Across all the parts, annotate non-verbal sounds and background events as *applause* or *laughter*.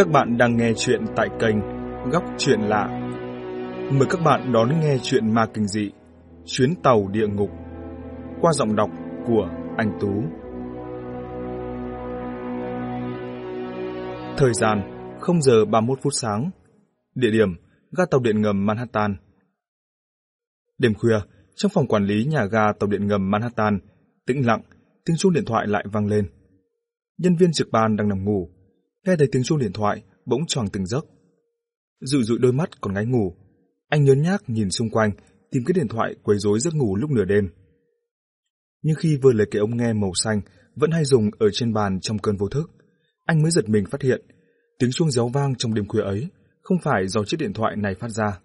Các bạn đang nghe chuyện tại kênh Góc Chuyện Lạ. Mời các bạn đón nghe chuyện ma kinh dị Chuyến tàu địa ngục qua giọng đọc của anh Tú. Thời gian 0 giờ 31 phút sáng. Địa điểm ga tàu điện ngầm Manhattan. Đêm khuya, trong phòng quản lý nhà ga tàu điện ngầm Manhattan, tĩnh lặng, tiếng chuông điện thoại lại vang lên. Nhân viên trực ban đang nằm ngủ, nghe thấy tiếng chuông điện thoại, bỗng choàng từng giấc. Dụi dụi đôi mắt còn ngáy ngủ, anh nhớn nhác nhìn xung quanh, tìm cái điện thoại quấy rối giấc ngủ lúc nửa đêm. Nhưng khi vừa lấy cái ống nghe màu xanh vẫn hay dùng ở trên bàn trong cơn vô thức, anh mới giật mình phát hiện tiếng chuông réo vang trong đêm khuya ấy không phải do chiếc điện thoại này phát ra.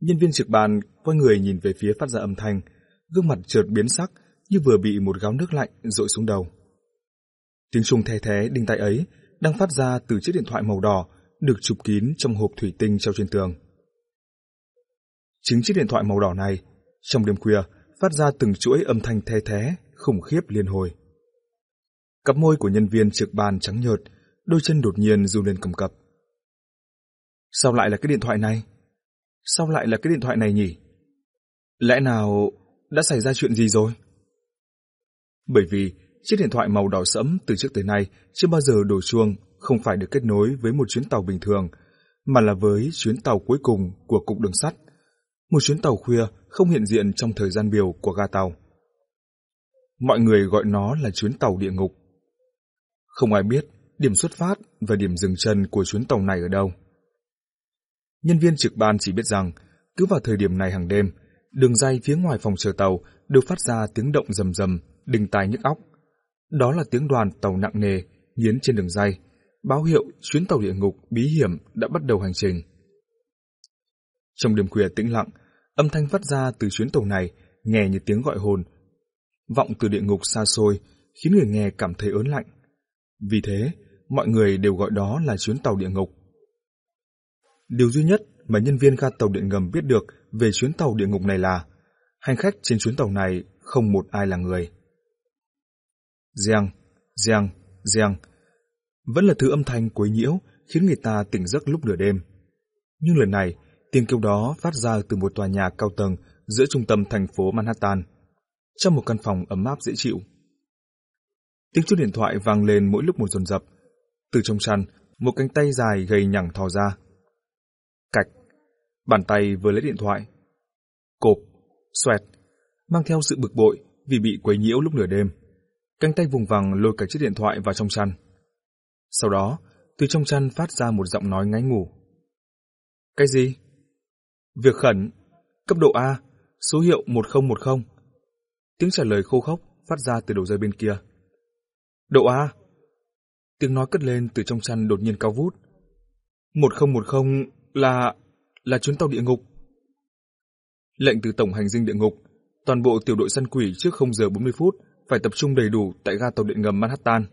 Nhân viên trực bàn quay người nhìn về phía phát ra âm thanh, gương mặt chợt biến sắc như vừa bị một gáo nước lạnh rội xuống đầu. Tiếng chuông the thế đinh tai ấy đang phát ra từ chiếc điện thoại màu đỏ được chụp kín trong hộp thủy tinh treo trên tường. Chính chiếc điện thoại màu đỏ này, trong đêm khuya, phát ra từng chuỗi âm thanh the thế, khủng khiếp liên hồi. Cặp môi của nhân viên trực ban trắng nhợt, đôi chân đột nhiên run lên cầm cập. Sao lại là cái điện thoại này? Sao lại là cái điện thoại này nhỉ? Lẽ nào đã xảy ra chuyện gì rồi? Bởi vì chiếc điện thoại màu đỏ sẫm từ trước tới nay chưa bao giờ đổ chuông không phải được kết nối với một chuyến tàu bình thường, mà là với chuyến tàu cuối cùng của cục đường sắt. Một chuyến tàu khuya không hiện diện trong thời gian biểu của ga tàu. Mọi người gọi nó là chuyến tàu địa ngục. Không ai biết điểm xuất phát và điểm dừng chân của chuyến tàu này ở đâu. Nhân viên trực ban chỉ biết rằng, cứ vào thời điểm này hàng đêm, đường dây phía ngoài phòng chờ tàu đều phát ra tiếng động rầm rầm, đình tai nhức óc. Đó là tiếng đoàn tàu nặng nề, nghiến trên đường dây, báo hiệu chuyến tàu địa ngục bí hiểm đã bắt đầu hành trình. Trong đêm khuya tĩnh lặng, âm thanh phát ra từ chuyến tàu này nghe như tiếng gọi hồn. Vọng từ địa ngục xa xôi, khiến người nghe cảm thấy ớn lạnh. Vì thế, mọi người đều gọi đó là chuyến tàu địa ngục. Điều duy nhất mà nhân viên ga tàu điện ngầm biết được về chuyến tàu địa ngục này là hành khách trên chuyến tàu này không một ai là người. Giang, giang, giang, vẫn là thứ âm thanh quấy nhiễu khiến người ta tỉnh giấc lúc nửa đêm. Nhưng lần này, tiếng kêu đó phát ra từ một tòa nhà cao tầng giữa trung tâm thành phố Manhattan, trong một căn phòng ấm áp dễ chịu. Tiếng chuông điện thoại vang lên mỗi lúc một dồn dập. Từ trong chăn, một cánh tay dài gầy nhẳng thò ra. Cạch, bàn tay vừa lấy điện thoại. Cộp, xoẹt, mang theo sự bực bội vì bị quấy nhiễu lúc nửa đêm. Cánh tay vùng vằng lôi cả chiếc điện thoại vào trong chăn. Sau đó, từ trong chăn phát ra một giọng nói ngáy ngủ. Cái gì? Việc khẩn, cấp độ A, số hiệu 1010. Tiếng trả lời khô khốc phát ra từ đầu dây bên kia. Độ A. Tiếng nói cất lên từ trong chăn đột nhiên cao vút. 1010 là... là chuyến tàu địa ngục. Lệnh từ Tổng hành dinh địa ngục, toàn bộ tiểu đội săn quỷ trước 0 giờ 40 phút phải tập trung đầy đủ tại ga tàu điện ngầm Manhattan.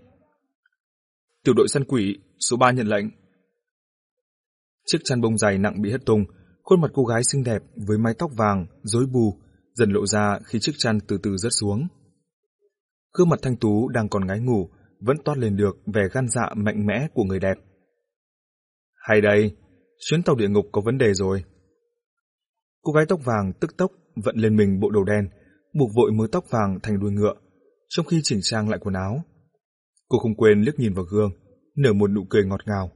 Tiểu đội săn quỷ, số 3 nhận lệnh. Chiếc chăn bông dày nặng bị hất tung, khuôn mặt cô gái xinh đẹp với mái tóc vàng, rối bù, dần lộ ra khi chiếc chăn từ từ rớt xuống. Gương mặt thanh tú đang còn ngái ngủ, vẫn toát lên được vẻ gan dạ mạnh mẽ của người đẹp. Hay đây, chuyến tàu địa ngục có vấn đề rồi. Cô gái tóc vàng tức tốc vận lên mình bộ đồ đen, buộc vội mớ tóc vàng thành đuôi ngựa, trong khi chỉnh trang lại quần áo. Cô không quên liếc nhìn vào gương, nở một nụ cười ngọt ngào.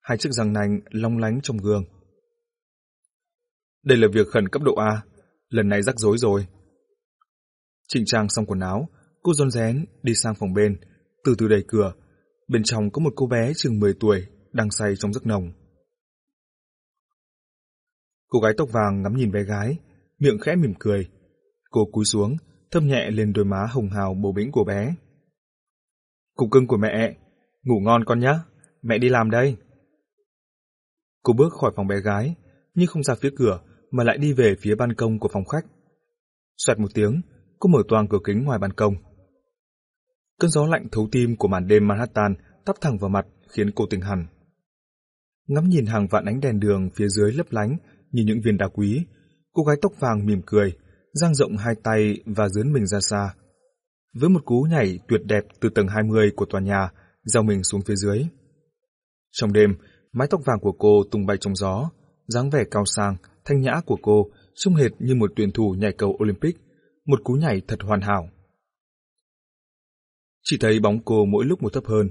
Hai chiếc răng nanh long lánh trong gương. Đây là việc khẩn cấp độ A, lần này rắc rối rồi. Chỉnh trang xong quần áo, cô rón rén đi sang phòng bên, từ từ đẩy cửa. Bên trong có một cô bé chừng 10 tuổi đang say trong giấc nồng. Cô gái tóc vàng ngắm nhìn bé gái, miệng khẽ mỉm cười. Cô cúi xuống, thơm nhẹ lên đôi má hồng hào bầu bĩnh của bé. Cục cưng của mẹ, ngủ ngon con nhé, mẹ đi làm đây. Cô bước khỏi phòng bé gái, nhưng không ra phía cửa mà lại đi về phía ban công của phòng khách. Xoẹt một tiếng, cô mở toang cửa kính ngoài ban công. Cơn gió lạnh thấu tim của màn đêm Manhattan tắp thẳng vào mặt khiến cô tỉnh hẳn. Ngắm nhìn hàng vạn ánh đèn đường phía dưới lấp lánh như những viên đá quý, cô gái tóc vàng mỉm cười, dang rộng hai tay và dướn mình ra xa. Với một cú nhảy tuyệt đẹp từ tầng 20 của tòa nhà, giao mình xuống phía dưới. Trong đêm, mái tóc vàng của cô tung bay trong gió, dáng vẻ cao sang, thanh nhã của cô trông hệt như một tuyển thủ nhảy cầu Olympic, một cú nhảy thật hoàn hảo. Chỉ thấy bóng cô mỗi lúc một thấp hơn.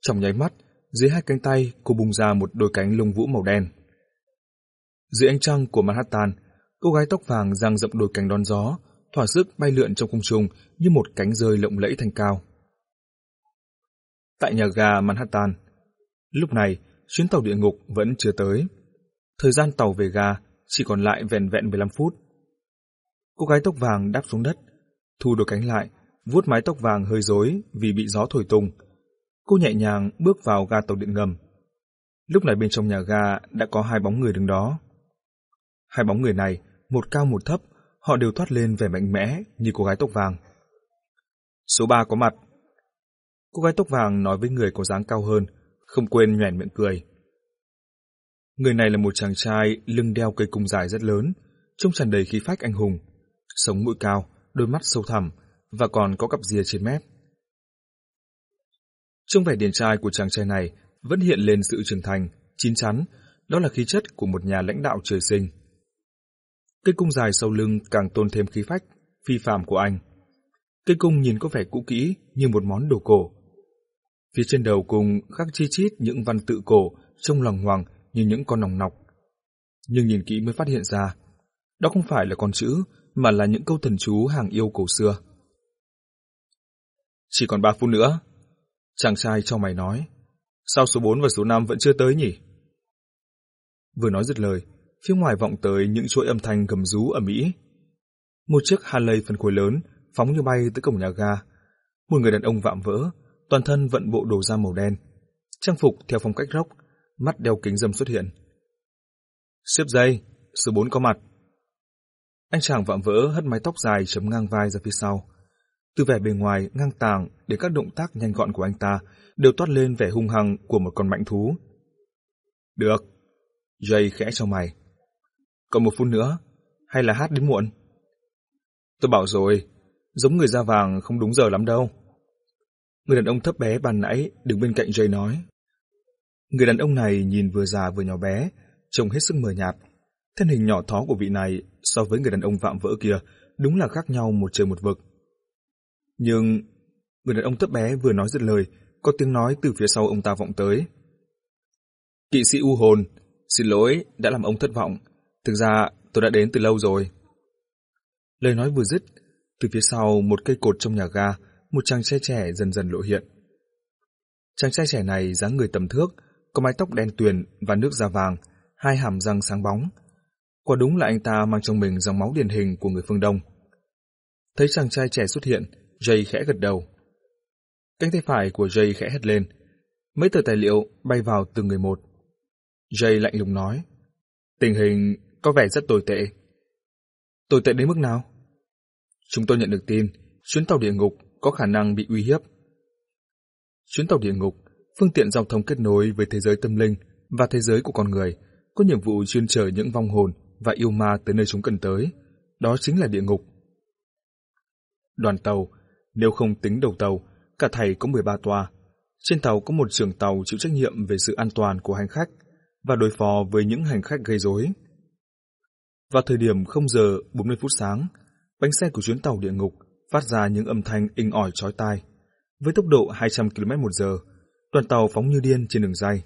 Trong nháy mắt, dưới hai cánh tay cô bung ra một đôi cánh lông vũ màu đen. Dưới ánh trăng của Manhattan, cô gái tóc vàng dang rộng đôi cánh đón gió, thỏa sức bay lượn trong không trung như một cánh rơi lộng lẫy thành cao. Tại nhà ga Manhattan, lúc này chuyến tàu địa ngục vẫn chưa tới. Thời gian tàu về ga chỉ còn lại vẹn vẹn 15 phút. Cô gái tóc vàng đáp xuống đất, thu đôi cánh lại, vuốt mái tóc vàng hơi rối vì bị gió thổi tung. Cô nhẹ nhàng bước vào ga tàu điện ngầm. Lúc này bên trong nhà ga đã có hai bóng người đứng đó. Hai bóng người này, một cao một thấp, họ đều thoát lên vẻ mạnh mẽ như cô gái tóc vàng. Số ba có mặt. Cô gái tóc vàng nói với người có dáng cao hơn, không quên nhoẻn miệng cười. Người này là một chàng trai lưng đeo cây cung dài rất lớn, trông tràn đầy khí phách anh hùng, sống mũi cao, đôi mắt sâu thẳm và còn có cặp rìa trên mép. Trong vẻ điển trai của chàng trai này vẫn hiện lên sự trưởng thành, chín chắn, đó là khí chất của một nhà lãnh đạo trời sinh. Cây cung dài sau lưng càng tôn thêm khí phách, phi phàm của anh. Cây cung nhìn có vẻ cũ kỹ như một món đồ cổ. Phía trên đầu cung khắc chi chít những văn tự cổ trông lòng hoàng như những con nòng nọc. Nhưng nhìn kỹ mới phát hiện ra, đó không phải là con chữ mà là những câu thần chú hàng yêu cổ xưa. Chỉ còn ba phút nữa. Chàng trai cho mày nói. Sao số 4 và số 5 vẫn chưa tới nhỉ? Vừa nói dứt lời, phía ngoài vọng tới những chuỗi âm thanh gầm rú ở Mỹ. Một chiếc Harley phân khối lớn phóng như bay tới cổng nhà ga. Một người đàn ông vạm vỡ, toàn thân vận bộ đồ da màu đen. Trang phục theo phong cách rock, mắt đeo kính dâm xuất hiện. Xếp dây, số bốn có mặt. Anh chàng vạm vỡ hất mái tóc dài chấm ngang vai ra phía sau. Từ vẻ bề ngoài ngang tàng đến các động tác nhanh gọn của anh ta đều toát lên vẻ hung hăng của một con mạnh thú. Được. Jay khẽ cho mày. Còn một phút nữa, hay là hát đến muộn? Tôi bảo rồi, giống người da vàng không đúng giờ lắm đâu. Người đàn ông thấp bé bàn nãy đứng bên cạnh Jay nói. Người đàn ông này nhìn vừa già vừa nhỏ bé, trông hết sức mờ nhạt. Thân hình nhỏ thó của vị này so với người đàn ông vạm vỡ kia đúng là khác nhau một trời một vực. Nhưng người đàn ông thấp bé vừa nói dứt lời, có tiếng nói từ phía sau ông ta vọng tới. Kỵ sĩ U hồn, xin lỗi đã làm ông thất vọng. Thực ra tôi đã đến từ lâu rồi. Lời nói vừa dứt, từ phía sau một cây cột trong nhà ga, một chàng trai trẻ dần dần lộ hiện. Chàng trai trẻ này dáng người tầm thước, có mái tóc đen tuyền và nước da vàng, hai hàm răng sáng bóng. Quả đúng là anh ta mang trong mình dòng máu điển hình của người phương Đông. Thấy chàng trai trẻ xuất hiện, Jay khẽ gật đầu. Cánh tay phải của Jay khẽ hét lên. Mấy tờ tài liệu bay vào từng người một. Jay lạnh lùng nói. Tình hình có vẻ rất tồi tệ. Tồi tệ đến mức nào? Chúng tôi nhận được tin, chuyến tàu địa ngục có khả năng bị uy hiếp. Chuyến tàu địa ngục, phương tiện giao thông kết nối với thế giới tâm linh và thế giới của con người, có nhiệm vụ chuyên chở những vong hồn và yêu ma tới nơi chúng cần tới. Đó chính là địa ngục. Đoàn tàu nếu không tính đầu tàu, cả thầy có 13 toa. Trên tàu có một trưởng tàu chịu trách nhiệm về sự an toàn của hành khách và đối phó với những hành khách gây rối. Vào thời điểm 0 giờ 40 phút sáng, bánh xe của chuyến tàu địa ngục phát ra những âm thanh inh ỏi chói tai. Với tốc độ 200 km một giờ, đoàn tàu phóng như điên trên đường dây.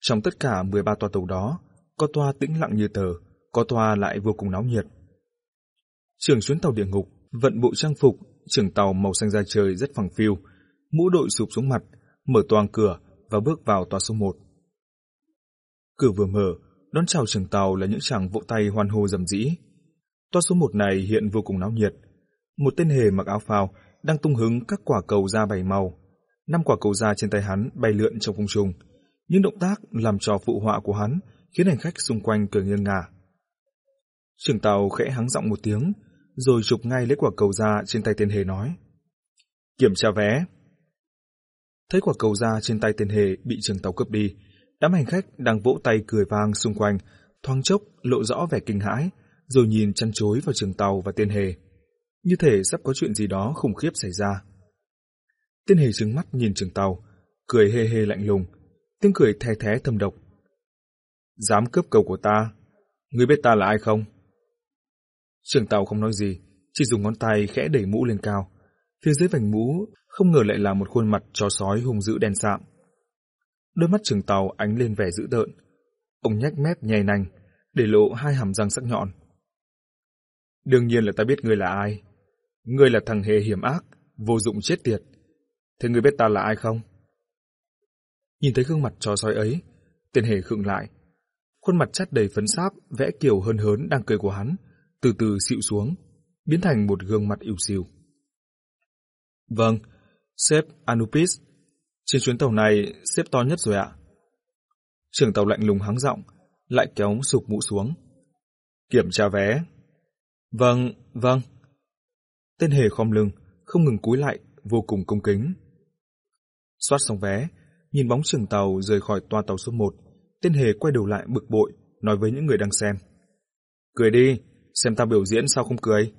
Trong tất cả 13 toa tàu đó, có toa tĩnh lặng như tờ, có toa lại vô cùng náo nhiệt. Trưởng chuyến tàu địa ngục vận bộ trang phục, trưởng tàu màu xanh da trời rất phẳng phiu, mũ đội sụp xuống mặt, mở toang cửa và bước vào toa số 1. Cửa vừa mở, đón chào trưởng tàu là những chàng vỗ tay hoan hô rầm rĩ. Toa số một này hiện vô cùng náo nhiệt. Một tên hề mặc áo phao đang tung hứng các quả cầu da bảy màu. Năm quả cầu da trên tay hắn bay lượn trong không trung. Những động tác làm trò phụ họa của hắn khiến hành khách xung quanh cười nghiêng ngả. Trưởng tàu khẽ hắng giọng một tiếng, rồi chụp ngay lấy quả cầu da trên tay tên hề nói. Kiểm tra vé. Thấy quả cầu da trên tay tên hề bị trưởng tàu cướp đi, đám hành khách đang vỗ tay cười vang xung quanh, thoáng chốc lộ rõ vẻ kinh hãi, rồi nhìn chăn chối vào trường tàu và tiên hề. Như thể sắp có chuyện gì đó khủng khiếp xảy ra. Tiên hề trừng mắt nhìn trường tàu, cười hê hê lạnh lùng, tiếng cười the thé thâm độc. Dám cướp cầu của ta, ngươi biết ta là ai không? Trường tàu không nói gì, chỉ dùng ngón tay khẽ đẩy mũ lên cao. Phía dưới vành mũ không ngờ lại là một khuôn mặt chó sói hung dữ đen sạm. Đôi mắt Trừng tàu ánh lên vẻ dữ tợn. Ông nhách mép nhè nành, để lộ hai hàm răng sắc nhọn. Đương nhiên là ta biết ngươi là ai. Ngươi là thằng hề hiểm ác, vô dụng chết tiệt. Thế ngươi biết ta là ai không? Nhìn thấy gương mặt chó sói ấy, tên hề khựng lại. Khuôn mặt chát đầy phấn sáp, vẽ kiểu hơn hớn đang cười của hắn, từ từ xịu xuống, biến thành một gương mặt ỉu xìu. Vâng, sếp Anupis. Trên chuyến tàu này, xếp to nhất rồi ạ. Trưởng tàu lạnh lùng hắng giọng, lại kéo sụp mũ xuống. Kiểm tra vé. Vâng, vâng. Tên hề khom lưng, không ngừng cúi lại, vô cùng cung kính. Xoát xong vé, nhìn bóng trưởng tàu rời khỏi toa tàu số 1, tên hề quay đầu lại bực bội, nói với những người đang xem. Cười đi, xem ta biểu diễn sao không cười.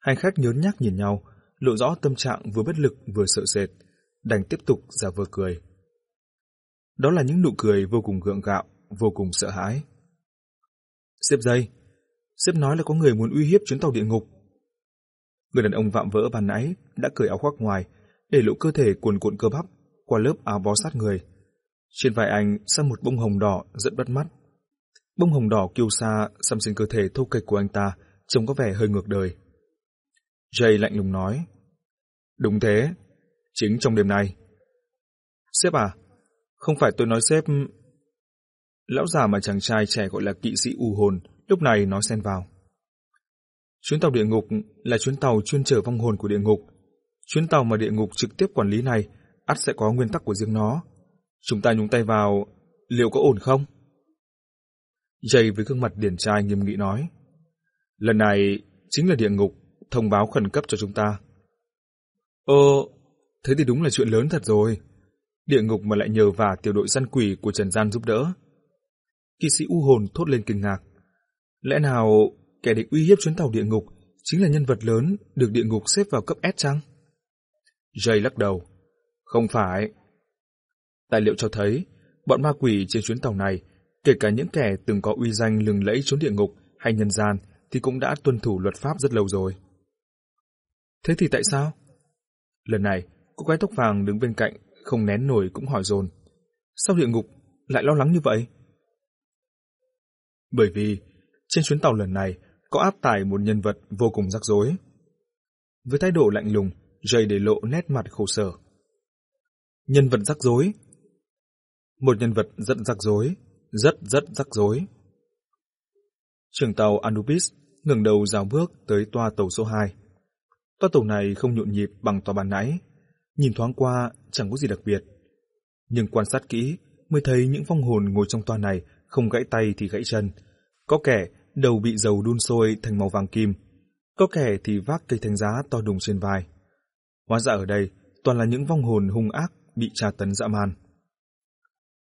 Hai khách nhớn nhác nhìn nhau, lộ rõ tâm trạng vừa bất lực vừa sợ sệt, đành tiếp tục giả vờ cười. Đó là những nụ cười vô cùng gượng gạo, vô cùng sợ hãi. Xếp dây, xếp nói là có người muốn uy hiếp chuyến tàu địa ngục. Người đàn ông vạm vỡ bàn nãy đã cởi áo khoác ngoài, để lộ cơ thể cuồn cuộn cơ bắp qua lớp áo bó sát người. Trên vai anh xăm một bông hồng đỏ rất bắt mắt. Bông hồng đỏ kiêu xa xăm trên cơ thể thô kệch của anh ta, trông có vẻ hơi ngược đời. Jay lạnh lùng nói. Đúng thế, chính trong đêm nay. Sếp à, không phải tôi nói sếp... Lão già mà chàng trai trẻ gọi là kỵ sĩ u hồn, lúc này nói xen vào. Chuyến tàu địa ngục là chuyến tàu chuyên chở vong hồn của địa ngục. Chuyến tàu mà địa ngục trực tiếp quản lý này, ắt sẽ có nguyên tắc của riêng nó. Chúng ta nhúng tay vào, liệu có ổn không? Jay với gương mặt điển trai nghiêm nghị nói. Lần này chính là địa ngục thông báo khẩn cấp cho chúng ta. Ồ, thế thì đúng là chuyện lớn thật rồi. Địa ngục mà lại nhờ vả tiểu đội săn quỷ của Trần Gian giúp đỡ. Kỵ sĩ U hồn thốt lên kinh ngạc. Lẽ nào kẻ địch uy hiếp chuyến tàu địa ngục chính là nhân vật lớn được địa ngục xếp vào cấp S chăng? Jay lắc đầu. Không phải. Tài liệu cho thấy, bọn ma quỷ trên chuyến tàu này, kể cả những kẻ từng có uy danh lừng lẫy trốn địa ngục hay nhân gian, thì cũng đã tuân thủ luật pháp rất lâu rồi. Thế thì tại sao? Lần này, cô gái tóc vàng đứng bên cạnh, không nén nổi cũng hỏi dồn. Sao địa ngục lại lo lắng như vậy? Bởi vì, trên chuyến tàu lần này có áp tải một nhân vật vô cùng rắc rối. Với thái độ lạnh lùng, Jay để lộ nét mặt khổ sở. Nhân vật rắc rối? Một nhân vật rất rắc rối, rất rất rắc rối. Trưởng tàu Anubis ngừng đầu rào bước tới toa tàu số 2. Toa tàu này không nhộn nhịp bằng toa bàn nãy, nhìn thoáng qua chẳng có gì đặc biệt. Nhưng quan sát kỹ mới thấy những vong hồn ngồi trong toa này không gãy tay thì gãy chân. Có kẻ đầu bị dầu đun sôi thành màu vàng kim, có kẻ thì vác cây thanh giá to đùng trên vai. Hóa ra ở đây toàn là những vong hồn hung ác bị tra tấn dã man.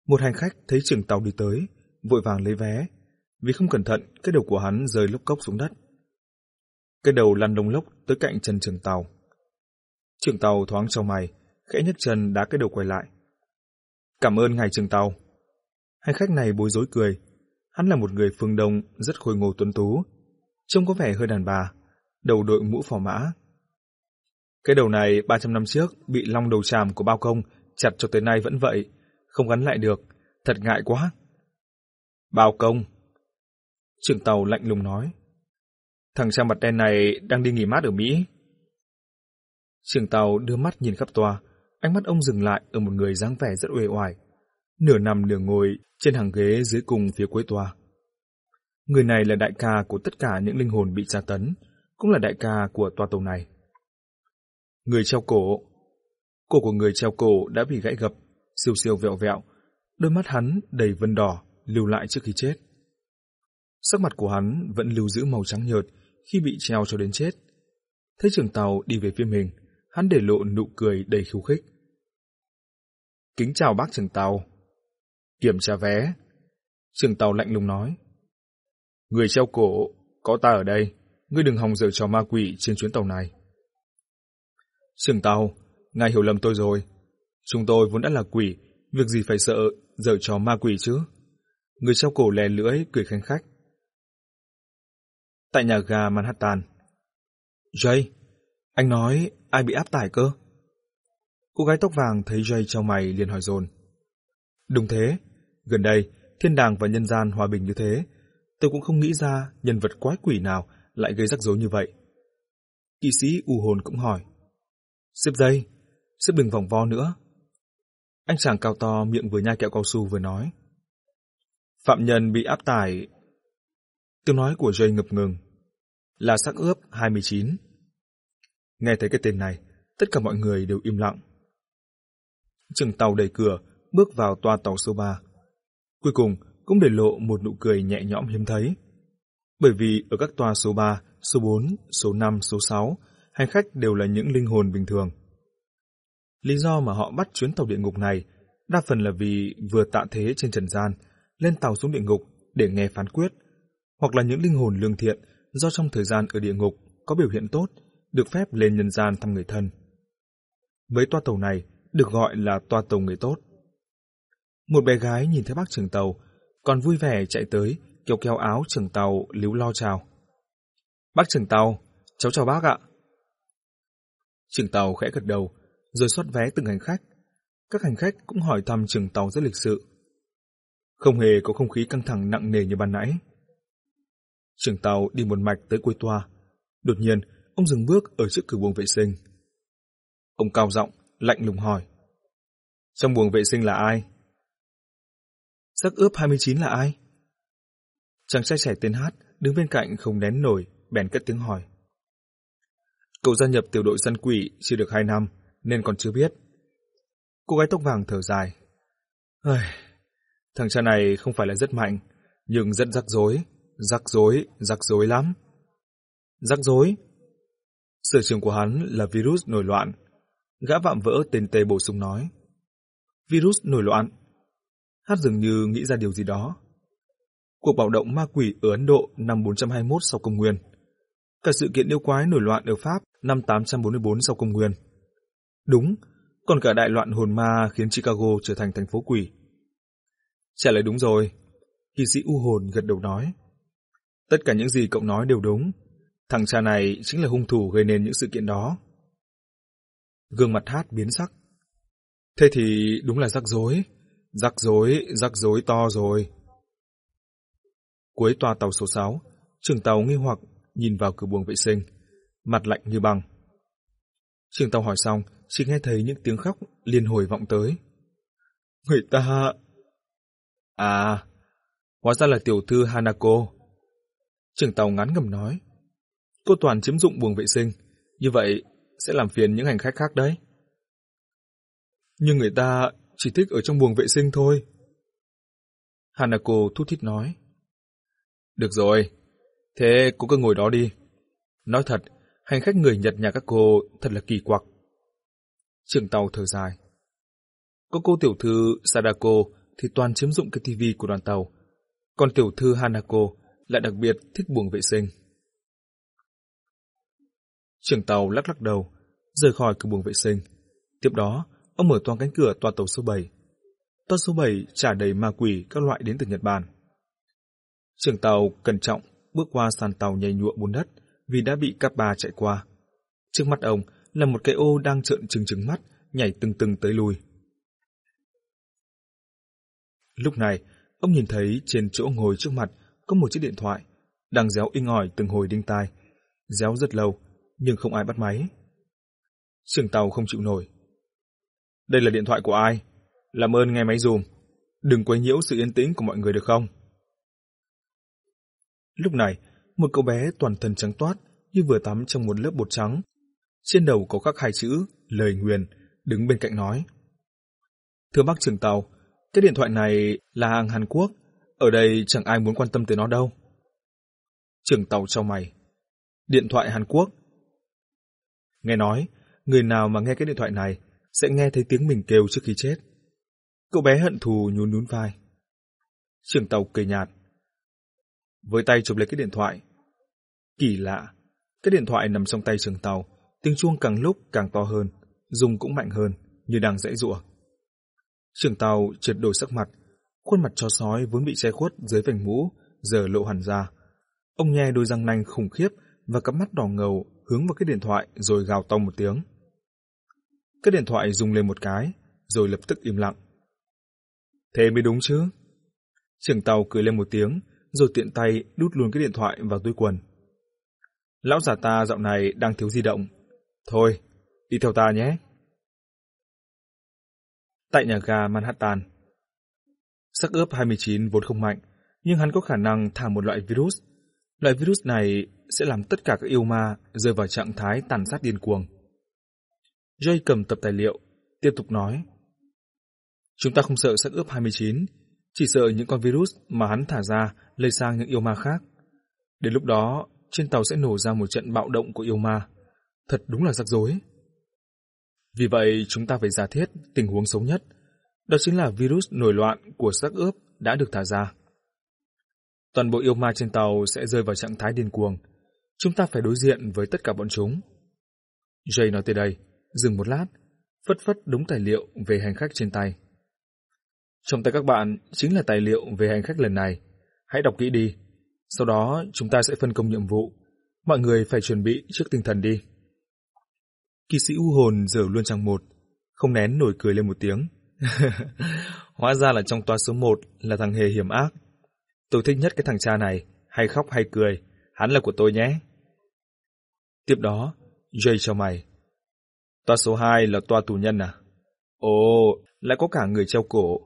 Một hành khách thấy trưởng tàu đi tới, vội vàng lấy vé, vì không cẩn thận cái đầu của hắn rơi lốc cốc xuống đất. Cái đầu lăn đông lốc tới cạnh chân trường tàu. Trường tàu thoáng trong mày, khẽ nhấc chân đá cái đầu quay lại. Cảm ơn ngài trường tàu. Hành khách này bối rối cười. Hắn là một người phương Đông rất khôi ngô tuấn tú, trông có vẻ hơi đàn bà, đầu đội mũ phò mã. Cái đầu này 300 năm trước bị long đầu tràm của bao công chặt cho tới nay vẫn vậy, không gắn lại được, thật ngại quá. Bao công. Trưởng tàu lạnh lùng nói. Thằng cha mặt đen này đang đi nghỉ mát ở Mỹ. Trưởng tàu đưa mắt nhìn khắp toa, ánh mắt ông dừng lại ở một người dáng vẻ rất uể oải, nửa nằm nửa ngồi trên hàng ghế dưới cùng phía cuối toa. Người này là đại ca của tất cả những linh hồn bị tra tấn, cũng là đại ca của toa tàu này. Người treo cổ Cổ của người treo cổ đã bị gãy gập, siêu siêu vẹo vẹo, đôi mắt hắn đầy vân đỏ, lưu lại trước khi chết. Sắc mặt của hắn vẫn lưu giữ màu trắng nhợt khi bị treo cho đến chết. Thấy trưởng tàu đi về phía mình, hắn để lộ nụ cười đầy khiêu khích. Kính chào bác trưởng tàu. Kiểm tra vé. Trưởng tàu lạnh lùng nói. Người treo cổ, có ta ở đây, ngươi đừng hòng dở trò ma quỷ trên chuyến tàu này. Trưởng tàu, ngài hiểu lầm tôi rồi. Chúng tôi vốn đã là quỷ, Việc gì phải sợ, dở trò ma quỷ chứ? Người treo cổ lè lưỡi, cười khanh khách. Tại nhà ga Manhattan. Jay, anh nói ai bị áp tải cơ? Cô gái tóc vàng thấy Jay trao mày liền hỏi dồn. Đúng thế, gần đây, thiên đàng và nhân gian hòa bình như thế, tôi cũng không nghĩ ra nhân vật quái quỷ nào lại gây rắc rối như vậy. Kỵ sĩ u hồn cũng hỏi. Xếp dây, xếp đừng vòng vo nữa. Anh chàng cao to miệng vừa nhai kẹo cao su vừa nói. Phạm nhân bị áp tải. Tiếng nói của Jay ngập ngừng. Là xác ướp 29. Nghe thấy cái tên này, tất cả mọi người đều im lặng. trưởng tàu đẩy cửa, bước vào toa tàu số 3. Cuối cùng cũng để lộ một nụ cười nhẹ nhõm hiếm thấy. Bởi vì ở các toa số 3, số 4, số 5, số 6, hành khách đều là những linh hồn bình thường. Lý do mà họ bắt chuyến tàu địa ngục này đa phần là vì vừa tạ thế trên trần gian, lên tàu xuống địa ngục để nghe phán quyết, hoặc là những linh hồn lương thiện do trong thời gian ở địa ngục có biểu hiện tốt, được phép lên nhân gian thăm người thân. Với toa tàu này được gọi là toa tàu người tốt. Một bé gái nhìn thấy bác trưởng tàu, còn vui vẻ chạy tới, kéo kéo áo trưởng tàu líu lo chào. Bác trưởng tàu, cháu chào bác ạ. Trưởng tàu khẽ gật đầu, rồi xoát vé từng hành khách. Các hành khách cũng hỏi thăm trưởng tàu rất lịch sự. Không hề có không khí căng thẳng nặng nề như ban nãy. Trưởng tàu đi một mạch tới cuối toa. Đột nhiên, ông dừng bước ở trước cửa buồng vệ sinh. Ông cao giọng, lạnh lùng hỏi. Trong buồng vệ sinh là ai? Sắc ướp 29 là ai? Chàng trai trẻ tên Hát đứng bên cạnh không nén nổi, bèn cất tiếng hỏi. Cậu gia nhập tiểu đội săn quỷ chưa được 2 năm, nên còn chưa biết. Cô gái tóc vàng thở dài. Ây, thằng cha này không phải là rất mạnh, nhưng rất rắc rối, rắc rối, rắc rối lắm. Rắc rối? Sở trường của hắn là virus nổi loạn. Gã vạm vỡ tên tê bổ sung nói. Virus nổi loạn? Hát dường như nghĩ ra điều gì đó. Cuộc bạo động ma quỷ ở Ấn Độ năm 421 sau công nguyên. Cả sự kiện yêu quái nổi loạn ở Pháp năm 844 sau công nguyên. Đúng, còn cả đại loạn hồn ma khiến Chicago trở thành thành phố quỷ. Trả lời đúng rồi. Kỳ sĩ U hồn gật đầu nói. Tất cả những gì cậu nói đều đúng. Thằng cha này chính là hung thủ gây nên những sự kiện đó. Gương mặt hát biến sắc. Thế thì đúng là rắc rối. Rắc rối, rắc rối to rồi. Cuối toa tàu số 6, trưởng tàu nghi hoặc nhìn vào cửa buồng vệ sinh, mặt lạnh như băng. Trưởng tàu hỏi xong, chỉ nghe thấy những tiếng khóc liên hồi vọng tới. Người ta... À, hóa ra là tiểu thư Hanako. Trưởng tàu ngắn ngầm nói. Cô Toàn chiếm dụng buồng vệ sinh, như vậy sẽ làm phiền những hành khách khác đấy. Nhưng người ta chỉ thích ở trong buồng vệ sinh thôi. Hanako thút thít nói. Được rồi, thế cô cứ ngồi đó đi. Nói thật, hành khách người Nhật nhà các cô thật là kỳ quặc. Trưởng tàu thở dài. Có cô tiểu thư Sadako thì toàn chiếm dụng cái tivi của đoàn tàu, còn tiểu thư Hanako lại đặc biệt thích buồng vệ sinh. Trưởng tàu lắc lắc đầu, rời khỏi cửa buồng vệ sinh. Tiếp đó, ông mở toang cánh cửa toa tàu số 7. Toa số 7 trả đầy ma quỷ các loại đến từ Nhật Bản. Trưởng tàu cẩn trọng bước qua sàn tàu nhảy nhụa bùn đất vì đã bị cáp ba chạy qua. Trước mắt ông là một cái ô đang trợn trừng trừng mắt, nhảy từng từng tới lui. Lúc này, ông nhìn thấy trên chỗ ngồi trước mặt có một chiếc điện thoại, đang réo inh ỏi từng hồi đinh tai. Réo rất lâu, nhưng không ai bắt máy. Trưởng tàu không chịu nổi. Đây là điện thoại của ai? Làm ơn nghe máy dùm. Đừng quấy nhiễu sự yên tĩnh của mọi người được không? Lúc này, một cậu bé toàn thân trắng toát như vừa tắm trong một lớp bột trắng. Trên đầu có khắc hai chữ lời nguyền, đứng bên cạnh nói. Thưa bác trưởng tàu, cái điện thoại này là hàng Hàn Quốc, ở đây chẳng ai muốn quan tâm tới nó đâu. Trưởng tàu cho mày. Điện thoại Hàn Quốc. Nghe nói, người nào mà nghe cái điện thoại này sẽ nghe thấy tiếng mình kêu trước khi chết. Cậu bé hận thù nhún nhún vai. Trưởng tàu cười nhạt. Với tay chụp lấy cái điện thoại. Kỳ lạ, cái điện thoại nằm trong tay trưởng tàu, tiếng chuông càng lúc càng to hơn, dùng cũng mạnh hơn, như đang dãy rụa. Trưởng tàu trượt đổi sắc mặt, khuôn mặt chó sói vốn bị che khuất dưới vành mũ, giờ lộ hẳn ra. Ông nhe đôi răng nanh khủng khiếp và cặp mắt đỏ ngầu hướng vào cái điện thoại rồi gào to một tiếng. Cái điện thoại rung lên một cái, rồi lập tức im lặng. Thế mới đúng chứ. Trưởng tàu cười lên một tiếng, rồi tiện tay đút luôn cái điện thoại vào túi quần. Lão già ta dạo này đang thiếu di động. Thôi, đi theo ta nhé. Tại nhà ga Manhattan. Sắc ướp 29 vốn không mạnh, nhưng hắn có khả năng thả một loại virus. Loại virus này sẽ làm tất cả các yêu ma rơi vào trạng thái tàn sát điên cuồng. Jay cầm tập tài liệu, tiếp tục nói. Chúng ta không sợ sắc ướp 29, chỉ sợ những con virus mà hắn thả ra lây sang những yêu ma khác. Đến lúc đó, trên tàu sẽ nổ ra một trận bạo động của yêu ma. Thật đúng là rắc rối. Vì vậy, chúng ta phải giả thiết tình huống xấu nhất. Đó chính là virus nổi loạn của xác ướp đã được thả ra. Toàn bộ yêu ma trên tàu sẽ rơi vào trạng thái điên cuồng. Chúng ta phải đối diện với tất cả bọn chúng. Jay nói tới đây, dừng một lát, phất phất đúng tài liệu về hành khách trên tay. Trong tay các bạn chính là tài liệu về hành khách lần này. Hãy đọc kỹ đi. Sau đó chúng ta sẽ phân công nhiệm vụ. Mọi người phải chuẩn bị trước tinh thần đi. Kỳ sĩ u hồn dở luôn trang một, không nén nổi cười lên một tiếng. *laughs* Hóa ra là trong toa số một là thằng hề hiểm ác. Tôi thích nhất cái thằng cha này, hay khóc hay cười, hắn là của tôi nhé. Tiếp đó, Jay cho mày. Toa số 2 là toa tù nhân à? Ồ, lại có cả người treo cổ.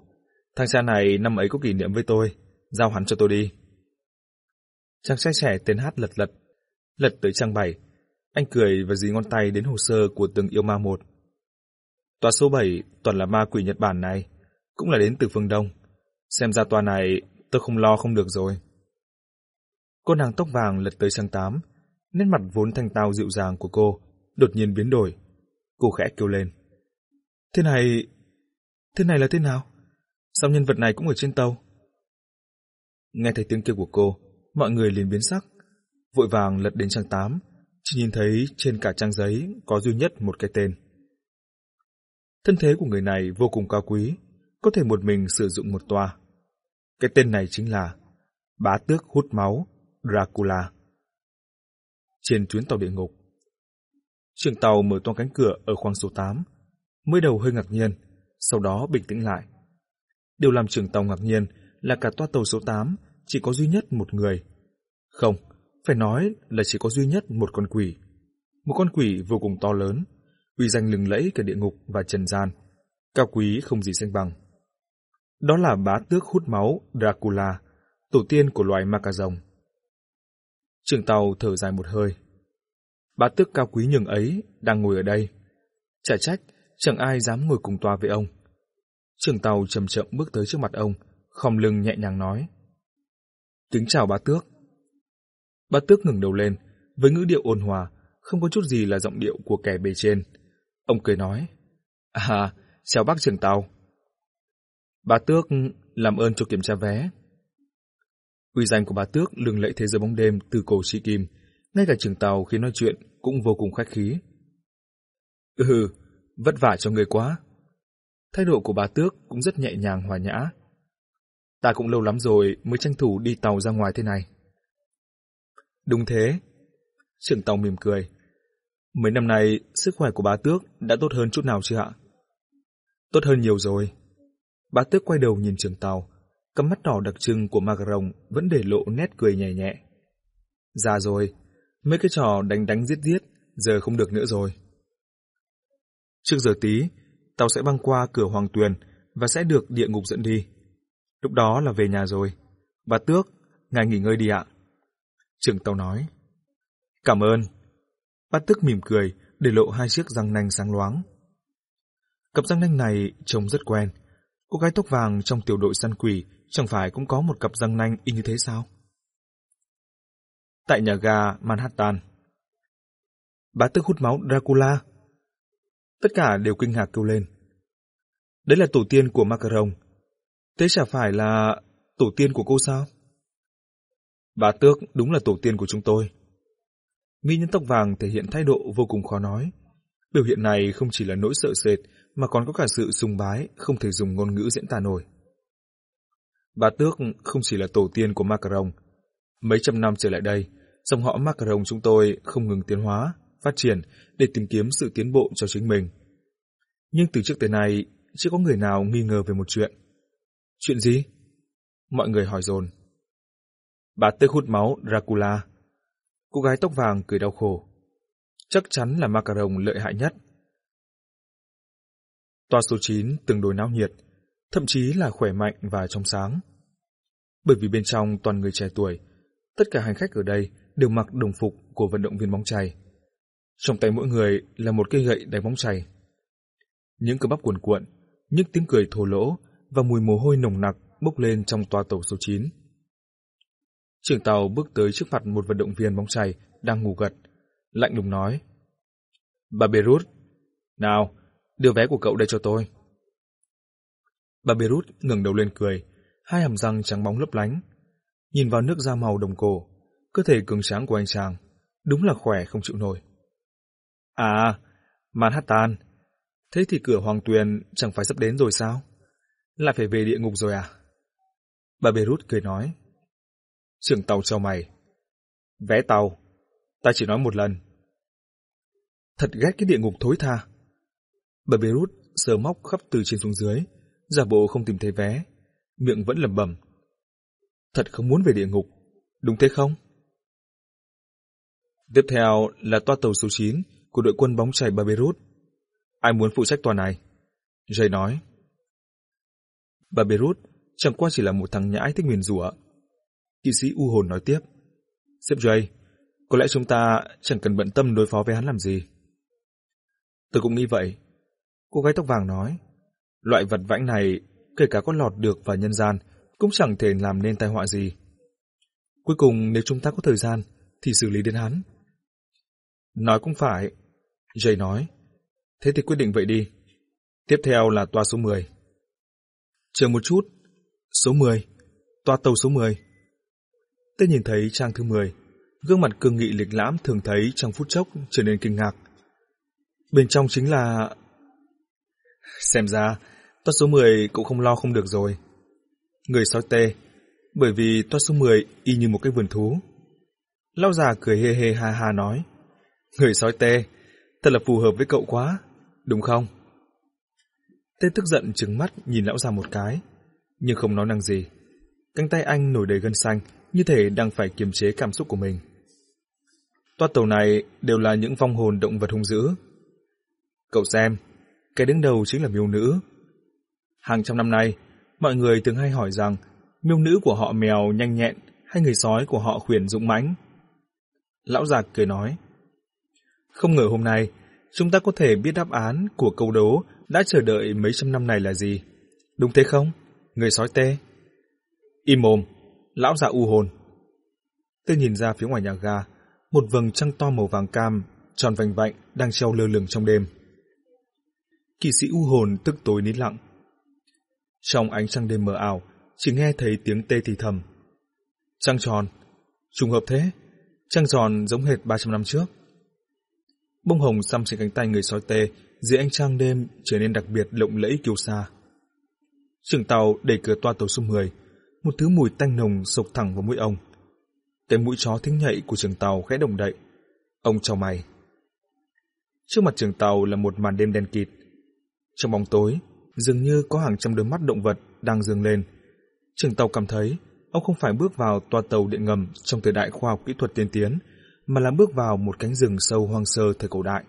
Thằng cha này năm ấy có kỷ niệm với tôi, giao hắn cho tôi đi. Chàng trai trẻ tên hát lật lật, lật tới trang 7. Anh cười và dí ngón tay đến hồ sơ của từng yêu ma một. Tòa số 7 toàn là ma quỷ Nhật Bản này, cũng là đến từ phương Đông. Xem ra tòa này tôi không lo không được rồi. Cô nàng tóc vàng lật tới trang tám, nét mặt vốn thanh tao dịu dàng của cô đột nhiên biến đổi. Cô khẽ kêu lên. Thế này... Thế này là thế nào? Sao nhân vật này cũng ở trên tàu? Nghe thấy tiếng kêu của cô, mọi người liền biến sắc. Vội vàng lật đến trang 8, chỉ nhìn thấy trên cả trang giấy có duy nhất một cái tên. Thân thế của người này vô cùng cao quý, có thể một mình sử dụng một toa. Cái tên này chính là Bá Tước Hút Máu Dracula. Trên chuyến tàu địa ngục, trường tàu mở toang cánh cửa ở khoang số 8, mới đầu hơi ngạc nhiên, sau đó bình tĩnh lại. Điều làm trường tàu ngạc nhiên là cả toa tàu số 8 chỉ có duy nhất một người. Không, phải nói là chỉ có duy nhất một con quỷ. Một con quỷ vô cùng to lớn, uy danh lừng lẫy cả địa ngục và trần gian, cao quý không gì sánh bằng. Đó là bá tước hút máu Dracula, tổ tiên của loài ma cà rồng. Trường tàu thở dài một hơi. Bá tước cao quý nhường ấy đang ngồi ở đây. Chả trách, chẳng ai dám ngồi cùng toa với ông. Trường tàu chậm chậm bước tới trước mặt ông, khom lưng nhẹ nhàng nói. Kính chào bá tước. Bá tước ngừng đầu lên, với ngữ điệu ôn hòa, không có chút gì là giọng điệu của kẻ bề trên. Ông cười nói, À, chào bác trường tàu bà tước làm ơn cho kiểm tra vé. Uy danh của bà tước lừng lẫy thế giới bóng đêm từ cổ sĩ kim, ngay cả trưởng tàu khi nói chuyện cũng vô cùng khách khí. Ừ, vất vả cho người quá. Thái độ của bà tước cũng rất nhẹ nhàng hòa nhã. Ta cũng lâu lắm rồi mới tranh thủ đi tàu ra ngoài thế này. Đúng thế. Trưởng tàu mỉm cười. Mấy năm nay, sức khỏe của bà tước đã tốt hơn chút nào chưa ạ? Tốt hơn nhiều rồi bà tước quay đầu nhìn trưởng tàu, cắm mắt đỏ đặc trưng của Macaron vẫn để lộ nét cười nhẹ nhẹ. Già rồi, mấy cái trò đánh đánh giết giết, giờ không được nữa rồi. Trước giờ tí, tàu sẽ băng qua cửa Hoàng Tuyền và sẽ được địa ngục dẫn đi. Lúc đó là về nhà rồi. Bà Tước, ngài nghỉ ngơi đi ạ. Trưởng tàu nói. Cảm ơn. bà Tước mỉm cười, để lộ hai chiếc răng nanh sáng loáng. Cặp răng nanh này trông rất quen. Cô gái tóc vàng trong tiểu đội săn quỷ chẳng phải cũng có một cặp răng nanh y như thế sao? Tại nhà ga Manhattan. Bá tước hút máu Dracula. Tất cả đều kinh ngạc kêu lên. Đấy là tổ tiên của Macaron. Thế chả phải là tổ tiên của cô sao? Bà Tước đúng là tổ tiên của chúng tôi. Mỹ nhân tóc vàng thể hiện thái độ vô cùng khó nói. Biểu hiện này không chỉ là nỗi sợ sệt, mà còn có cả sự sùng bái, không thể dùng ngôn ngữ diễn tả nổi. Bà Tước không chỉ là tổ tiên của Macaron. Mấy trăm năm trở lại đây, dòng họ Macaron chúng tôi không ngừng tiến hóa, phát triển để tìm kiếm sự tiến bộ cho chính mình. Nhưng từ trước tới nay, chưa có người nào nghi ngờ về một chuyện. Chuyện gì? Mọi người hỏi dồn. Bà Tước hút máu Dracula. Cô gái tóc vàng cười đau khổ. Chắc chắn là Macaron lợi hại nhất. Toa số 9 tương đối náo nhiệt, thậm chí là khỏe mạnh và trong sáng. Bởi vì bên trong toàn người trẻ tuổi, tất cả hành khách ở đây đều mặc đồng phục của vận động viên bóng chày. Trong tay mỗi người là một cây gậy đánh bóng chày. Những cơ bắp cuồn cuộn, những tiếng cười thô lỗ và mùi mồ hôi nồng nặc bốc lên trong toa tàu số 9. Trưởng tàu bước tới trước mặt một vận động viên bóng chày đang ngủ gật, lạnh lùng nói. Bà Beirut, nào, đưa vé của cậu đây cho tôi. Bà Beirut ngẩng đầu lên cười, hai hàm răng trắng bóng lấp lánh. Nhìn vào nước da màu đồng cổ, cơ thể cường tráng của anh chàng, đúng là khỏe không chịu nổi. À, Manhattan, thế thì cửa hoàng tuyền chẳng phải sắp đến rồi sao? Lại phải về địa ngục rồi à? Bà Beirut cười nói. Trưởng tàu cho mày. Vé tàu, ta chỉ nói một lần. Thật ghét cái địa ngục thối tha. Bà Beirut sờ móc khắp từ trên xuống dưới, giả bộ không tìm thấy vé, miệng vẫn lẩm bẩm. Thật không muốn về địa ngục, đúng thế không? Tiếp theo là toa tàu số 9 của đội quân bóng chảy Barbeirut. Ai muốn phụ trách toa này? Jay nói. Barbeirut chẳng qua chỉ là một thằng nhãi thích nguyền rủa. Kỵ sĩ U hồn nói tiếp. Sếp Jay, có lẽ chúng ta chẳng cần bận tâm đối phó với hắn làm gì. Tôi cũng nghĩ vậy. Cô gái tóc vàng nói. Loại vật vãnh này, kể cả có lọt được vào nhân gian, cũng chẳng thể làm nên tai họa gì. Cuối cùng nếu chúng ta có thời gian, thì xử lý đến hắn. Nói cũng phải. Jay nói. Thế thì quyết định vậy đi. Tiếp theo là toa số 10. Chờ một chút. Số 10. Toa tàu số 10. Tôi nhìn thấy trang thứ 10. Gương mặt cường nghị lịch lãm thường thấy trong phút chốc trở nên kinh ngạc. Bên trong chính là... Xem ra, toát số 10 cũng không lo không được rồi. Người sói tê, bởi vì toát số 10 y như một cái vườn thú. Lão già cười hê hê ha ha nói. Người sói tê, thật là phù hợp với cậu quá, đúng không? Tê tức giận trừng mắt nhìn lão già một cái, nhưng không nói năng gì. Cánh tay anh nổi đầy gân xanh, như thể đang phải kiềm chế cảm xúc của mình. Toa tàu này đều là những vong hồn động vật hung dữ. Cậu xem, cái đứng đầu chính là miêu nữ. Hàng trăm năm nay, mọi người thường hay hỏi rằng miêu nữ của họ mèo nhanh nhẹn hay người sói của họ khuyển dũng mãnh. Lão già cười nói, không ngờ hôm nay chúng ta có thể biết đáp án của câu đố đã chờ đợi mấy trăm năm này là gì. Đúng thế không? Người sói tê. Im mồm, lão già u hồn. Tôi nhìn ra phía ngoài nhà ga, một vầng trăng to màu vàng cam, tròn vành vạnh đang treo lơ lửng trong đêm. Kỵ sĩ u hồn tức tối nín lặng. Trong ánh trăng đêm mờ ảo, chỉ nghe thấy tiếng tê thì thầm. Trăng tròn, trùng hợp thế, trăng tròn giống hệt 300 năm trước. Bông hồng xăm trên cánh tay người sói tê dưới ánh trăng đêm trở nên đặc biệt lộng lẫy kiêu xa. Trưởng tàu đẩy cửa toa tàu số 10, một thứ mùi tanh nồng sộc thẳng vào mũi ông. Cái mũi chó thính nhạy của trường tàu khẽ động đậy. Ông chào mày. Trước mặt trường tàu là một màn đêm đen kịt. Trong bóng tối, dường như có hàng trăm đôi mắt động vật đang dường lên. Trường tàu cảm thấy ông không phải bước vào toa tàu điện ngầm trong thời đại khoa học kỹ thuật tiên tiến, mà là bước vào một cánh rừng sâu hoang sơ thời cổ đại.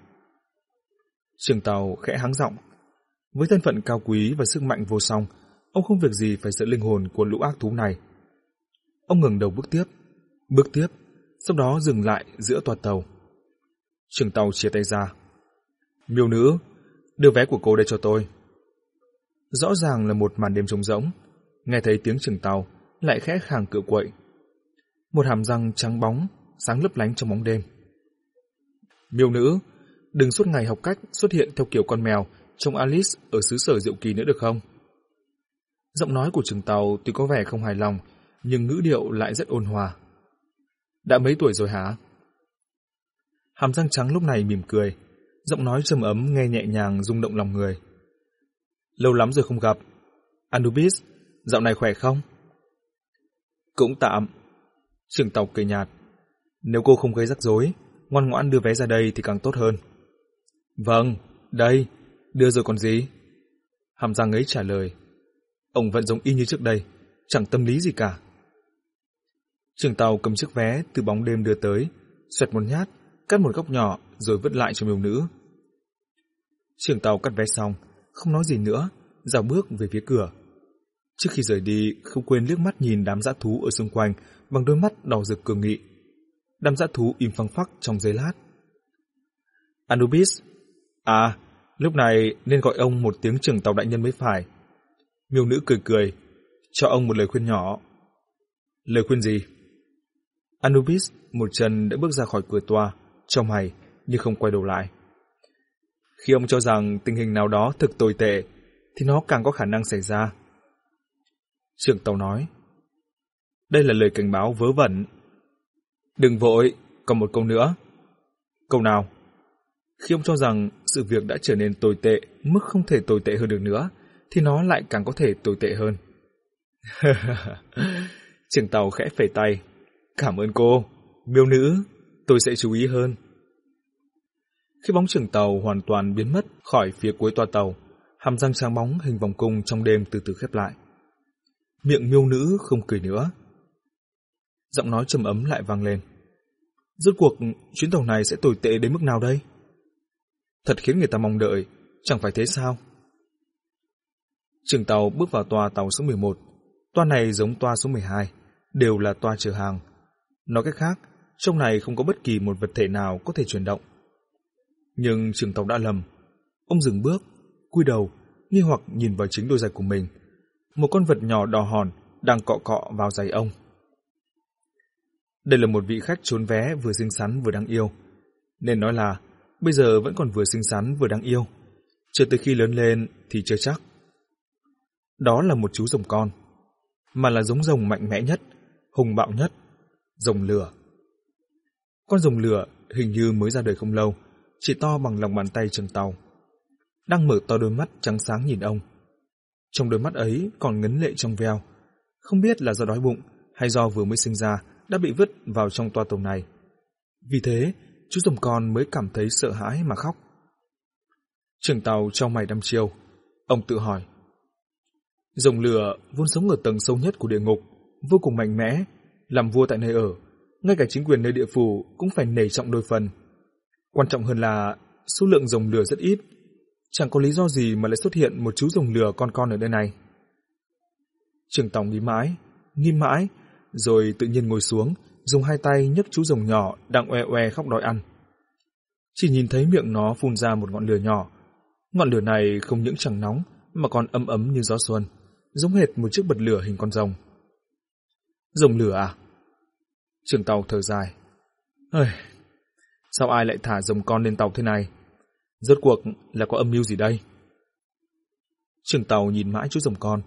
Trường tàu khẽ háng giọng. Với thân phận cao quý và sức mạnh vô song, ông không việc gì phải sợ linh hồn của lũ ác thú này. Ông ngừng đầu bước tiếp, bước tiếp, sau đó dừng lại giữa toa tàu. Trường tàu chia tay ra. Miêu nữ, đưa vé của cô đây cho tôi. Rõ ràng là một màn đêm trống rỗng, nghe thấy tiếng trường tàu lại khẽ khàng cựa quậy. Một hàm răng trắng bóng, sáng lấp lánh trong bóng đêm. Miêu nữ, đừng suốt ngày học cách xuất hiện theo kiểu con mèo trong Alice ở xứ sở diệu kỳ nữa được không? Giọng nói của trường tàu tuy có vẻ không hài lòng, nhưng ngữ điệu lại rất ôn hòa. Đã mấy tuổi rồi hả? Hàm răng trắng lúc này mỉm cười, Giọng nói trầm ấm nghe nhẹ nhàng rung động lòng người. Lâu lắm rồi không gặp. Anubis, dạo này khỏe không? Cũng tạm. Trưởng tàu cười nhạt. Nếu cô không gây rắc rối, ngoan ngoãn đưa vé ra đây thì càng tốt hơn. Vâng, đây, đưa rồi còn gì? Hàm răng ấy trả lời. Ông vẫn giống y như trước đây, chẳng tâm lý gì cả. Trường tàu cầm chiếc vé từ bóng đêm đưa tới, xoẹt một nhát, cắt một góc nhỏ rồi vứt lại cho miêu nữ. Trường tàu cắt vé xong, không nói gì nữa, dào bước về phía cửa. Trước khi rời đi, không quên liếc mắt nhìn đám dã thú ở xung quanh bằng đôi mắt đỏ rực cường nghị. Đám dã thú im phăng phắc trong giây lát. Anubis, à, lúc này nên gọi ông một tiếng trưởng tàu đại nhân mới phải. Miêu nữ cười cười, cho ông một lời khuyên nhỏ. Lời khuyên gì? Anubis một chân đã bước ra khỏi cửa toa, trong mày, nhưng không quay đầu lại. Khi ông cho rằng tình hình nào đó thực tồi tệ, thì nó càng có khả năng xảy ra. Trưởng tàu nói, đây là lời cảnh báo vớ vẩn. Đừng vội, còn một câu nữa. Câu nào? Khi ông cho rằng sự việc đã trở nên tồi tệ, mức không thể tồi tệ hơn được nữa, thì nó lại càng có thể tồi tệ hơn. *laughs* Trưởng tàu khẽ phẩy tay. Cảm ơn cô, miêu nữ, tôi sẽ chú ý hơn. Khi bóng trưởng tàu hoàn toàn biến mất khỏi phía cuối toa tàu, hàm răng sáng bóng hình vòng cung trong đêm từ từ khép lại. Miệng miêu nữ không cười nữa. Giọng nói trầm ấm lại vang lên. Rốt cuộc, chuyến tàu này sẽ tồi tệ đến mức nào đây? Thật khiến người ta mong đợi, chẳng phải thế sao? trưởng tàu bước vào toa tàu số 11. Toa này giống toa số 12, đều là toa chở hàng. Nói cách khác, trong này không có bất kỳ một vật thể nào có thể chuyển động. Nhưng trường tộc đã lầm. Ông dừng bước, cúi đầu, nghi hoặc nhìn vào chính đôi giày của mình. Một con vật nhỏ đỏ hòn đang cọ cọ vào giày ông. Đây là một vị khách trốn vé vừa xinh xắn vừa đáng yêu. Nên nói là bây giờ vẫn còn vừa xinh xắn vừa đáng yêu. Chờ tới khi lớn lên thì chưa chắc. Đó là một chú rồng con, mà là giống rồng mạnh mẽ nhất, hùng bạo nhất, rồng lửa. Con rồng lửa hình như mới ra đời không lâu, chỉ to bằng lòng bàn tay trường tàu. Đang mở to đôi mắt trắng sáng nhìn ông. Trong đôi mắt ấy còn ngấn lệ trong veo. Không biết là do đói bụng hay do vừa mới sinh ra đã bị vứt vào trong toa tàu này. Vì thế, chú rồng con mới cảm thấy sợ hãi mà khóc. Trường tàu trong mày đăm chiêu, ông tự hỏi. Rồng lửa vốn sống ở tầng sâu nhất của địa ngục, vô cùng mạnh mẽ, làm vua tại nơi ở, ngay cả chính quyền nơi địa phủ cũng phải nể trọng đôi phần. Quan trọng hơn là số lượng rồng lửa rất ít, chẳng có lý do gì mà lại xuất hiện một chú rồng lửa con con ở nơi này. Trường Tòng nghĩ mãi, nghi mãi, rồi tự nhiên ngồi xuống, dùng hai tay nhấc chú rồng nhỏ đang oe oe khóc đòi ăn. Chỉ nhìn thấy miệng nó phun ra một ngọn lửa nhỏ. Ngọn lửa này không những chẳng nóng, mà còn ấm ấm như gió xuân, giống hệt một chiếc bật lửa hình con rồng. Dùng lửa à? Trường tàu thở dài. Ơi, sao ai lại thả rồng con lên tàu thế này? Rốt cuộc là có âm mưu gì đây? Trường tàu nhìn mãi chú rồng con.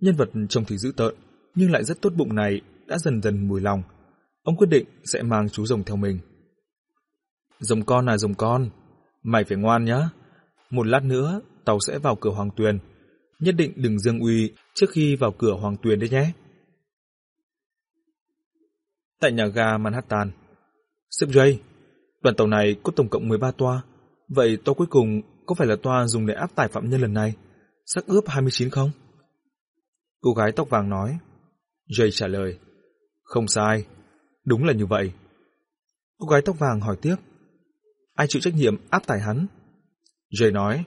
Nhân vật trông thì dữ tợn, nhưng lại rất tốt bụng này đã dần dần mùi lòng. Ông quyết định sẽ mang chú rồng theo mình. Rồng con là rồng con, mày phải ngoan nhá. Một lát nữa, tàu sẽ vào cửa Hoàng Tuyền. Nhất định đừng dương uy trước khi vào cửa Hoàng Tuyền đấy nhé. Tại nhà ga Manhattan, Sếp Jay, đoàn tàu này có tổng cộng 13 toa. Vậy toa cuối cùng có phải là toa dùng để áp tải phạm nhân lần này? Sắc ướp 29 không? Cô gái tóc vàng nói. Jay trả lời. Không sai, đúng là như vậy. Cô gái tóc vàng hỏi tiếp. Ai chịu trách nhiệm áp tải hắn? Jay nói.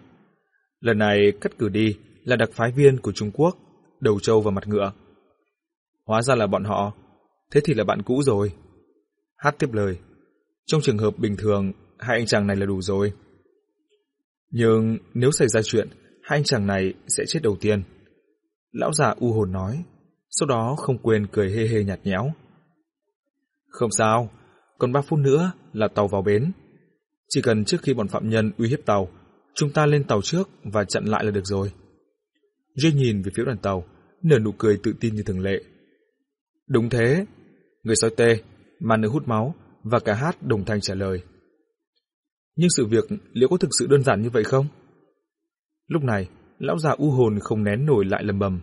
Lần này cắt cử đi là đặc phái viên của Trung Quốc, đầu trâu và mặt ngựa. Hóa ra là bọn họ, thế thì là bạn cũ rồi. Hát tiếp lời. Trong trường hợp bình thường, hai anh chàng này là đủ rồi. Nhưng nếu xảy ra chuyện, hai anh chàng này sẽ chết đầu tiên. Lão già u hồn nói, sau đó không quên cười hê hê nhạt nhẽo. Không sao, còn ba phút nữa là tàu vào bến. Chỉ cần trước khi bọn phạm nhân uy hiếp tàu, chúng ta lên tàu trước và chặn lại là được rồi. Duy nhìn về phía đoàn tàu, nở nụ cười tự tin như thường lệ. Đúng thế, người sói tê, mà nữ hút máu và cả hát đồng thanh trả lời. Nhưng sự việc liệu có thực sự đơn giản như vậy không? Lúc này, lão già u hồn không nén nổi lại lầm bầm.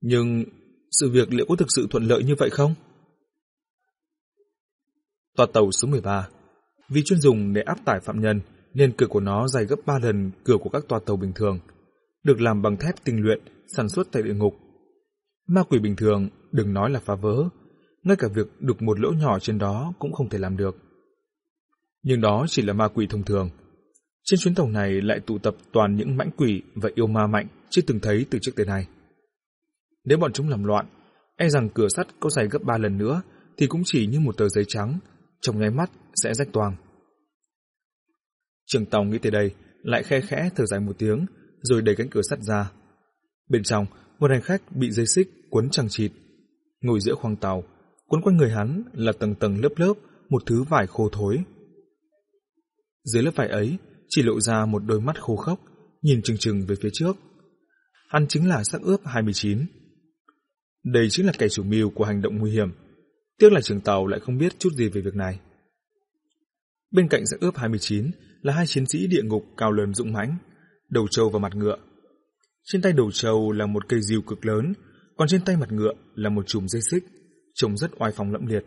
Nhưng sự việc liệu có thực sự thuận lợi như vậy không? Toa tàu số 13 Vì chuyên dùng để áp tải phạm nhân nên cửa của nó dày gấp 3 lần cửa của các toa tàu bình thường, được làm bằng thép tinh luyện sản xuất tại địa ngục. Ma quỷ bình thường đừng nói là phá vỡ, ngay cả việc đục một lỗ nhỏ trên đó cũng không thể làm được. Nhưng đó chỉ là ma quỷ thông thường. Trên chuyến tàu này lại tụ tập toàn những mãnh quỷ và yêu ma mạnh chưa từng thấy từ trước tới nay. Nếu bọn chúng làm loạn, e rằng cửa sắt có dày gấp ba lần nữa thì cũng chỉ như một tờ giấy trắng, trong nháy mắt sẽ rách toang. Trường tàu nghĩ tới đây, lại khe khẽ thở dài một tiếng, rồi đẩy cánh cửa sắt ra. Bên trong, một hành khách bị dây xích cuốn chằng chịt. Ngồi giữa khoang tàu, cuốn quanh người hắn là tầng tầng lớp lớp một thứ vải khô thối. Dưới lớp vải ấy chỉ lộ ra một đôi mắt khô khốc, nhìn chừng chừng về phía trước. Hắn chính là sắc ướp 29. Đây chính là kẻ chủ mưu của hành động nguy hiểm. Tiếc là trường tàu lại không biết chút gì về việc này. Bên cạnh sắc ướp 29 là hai chiến sĩ địa ngục cao lớn dũng mãnh, đầu trâu và mặt ngựa. Trên tay đầu trâu là một cây diều cực lớn, còn trên tay mặt ngựa là một chùm dây xích, trông rất oai phong lẫm liệt.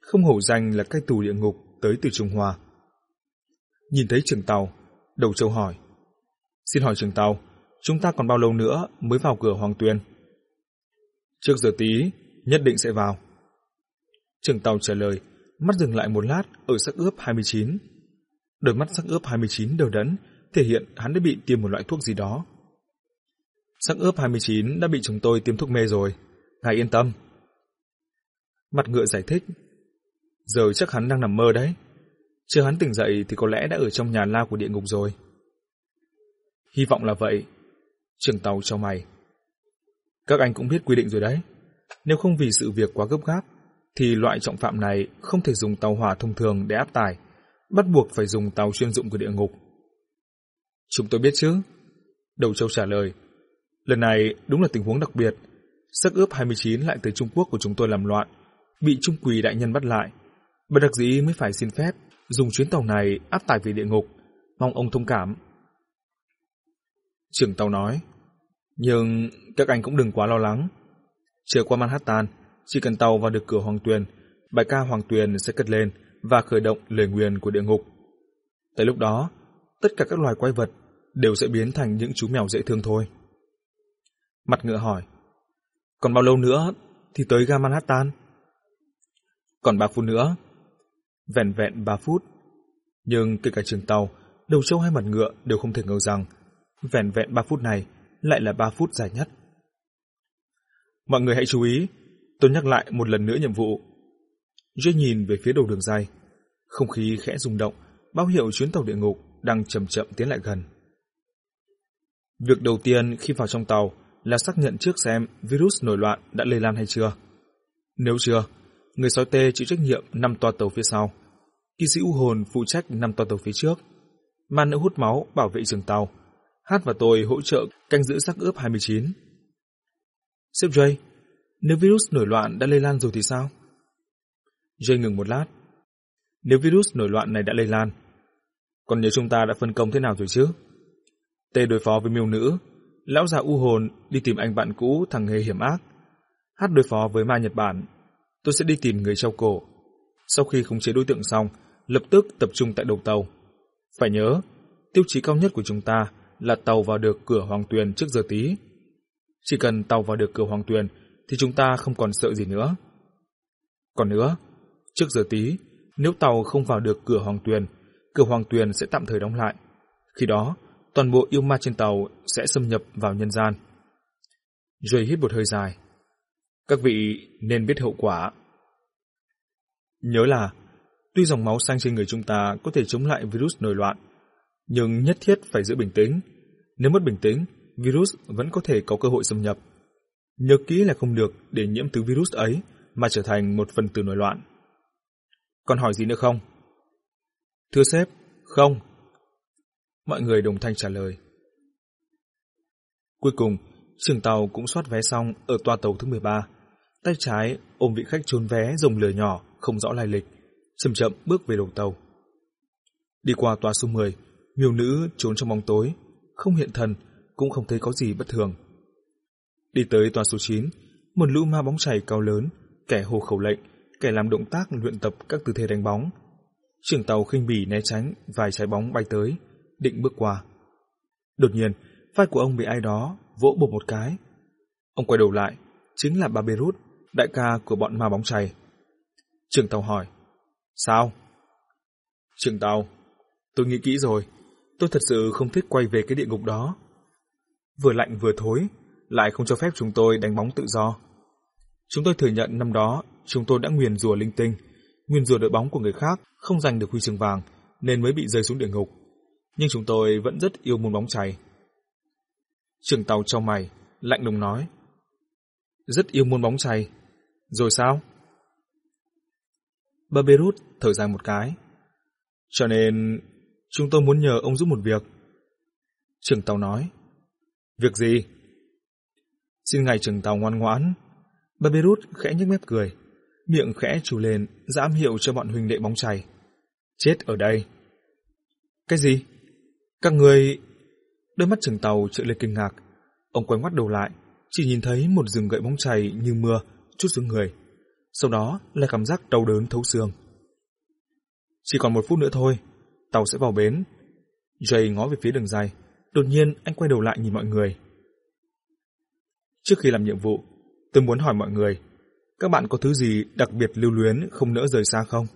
Không hổ danh là cai tù địa ngục tới từ Trung Hoa. Nhìn thấy trường tàu, đầu châu hỏi. Xin hỏi trường tàu, chúng ta còn bao lâu nữa mới vào cửa Hoàng Tuyền? Trước giờ tí, nhất định sẽ vào. Trường tàu trả lời, mắt dừng lại một lát ở sắc ướp 29. Đôi mắt sắc ướp 29 đều đẫn, thể hiện hắn đã bị tiêm một loại thuốc gì đó. Sắc ướp 29 đã bị chúng tôi tiêm thuốc mê rồi, ngài yên tâm. Mặt ngựa giải thích, giờ chắc hắn đang nằm mơ đấy. Chưa hắn tỉnh dậy thì có lẽ đã ở trong nhà lao của địa ngục rồi. Hy vọng là vậy. Trường tàu cho mày. Các anh cũng biết quy định rồi đấy. Nếu không vì sự việc quá gấp gáp, thì loại trọng phạm này không thể dùng tàu hỏa thông thường để áp tải, bắt buộc phải dùng tàu chuyên dụng của địa ngục. Chúng tôi biết chứ. Đầu châu trả lời. Lần này đúng là tình huống đặc biệt. Sắc ướp 29 lại tới Trung Quốc của chúng tôi làm loạn, bị Trung Quỳ đại nhân bắt lại. Bất đặc dĩ mới phải xin phép dùng chuyến tàu này áp tải về địa ngục, mong ông thông cảm. Trưởng tàu nói, nhưng các anh cũng đừng quá lo lắng. Trở qua Manhattan, chỉ cần tàu vào được cửa Hoàng Tuyền, bài ca Hoàng Tuyền sẽ cất lên và khởi động lời nguyền của địa ngục. Tới lúc đó, tất cả các loài quái vật đều sẽ biến thành những chú mèo dễ thương thôi. Mặt ngựa hỏi, còn bao lâu nữa thì tới ga Manhattan? Còn 3 phút nữa. Vẹn vẹn 3 phút. Nhưng kể cả trường tàu, đầu châu hay mặt ngựa đều không thể ngờ rằng vẹn vẹn 3 phút này lại là 3 phút dài nhất. Mọi người hãy chú ý, tôi nhắc lại một lần nữa nhiệm vụ. Jay nhìn về phía đầu đường dây, không khí khẽ rung động, báo hiệu chuyến tàu địa ngục đang chậm chậm tiến lại gần. Việc đầu tiên khi vào trong tàu là xác nhận trước xem virus nổi loạn đã lây lan hay chưa. Nếu chưa, người sói tê chịu trách nhiệm năm toa tàu phía sau. Kỵ sĩ u hồn phụ trách năm toa tàu phía trước. Ma nữ hút máu bảo vệ trường tàu. Hát và tôi hỗ trợ canh giữ xác ướp 29. Sếp Jay, nếu virus nổi loạn đã lây lan rồi thì sao? Jay ngừng một lát. Nếu virus nổi loạn này đã lây lan, còn nhớ chúng ta đã phân công thế nào rồi chứ? Tê đối phó với miêu nữ, lão già u hồn đi tìm anh bạn cũ thằng hề hiểm ác. Hát đối phó với ma Nhật Bản, tôi sẽ đi tìm người treo cổ. Sau khi khống chế đối tượng xong, lập tức tập trung tại đầu tàu. Phải nhớ, tiêu chí cao nhất của chúng ta là tàu vào được cửa Hoàng Tuyền trước giờ tí. Chỉ cần tàu vào được cửa Hoàng Tuyền thì chúng ta không còn sợ gì nữa. Còn nữa, trước giờ tí, nếu tàu không vào được cửa Hoàng Tuyền, cửa Hoàng Tuyền sẽ tạm thời đóng lại. Khi đó, toàn bộ yêu ma trên tàu sẽ xâm nhập vào nhân gian. Rồi hít một hơi dài. Các vị nên biết hậu quả. Nhớ là, tuy dòng máu xanh trên người chúng ta có thể chống lại virus nổi loạn, nhưng nhất thiết phải giữ bình tĩnh. Nếu mất bình tĩnh, virus vẫn có thể có cơ hội xâm nhập. Nhớ kỹ là không được để nhiễm từ virus ấy mà trở thành một phần tử nổi loạn. Còn hỏi gì nữa không? Thưa sếp, không. Mọi người đồng thanh trả lời. Cuối cùng, trưởng tàu cũng soát vé xong ở toa tàu thứ 13. Tay trái ôm vị khách trốn vé dùng lửa nhỏ, không rõ lai lịch, chậm chậm bước về đầu tàu. Đi qua tòa số 10, miêu nữ trốn trong bóng tối, không hiện thân, cũng không thấy có gì bất thường. Đi tới tòa số 9, một lũ ma bóng chảy cao lớn, kẻ hồ khẩu lệnh, kẻ làm động tác luyện tập các tư thế đánh bóng. Trưởng tàu khinh bỉ né tránh vài trái bóng bay tới, định bước qua. Đột nhiên, vai của ông bị ai đó vỗ bột một cái. Ông quay đầu lại, chính là Barberut, đại ca của bọn ma bóng chày. Trường tàu hỏi, sao? Trường tàu, tôi nghĩ kỹ rồi, tôi thật sự không thích quay về cái địa ngục đó. Vừa lạnh vừa thối, lại không cho phép chúng tôi đánh bóng tự do. Chúng tôi thừa nhận năm đó chúng tôi đã nguyền rủa linh tinh, nguyền rủa đội bóng của người khác không giành được huy chương vàng nên mới bị rơi xuống địa ngục. Nhưng chúng tôi vẫn rất yêu môn bóng chày. Trưởng tàu trong mày, lạnh lùng nói. Rất yêu môn bóng chày. Rồi sao? Barberut thở dài một cái. Cho nên, chúng tôi muốn nhờ ông giúp một việc. Trưởng tàu nói. Việc gì? Xin ngài trưởng tàu ngoan ngoãn. Barberut khẽ nhếch mép cười, miệng khẽ chủ lên, giãm hiệu cho bọn huynh đệ bóng chày. Chết ở đây. Cái gì? Các người... Đôi mắt trưởng tàu trợn lên kinh ngạc. Ông quay ngoắt đầu lại, chỉ nhìn thấy một rừng gậy bóng chày như mưa chút xuống người. Sau đó là cảm giác đau đớn thấu xương. Chỉ còn một phút nữa thôi, tàu sẽ vào bến. Jay ngó về phía đường dài. Đột nhiên anh quay đầu lại nhìn mọi người. Trước khi làm nhiệm vụ, tôi muốn hỏi mọi người, các bạn có thứ gì đặc biệt lưu luyến không nỡ rời xa không?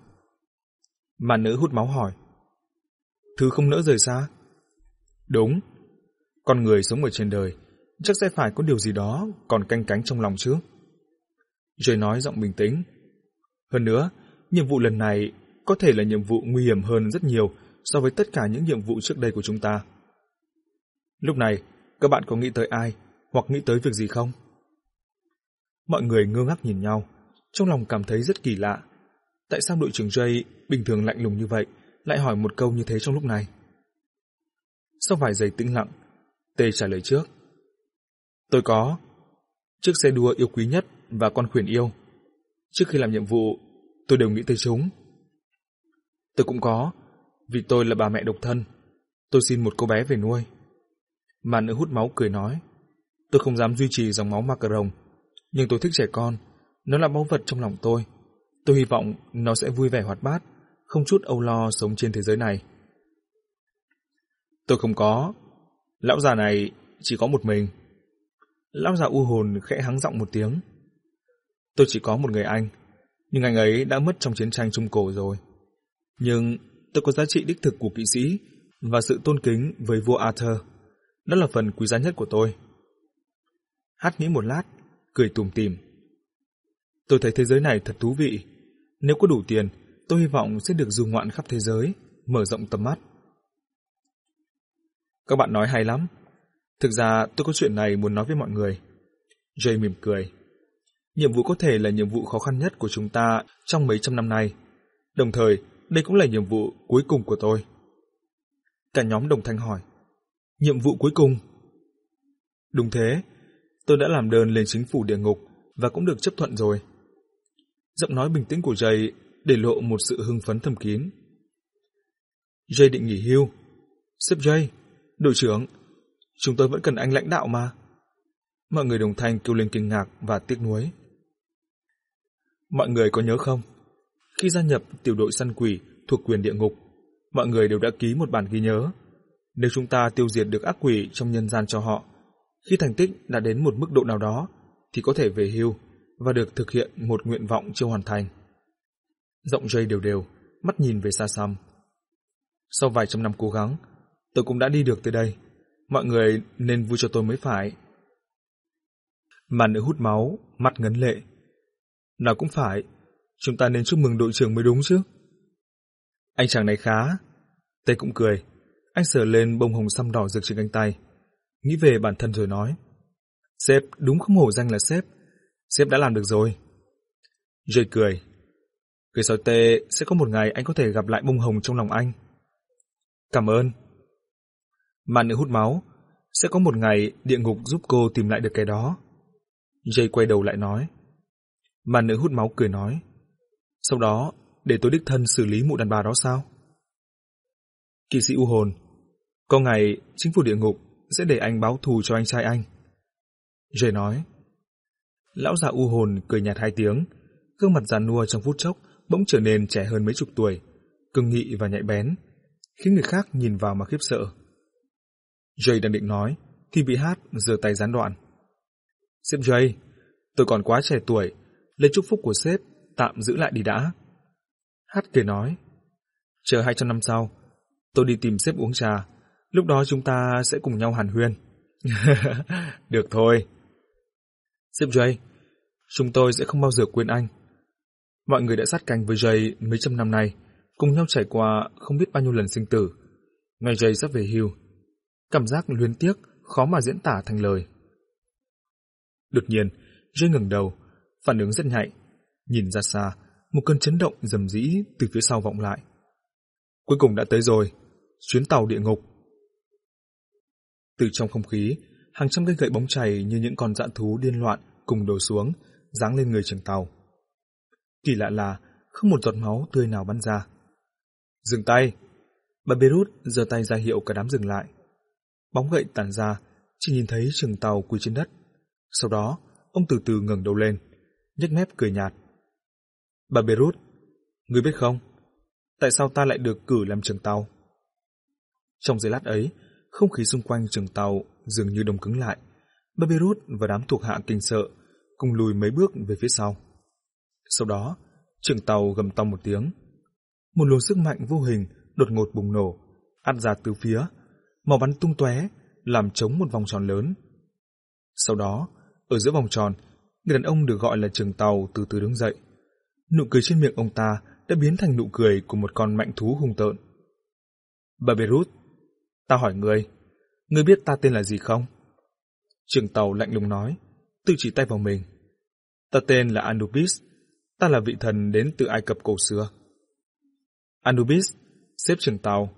Mà nữ hút máu hỏi. Thứ không nỡ rời xa? Đúng. Con người sống ở trên đời, chắc sẽ phải có điều gì đó còn canh cánh trong lòng chứ. Rồi nói giọng bình tĩnh. Hơn nữa, nhiệm vụ lần này có thể là nhiệm vụ nguy hiểm hơn rất nhiều so với tất cả những nhiệm vụ trước đây của chúng ta. Lúc này, các bạn có nghĩ tới ai hoặc nghĩ tới việc gì không? Mọi người ngơ ngác nhìn nhau, trong lòng cảm thấy rất kỳ lạ. Tại sao đội trưởng Jay bình thường lạnh lùng như vậy lại hỏi một câu như thế trong lúc này? Sau vài giây tĩnh lặng, Tê trả lời trước. Tôi có. Chiếc xe đua yêu quý nhất và con khuyển yêu. Trước khi làm nhiệm vụ, tôi đều nghĩ tới chúng. Tôi cũng có, vì tôi là bà mẹ độc thân. Tôi xin một cô bé về nuôi. Mà nữ hút máu cười nói. Tôi không dám duy trì dòng máu macaron, nhưng tôi thích trẻ con. Nó là báu vật trong lòng tôi. Tôi hy vọng nó sẽ vui vẻ hoạt bát, không chút âu lo sống trên thế giới này. Tôi không có. Lão già này chỉ có một mình. Lão già u hồn khẽ hắng giọng một tiếng. Tôi chỉ có một người anh, nhưng anh ấy đã mất trong chiến tranh Trung Cổ rồi. Nhưng tôi có giá trị đích thực của kỵ sĩ và sự tôn kính với vua Arthur. Đó là phần quý giá nhất của tôi. Hát nghĩ một lát, cười tùm tìm. Tôi thấy thế giới này thật thú vị. Nếu có đủ tiền, tôi hy vọng sẽ được du ngoạn khắp thế giới, mở rộng tầm mắt. Các bạn nói hay lắm. Thực ra tôi có chuyện này muốn nói với mọi người. Jay mỉm cười. Nhiệm vụ có thể là nhiệm vụ khó khăn nhất của chúng ta trong mấy trăm năm nay. Đồng thời, đây cũng là nhiệm vụ cuối cùng của tôi. Cả nhóm đồng thanh hỏi. Nhiệm vụ cuối cùng? Đúng thế, tôi đã làm đơn lên chính phủ địa ngục và cũng được chấp thuận rồi. Giọng nói bình tĩnh của Jay để lộ một sự hưng phấn thầm kín. Jay định nghỉ hưu. Sếp Jay, đội trưởng, chúng tôi vẫn cần anh lãnh đạo mà. Mọi người đồng thanh kêu lên kinh ngạc và tiếc nuối. Mọi người có nhớ không? Khi gia nhập tiểu đội săn quỷ thuộc quyền địa ngục, mọi người đều đã ký một bản ghi nhớ. Nếu chúng ta tiêu diệt được ác quỷ trong nhân gian cho họ, khi thành tích đã đến một mức độ nào đó, thì có thể về hưu và được thực hiện một nguyện vọng chưa hoàn thành. Giọng dây đều đều, mắt nhìn về xa xăm. Sau vài trăm năm cố gắng, tôi cũng đã đi được tới đây. Mọi người nên vui cho tôi mới phải. Mà nữ hút máu, mắt ngấn lệ. Nào cũng phải, chúng ta nên chúc mừng đội trưởng mới đúng chứ. Anh chàng này khá. Tê cũng cười. Anh sờ lên bông hồng xăm đỏ rực trên cánh tay. Nghĩ về bản thân rồi nói. Sếp đúng không hổ danh là sếp. Sếp đã làm được rồi. Rồi cười. Cười sói tê sẽ có một ngày anh có thể gặp lại bông hồng trong lòng anh. Cảm ơn. Mà nữ hút máu. Sẽ có một ngày địa ngục giúp cô tìm lại được cái đó. Jay quay đầu lại nói. Mà nữ hút máu cười nói. Sau đó, để tôi đích thân xử lý mụ đàn bà đó sao? Kỵ sĩ U hồn, có ngày chính phủ địa ngục sẽ để anh báo thù cho anh trai anh. Jay nói. Lão già U hồn cười nhạt hai tiếng, gương mặt già nua trong phút chốc bỗng trở nên trẻ hơn mấy chục tuổi, cưng nghị và nhạy bén, khiến người khác nhìn vào mà khiếp sợ. Jay đang định nói, thì bị Hát giơ tay gián đoạn. Sếp Jay, tôi còn quá trẻ tuổi, lấy chúc phúc của sếp, tạm giữ lại đi đã. Hát cười nói, chờ 200 năm sau, tôi đi tìm sếp uống trà, lúc đó chúng ta sẽ cùng nhau hàn huyên. *laughs* Được thôi. Sếp Jay, chúng tôi sẽ không bao giờ quên anh. Mọi người đã sát cánh với Jay mấy trăm năm nay, cùng nhau trải qua không biết bao nhiêu lần sinh tử. Ngày Jay sắp về hưu, cảm giác luyến tiếc, khó mà diễn tả thành lời. Đột nhiên, Jay ngẩng đầu, phản ứng rất nhạy, nhìn ra xa, một cơn chấn động rầm rĩ từ phía sau vọng lại. Cuối cùng đã tới rồi, chuyến tàu địa ngục. Từ trong không khí, hàng trăm cây gậy bóng chảy như những con dã thú điên loạn cùng đổ xuống, giáng lên người trưởng tàu. Kỳ lạ là không một giọt máu tươi nào bắn ra. Dừng tay! Bà Beirut giơ tay ra hiệu cả đám dừng lại. Bóng gậy tản ra, chỉ nhìn thấy trường tàu quỳ trên đất. Sau đó, ông từ từ ngẩng đầu lên, nhếch mép cười nhạt. Bà Beirut, người biết không, tại sao ta lại được cử làm trưởng tàu? Trong giây lát ấy, không khí xung quanh trường tàu dường như đông cứng lại. Bà Beirut và đám thuộc hạ kinh sợ, cùng lùi mấy bước về phía sau. Sau đó, trường tàu gầm to một tiếng. Một luồng sức mạnh vô hình đột ngột bùng nổ, át ra từ phía, màu bắn tung tóe, làm trống một vòng tròn lớn. Sau đó, ở giữa vòng tròn, người đàn ông được gọi là trường tàu từ từ đứng dậy. Nụ cười trên miệng ông ta đã biến thành nụ cười của một con mạnh thú hung tợn. Bà Beirut, ta hỏi ngươi, ngươi biết ta tên là gì không? Trường tàu lạnh lùng nói, tự chỉ tay vào mình. Ta tên là Anubis, ta là vị thần đến từ Ai Cập cổ xưa. Anubis, xếp trường tàu,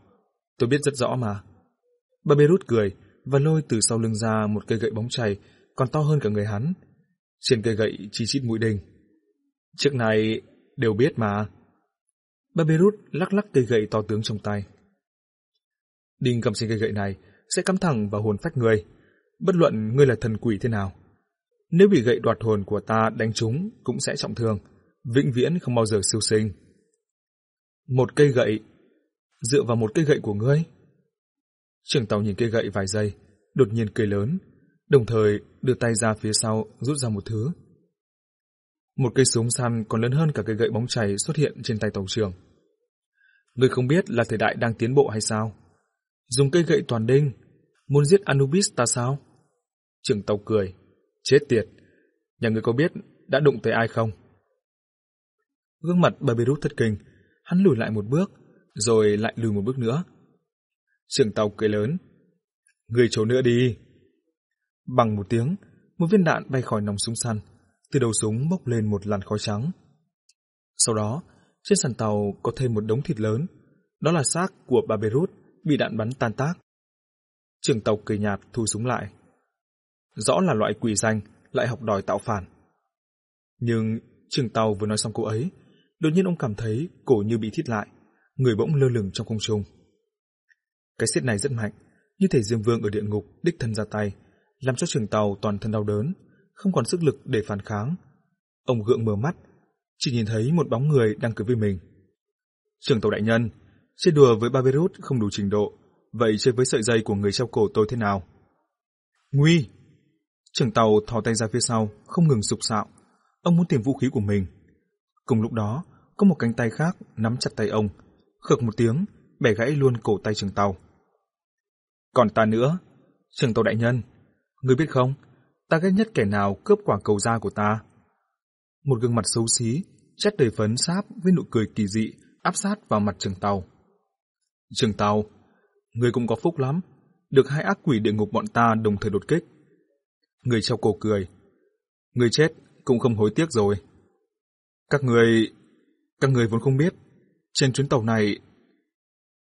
tôi biết rất rõ mà. Bà Beirut cười và lôi từ sau lưng ra một cây gậy bóng chày còn to hơn cả người hắn. Trên cây gậy chỉ chít mũi đinh. Trước này đều biết mà. Bà Beirut lắc lắc cây gậy to tướng trong tay. Đinh cầm trên cây gậy này sẽ cắm thẳng vào hồn phách người, bất luận ngươi là thần quỷ thế nào. Nếu bị gậy đoạt hồn của ta đánh trúng cũng sẽ trọng thương, vĩnh viễn không bao giờ siêu sinh. Một cây gậy, dựa vào một cây gậy của ngươi. Trưởng tàu nhìn cây gậy vài giây, đột nhiên cười lớn, đồng thời đưa tay ra phía sau rút ra một thứ. Một cây súng săn còn lớn hơn cả cây gậy bóng chảy xuất hiện trên tay tàu trưởng. người không biết là thời đại đang tiến bộ hay sao? Dùng cây gậy toàn đinh, muốn giết Anubis ta sao? Trưởng tàu cười, chết tiệt, nhà người có biết đã đụng tới ai không? Gương mặt Barberus thất kinh, hắn lùi lại một bước, rồi lại lùi một bước nữa. Trưởng tàu cười lớn, người trốn nữa đi. Bằng một tiếng, một viên đạn bay khỏi nòng súng săn, từ đầu súng bốc lên một làn khói trắng. Sau đó, trên sàn tàu có thêm một đống thịt lớn, đó là xác của bà Beirut bị đạn bắn tan tác. Trường tàu cười nhạt thu súng lại. Rõ là loại quỷ danh, lại học đòi tạo phản. Nhưng trường tàu vừa nói xong câu ấy, đột nhiên ông cảm thấy cổ như bị thít lại, người bỗng lơ lửng trong không trung. Cái xiết này rất mạnh, như thể Diêm Vương ở địa ngục đích thân ra tay, làm cho trưởng tàu toàn thân đau đớn, không còn sức lực để phản kháng. Ông gượng mở mắt, chỉ nhìn thấy một bóng người đang cười với mình. Trưởng tàu đại nhân, chơi đùa với Barberut không đủ trình độ, vậy chơi với sợi dây của người treo cổ tôi thế nào? Nguy! Trưởng tàu thò tay ra phía sau, không ngừng sục sạo. Ông muốn tìm vũ khí của mình. Cùng lúc đó, có một cánh tay khác nắm chặt tay ông, khực một tiếng, bẻ gãy luôn cổ tay trưởng tàu. Còn ta nữa, trưởng tàu đại nhân, ngươi biết không, ta ghét nhất kẻ nào cướp quả cầu da của ta. Một gương mặt xấu xí, chất đầy phấn sáp với nụ cười kỳ dị áp sát vào mặt trường tàu. Trường tàu, ngươi cũng có phúc lắm, được hai ác quỷ địa ngục bọn ta đồng thời đột kích. Người treo cổ cười. Người chết cũng không hối tiếc rồi. Các người... Các người vốn không biết. Trên chuyến tàu này...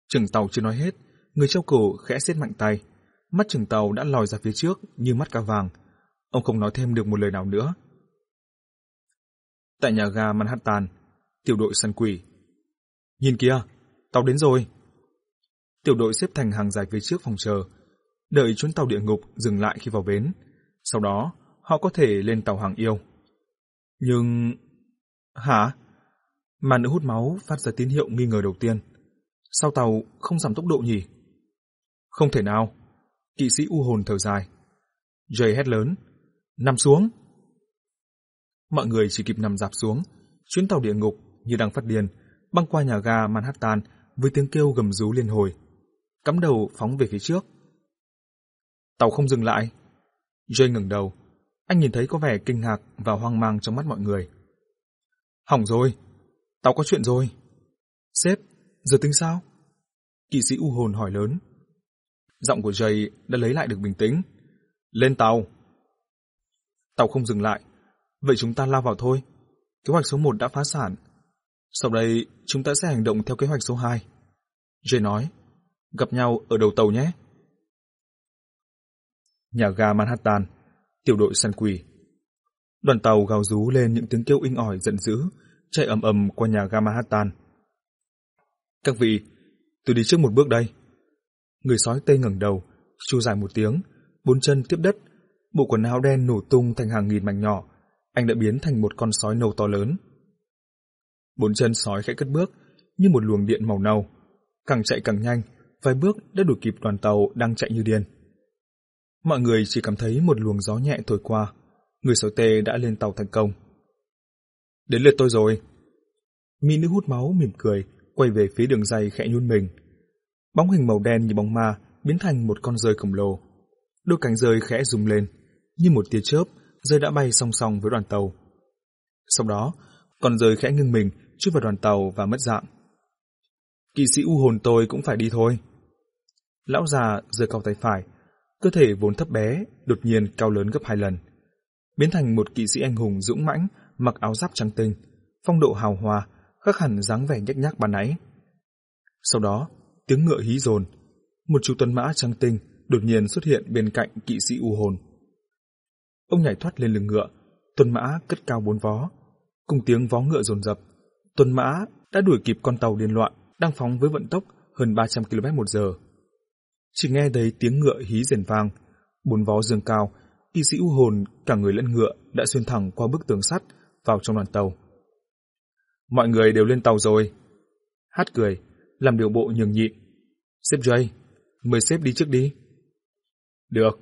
Trường tàu chưa nói hết, người treo cổ khẽ xiết mạnh tay. Mắt chừng tàu đã lòi ra phía trước như mắt cá vàng. Ông không nói thêm được một lời nào nữa. Tại nhà ga Manhattan, tiểu đội săn quỷ. Nhìn kìa, tàu đến rồi. Tiểu đội xếp thành hàng dài phía trước phòng chờ, đợi chuyến tàu địa ngục dừng lại khi vào bến. Sau đó, họ có thể lên tàu hàng yêu. Nhưng... Hả? Mà nữ hút máu phát ra tín hiệu nghi ngờ đầu tiên. Sao tàu không giảm tốc độ nhỉ? Không thể nào. Kỵ sĩ u hồn thở dài. Jay hét lớn. Nằm xuống! Mọi người chỉ kịp nằm dạp xuống. Chuyến tàu địa ngục như đang phát điên, băng qua nhà ga Manhattan với tiếng kêu gầm rú liên hồi. Cắm đầu phóng về phía trước. Tàu không dừng lại. Jay ngừng đầu. Anh nhìn thấy có vẻ kinh ngạc và hoang mang trong mắt mọi người. Hỏng rồi. Tàu có chuyện rồi. Sếp, giờ tính sao? Kỵ sĩ u hồn hỏi lớn. Giọng của Jay đã lấy lại được bình tĩnh. Lên tàu. Tàu không dừng lại. Vậy chúng ta lao vào thôi. Kế hoạch số 1 đã phá sản. Sau đây, chúng ta sẽ hành động theo kế hoạch số 2. Jay nói. Gặp nhau ở đầu tàu nhé. Nhà ga Manhattan, tiểu đội săn quỷ. Đoàn tàu gào rú lên những tiếng kêu inh ỏi giận dữ, chạy ầm ầm qua nhà ga Manhattan. Các vị, tôi đi trước một bước đây. Người sói tây ngẩng đầu, chu dài một tiếng, bốn chân tiếp đất, bộ quần áo đen nổ tung thành hàng nghìn mảnh nhỏ, anh đã biến thành một con sói nâu to lớn. Bốn chân sói khẽ cất bước, như một luồng điện màu nâu, càng chạy càng nhanh, vài bước đã đuổi kịp đoàn tàu đang chạy như điên. Mọi người chỉ cảm thấy một luồng gió nhẹ thổi qua, người sói tê đã lên tàu thành công. Đến lượt tôi rồi. Mỹ nữ hút máu mỉm cười, quay về phía đường dây khẽ nhún mình. Bóng hình màu đen như bóng ma biến thành một con rơi khổng lồ. Đôi cánh rơi khẽ rung lên, như một tia chớp, rơi đã bay song song với đoàn tàu. Sau đó, con rơi khẽ ngưng mình, chui vào đoàn tàu và mất dạng. Kỵ sĩ u hồn tôi cũng phải đi thôi. Lão già giơ cao tay phải, cơ thể vốn thấp bé, đột nhiên cao lớn gấp hai lần. Biến thành một kỵ sĩ anh hùng dũng mãnh, mặc áo giáp trắng tinh, phong độ hào hoa, khác hẳn dáng vẻ nhếch nhác ban nãy. Sau đó, tiếng ngựa hí dồn, một chú tuần mã trắng tinh đột nhiên xuất hiện bên cạnh kỵ sĩ u hồn. Ông nhảy thoát lên lưng ngựa, tuần mã cất cao bốn vó, cùng tiếng vó ngựa dồn dập, tuần mã đã đuổi kịp con tàu điên loạn đang phóng với vận tốc hơn 300 km một giờ. Chỉ nghe thấy tiếng ngựa hí rền vang, bốn vó dương cao, kỵ sĩ u hồn cả người lẫn ngựa đã xuyên thẳng qua bức tường sắt vào trong đoàn tàu. Mọi người đều lên tàu rồi. Hát cười, làm điều bộ nhường nhịn. Sếp Jay, mời sếp đi trước đi. Được,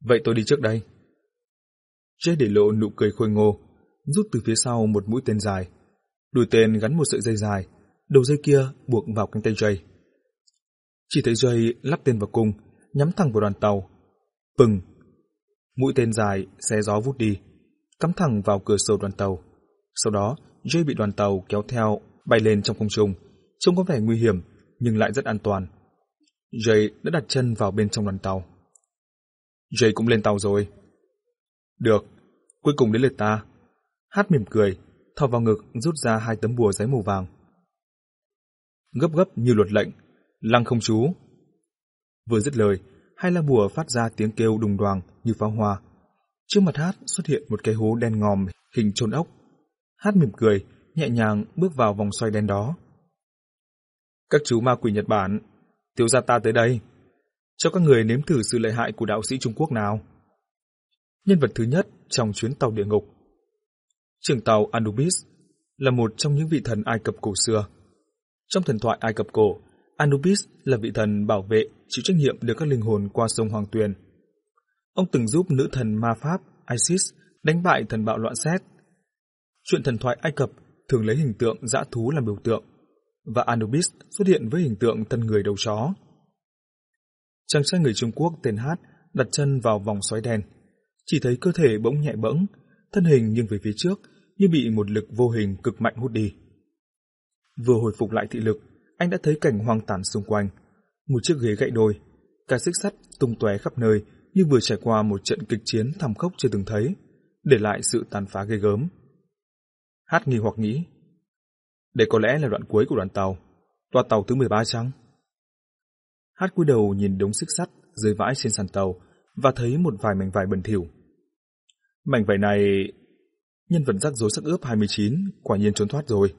vậy tôi đi trước đây. Jay để lộ nụ cười khôi ngô, rút từ phía sau một mũi tên dài. Đuôi tên gắn một sợi dây dài, đầu dây kia buộc vào cánh tay Jay. Chỉ thấy Jay lắp tên vào cung, nhắm thẳng vào đoàn tàu. Pừng! Mũi tên dài, xé gió vút đi, cắm thẳng vào cửa sổ đoàn tàu. Sau đó, Jay bị đoàn tàu kéo theo, bay lên trong không trung. Trông có vẻ nguy hiểm, nhưng lại rất an toàn. Jay đã đặt chân vào bên trong đoàn tàu. Jay cũng lên tàu rồi. Được, cuối cùng đến lượt ta. Hát mỉm cười, thò vào ngực rút ra hai tấm bùa giấy màu vàng. Gấp gấp như luật lệnh, lăng không chú. Vừa dứt lời, hai la bùa phát ra tiếng kêu đùng đoàng như pháo hoa. Trước mặt hát xuất hiện một cái hố đen ngòm hình trôn ốc. Hát mỉm cười, nhẹ nhàng bước vào vòng xoay đen đó. Các chú ma quỷ Nhật Bản, thiếu gia ta tới đây. Cho các người nếm thử sự lợi hại của đạo sĩ Trung Quốc nào. Nhân vật thứ nhất trong chuyến tàu địa ngục. Trưởng tàu Anubis là một trong những vị thần Ai Cập cổ xưa. Trong thần thoại Ai Cập cổ, Anubis là vị thần bảo vệ chịu trách nhiệm đưa các linh hồn qua sông Hoàng Tuyền. Ông từng giúp nữ thần ma pháp Isis đánh bại thần bạo loạn xét. Chuyện thần thoại Ai Cập thường lấy hình tượng dã thú làm biểu tượng, và Anubis xuất hiện với hình tượng thân người đầu chó. Chàng trai người Trung Quốc tên Hát đặt chân vào vòng xoáy đen, chỉ thấy cơ thể bỗng nhẹ bẫng, thân hình nghiêng về phía trước như bị một lực vô hình cực mạnh hút đi. Vừa hồi phục lại thị lực, anh đã thấy cảnh hoang tàn xung quanh. Một chiếc ghế gãy đôi, cả xích sắt tung tóe khắp nơi như vừa trải qua một trận kịch chiến thảm khốc chưa từng thấy, để lại sự tàn phá ghê gớm. Hát nghi hoặc nghĩ, đây có lẽ là đoạn cuối của đoàn tàu, toa tàu thứ 13 chăng? Hát cúi đầu nhìn đống xích sắt rơi vãi trên sàn tàu và thấy một vài mảnh vải bẩn thỉu. Mảnh vải này... Nhân vật rắc rối sắc ướp 29 quả nhiên trốn thoát rồi.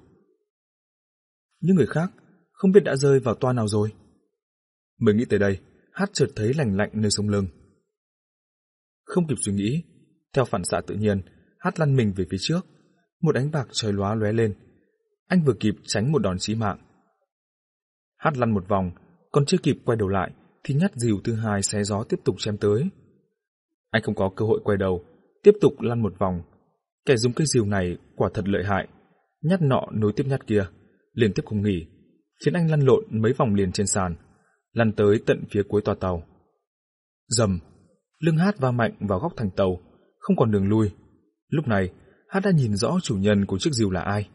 Những người khác không biết đã rơi vào toa nào rồi. Mới nghĩ tới đây, hát chợt thấy lạnh lạnh nơi sống lưng. Không kịp suy nghĩ, theo phản xạ tự nhiên, hát lăn mình về phía trước. Một ánh bạc trời lóa lóe lên. Anh vừa kịp tránh một đòn chí mạng. Hát lăn một vòng, còn chưa kịp quay đầu lại, thì nhát dìu thứ hai xé gió tiếp tục chém tới. Anh không có cơ hội quay đầu, tiếp tục lăn một vòng. Kẻ dùng cây dìu này quả thật lợi hại. Nhát nọ nối tiếp nhát kia, liên tiếp không nghỉ, khiến anh lăn lộn mấy vòng liền trên sàn, lăn tới tận phía cuối tòa tàu. Dầm, lưng hát va mạnh vào góc thành tàu, không còn đường lui. Lúc này, hát đã nhìn rõ chủ nhân của chiếc diều là ai.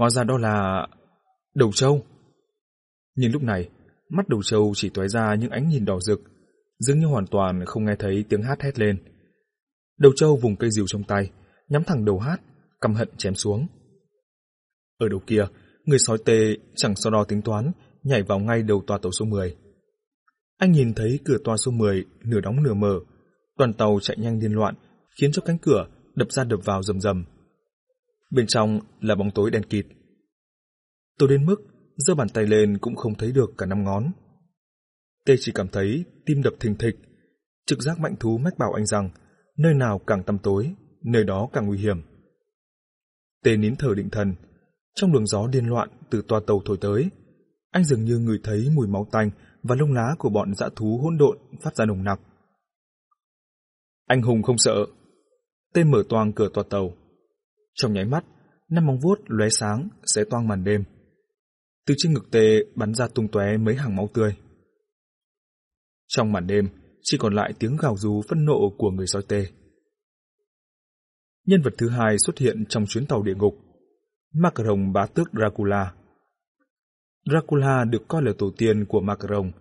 Hóa ra đó là... Đầu trâu. Nhưng lúc này, mắt đầu trâu chỉ tóe ra những ánh nhìn đỏ rực, dường như hoàn toàn không nghe thấy tiếng hát hét lên. Đầu trâu vùng cây rìu trong tay, nhắm thẳng đầu hát, căm hận chém xuống. Ở đầu kia, người sói tê chẳng so đo tính toán, nhảy vào ngay đầu toa tàu số 10. Anh nhìn thấy cửa toa số 10 nửa đóng nửa mở, toàn tàu chạy nhanh điên loạn, khiến cho cánh cửa đập ra đập vào rầm rầm. Bên trong là bóng tối đen kịt. Tôi đến mức giơ bàn tay lên cũng không thấy được cả năm ngón. Tê chỉ cảm thấy tim đập thình thịch, trực giác mạnh thú mách bảo anh rằng nơi nào càng tăm tối, nơi đó càng nguy hiểm. Tê nín thở định thần, trong luồng gió điên loạn từ toa tàu thổi tới, anh dường như ngửi thấy mùi máu tanh và lông lá của bọn dã thú hỗn độn phát ra nồng nặc. Anh hùng không sợ. Tê mở toang cửa toa tàu. Trong nháy mắt, năm móng vuốt lóe sáng sẽ toang màn đêm. Từ trên ngực tê bắn ra tung tóe mấy hàng máu tươi. Trong màn đêm, chỉ còn lại tiếng gào rú phẫn nộ của người sói tê. Nhân vật thứ hai xuất hiện trong chuyến tàu địa ngục, Macaron bá tước Dracula. Dracula được coi là tổ tiên của Macaron,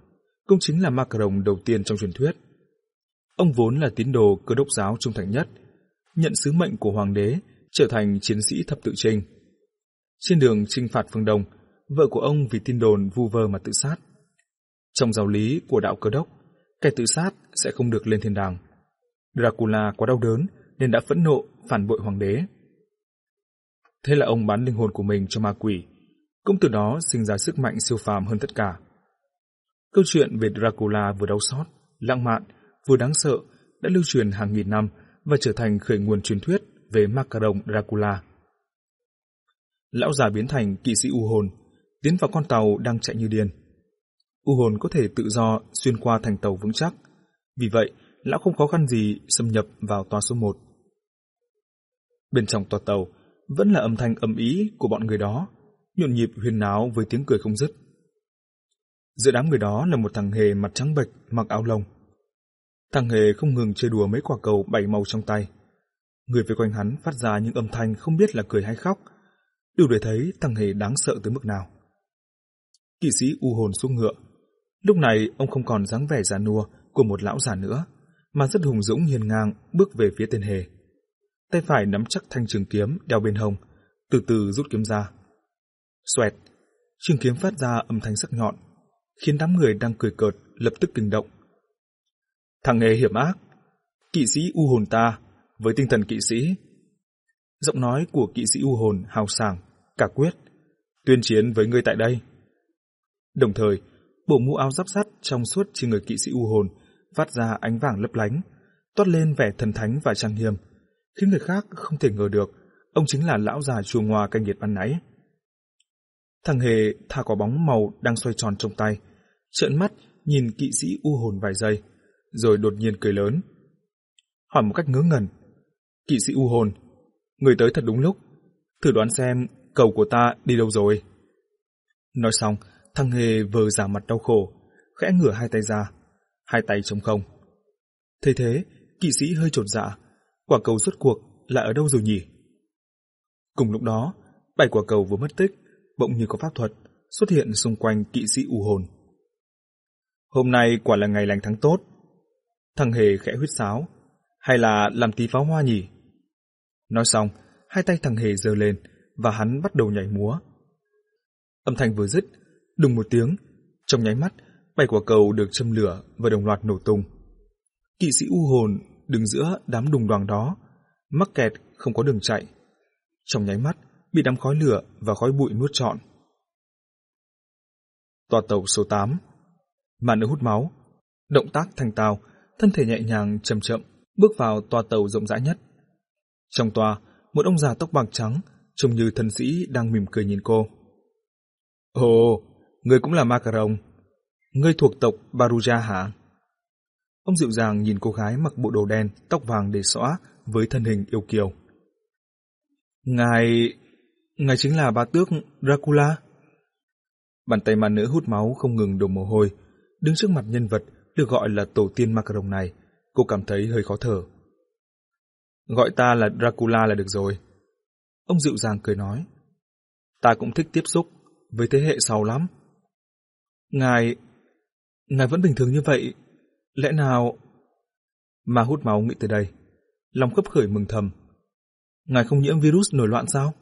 cũng chính là Macaron đầu tiên trong truyền thuyết. Ông vốn là tín đồ cơ đốc giáo trung thành nhất, nhận sứ mệnh của hoàng đế trở thành chiến sĩ thập tự trinh. Trên đường trinh phạt phương Đông, vợ của ông vì tin đồn vu vơ mà tự sát. Trong giáo lý của đạo cơ đốc, kẻ tự sát sẽ không được lên thiên đàng. Dracula quá đau đớn nên đã phẫn nộ phản bội hoàng đế. Thế là ông bán linh hồn của mình cho ma quỷ, cũng từ đó sinh ra sức mạnh siêu phàm hơn tất cả. Câu chuyện về Dracula vừa đau xót, lãng mạn, vừa đáng sợ đã lưu truyền hàng nghìn năm và trở thành khởi nguồn truyền thuyết về Macaron Dracula. Lão già biến thành kỵ sĩ u hồn, tiến vào con tàu đang chạy như điên. U hồn có thể tự do xuyên qua thành tàu vững chắc, vì vậy lão không khó khăn gì xâm nhập vào toa số 1. Bên trong toa tàu vẫn là âm thanh ầm ý của bọn người đó, nhộn nhịp huyền náo với tiếng cười không dứt. Giữa đám người đó là một thằng hề mặt trắng bệch mặc áo lông. Thằng hề không ngừng chơi đùa mấy quả cầu bảy màu trong tay. Người vây quanh hắn phát ra những âm thanh không biết là cười hay khóc, đủ để thấy thằng hề đáng sợ tới mức nào. Kỵ sĩ u hồn xuống ngựa. Lúc này ông không còn dáng vẻ già nua của một lão già nữa, mà rất hùng dũng hiền ngang bước về phía tên hề. Tay phải nắm chắc thanh trường kiếm đeo bên hông, từ từ rút kiếm ra. Xoẹt, trường kiếm phát ra âm thanh sắc nhọn, khiến đám người đang cười cợt lập tức kinh động. Thằng hề hiểm ác, kỵ sĩ u hồn ta, với tinh thần kỵ sĩ. Giọng nói của kỵ sĩ u hồn hào sảng, cả quyết, tuyên chiến với người tại đây. Đồng thời, bộ mũ áo giáp sắt trong suốt trên người kỵ sĩ u hồn phát ra ánh vàng lấp lánh, toát lên vẻ thần thánh và trang nghiêm, khiến người khác không thể ngờ được ông chính là lão già chùa ngoa canh nghiệt ban nãy. Thằng Hề thả quả bóng màu đang xoay tròn trong tay, trợn mắt nhìn kỵ sĩ u hồn vài giây, rồi đột nhiên cười lớn. Hỏi một cách ngớ ngẩn, kỵ sĩ u hồn, người tới thật đúng lúc, thử đoán xem cầu của ta đi đâu rồi. Nói xong, thằng Hề vờ giả mặt đau khổ, khẽ ngửa hai tay ra, hai tay trống không. Thế thế, kỵ sĩ hơi trột dạ, quả cầu rốt cuộc là ở đâu rồi nhỉ? Cùng lúc đó, bảy quả cầu vừa mất tích, bỗng như có pháp thuật, xuất hiện xung quanh kỵ sĩ u hồn. Hôm nay quả là ngày lành tháng tốt. Thằng Hề khẽ huyết sáo, hay là làm tí pháo hoa nhỉ? Nói xong, hai tay thằng Hề giơ lên và hắn bắt đầu nhảy múa. Âm thanh vừa dứt, đùng một tiếng, trong nháy mắt, bảy quả cầu được châm lửa và đồng loạt nổ tung. Kỵ sĩ u hồn đứng giữa đám đùng đoàn đó, mắc kẹt không có đường chạy. Trong nháy mắt, bị đám khói lửa và khói bụi nuốt trọn. Tòa tàu số 8 màn nữ hút máu, động tác thành tàu, thân thể nhẹ nhàng chậm chậm bước vào toa tàu rộng rãi nhất. Trong toa, một ông già tóc bạc trắng, trông như thần sĩ đang mỉm cười nhìn cô. Ồ, người cũng là Macaron. Ngươi thuộc tộc Baruja hả? Ông dịu dàng nhìn cô gái mặc bộ đồ đen, tóc vàng để xõa với thân hình yêu kiều. Ngài... Ngài chính là bà tước Dracula? Bàn tay mà nữ hút máu không ngừng đổ mồ hôi, đứng trước mặt nhân vật được gọi là tổ tiên Macaron này, cô cảm thấy hơi khó thở. Gọi ta là Dracula là được rồi. Ông dịu dàng cười nói. Ta cũng thích tiếp xúc với thế hệ sau lắm. Ngài... Ngài vẫn bình thường như vậy. Lẽ nào... Mà hút máu nghĩ tới đây. Lòng khấp khởi mừng thầm. Ngài không nhiễm virus nổi loạn sao?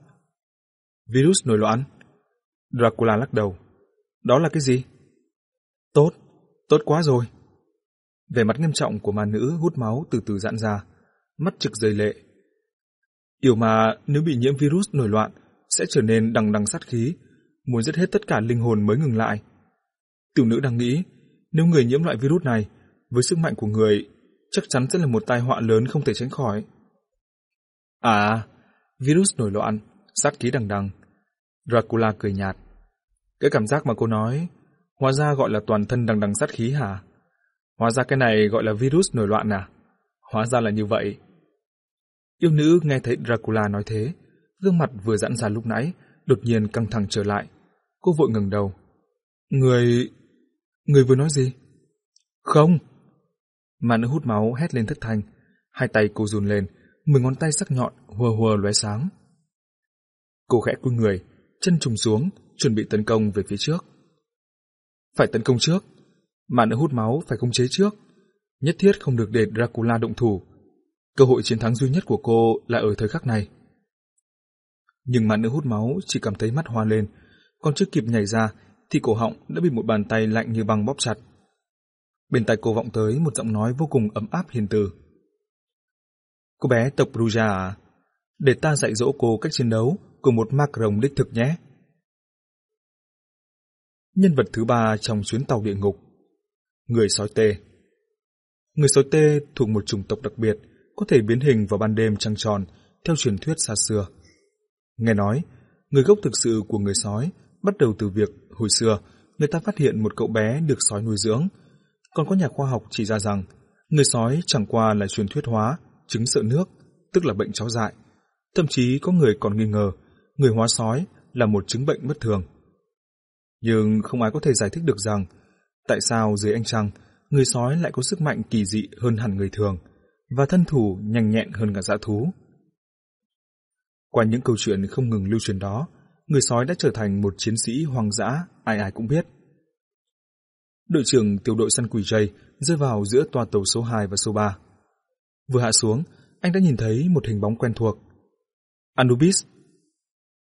Virus nổi loạn? Dracula lắc đầu. Đó là cái gì? Tốt, tốt quá rồi. Vẻ mặt nghiêm trọng của ma nữ hút máu từ từ giãn ra, mắt trực rơi lệ. Điều mà nếu bị nhiễm virus nổi loạn sẽ trở nên đằng đằng sát khí, muốn giết hết tất cả linh hồn mới ngừng lại. Tiểu nữ đang nghĩ, nếu người nhiễm loại virus này, với sức mạnh của người, chắc chắn sẽ là một tai họa lớn không thể tránh khỏi. À, virus nổi loạn, sát khí đằng đằng. Dracula cười nhạt. Cái cảm giác mà cô nói, hóa ra gọi là toàn thân đằng đằng sát khí hả? Hóa ra cái này gọi là virus nổi loạn à? Hóa ra là như vậy. Yêu nữ nghe thấy Dracula nói thế, gương mặt vừa giãn ra lúc nãy, đột nhiên căng thẳng trở lại. Cô vội ngừng đầu. Người... Người vừa nói gì? Không! Mà nữ hút máu hét lên thất thanh. Hai tay cô run lên, mười ngón tay sắc nhọn, hùa hùa lóe sáng. Cô khẽ cúi người, chân trùng xuống, chuẩn bị tấn công về phía trước. Phải tấn công trước, mà nữ hút máu phải khống chế trước. Nhất thiết không được để Dracula động thủ. Cơ hội chiến thắng duy nhất của cô là ở thời khắc này. Nhưng mà nữ hút máu chỉ cảm thấy mắt hoa lên, còn chưa kịp nhảy ra thì cổ họng đã bị một bàn tay lạnh như băng bóp chặt. Bên tai cô vọng tới một giọng nói vô cùng ấm áp hiền từ. Cô bé tộc Ruja à? Để ta dạy dỗ cô cách chiến đấu của một Macron đích thực nhé. Nhân vật thứ ba trong chuyến tàu địa ngục Người sói tê Người sói tê thuộc một chủng tộc đặc biệt, có thể biến hình vào ban đêm trăng tròn, theo truyền thuyết xa xưa. Nghe nói, người gốc thực sự của người sói bắt đầu từ việc hồi xưa người ta phát hiện một cậu bé được sói nuôi dưỡng. Còn có nhà khoa học chỉ ra rằng người sói chẳng qua là truyền thuyết hóa, chứng sợ nước, tức là bệnh chó dại. Thậm chí có người còn nghi ngờ người hóa sói là một chứng bệnh bất thường. Nhưng không ai có thể giải thích được rằng tại sao dưới ánh trăng người sói lại có sức mạnh kỳ dị hơn hẳn người thường và thân thủ nhanh nhẹn hơn cả dã thú. Qua những câu chuyện không ngừng lưu truyền đó, người sói đã trở thành một chiến sĩ hoang dã, ai ai cũng biết. Đội trưởng tiểu đội săn quỷ Jay rơi vào giữa toa tàu số 2 và số 3. Vừa hạ xuống, anh đã nhìn thấy một hình bóng quen thuộc. Anubis.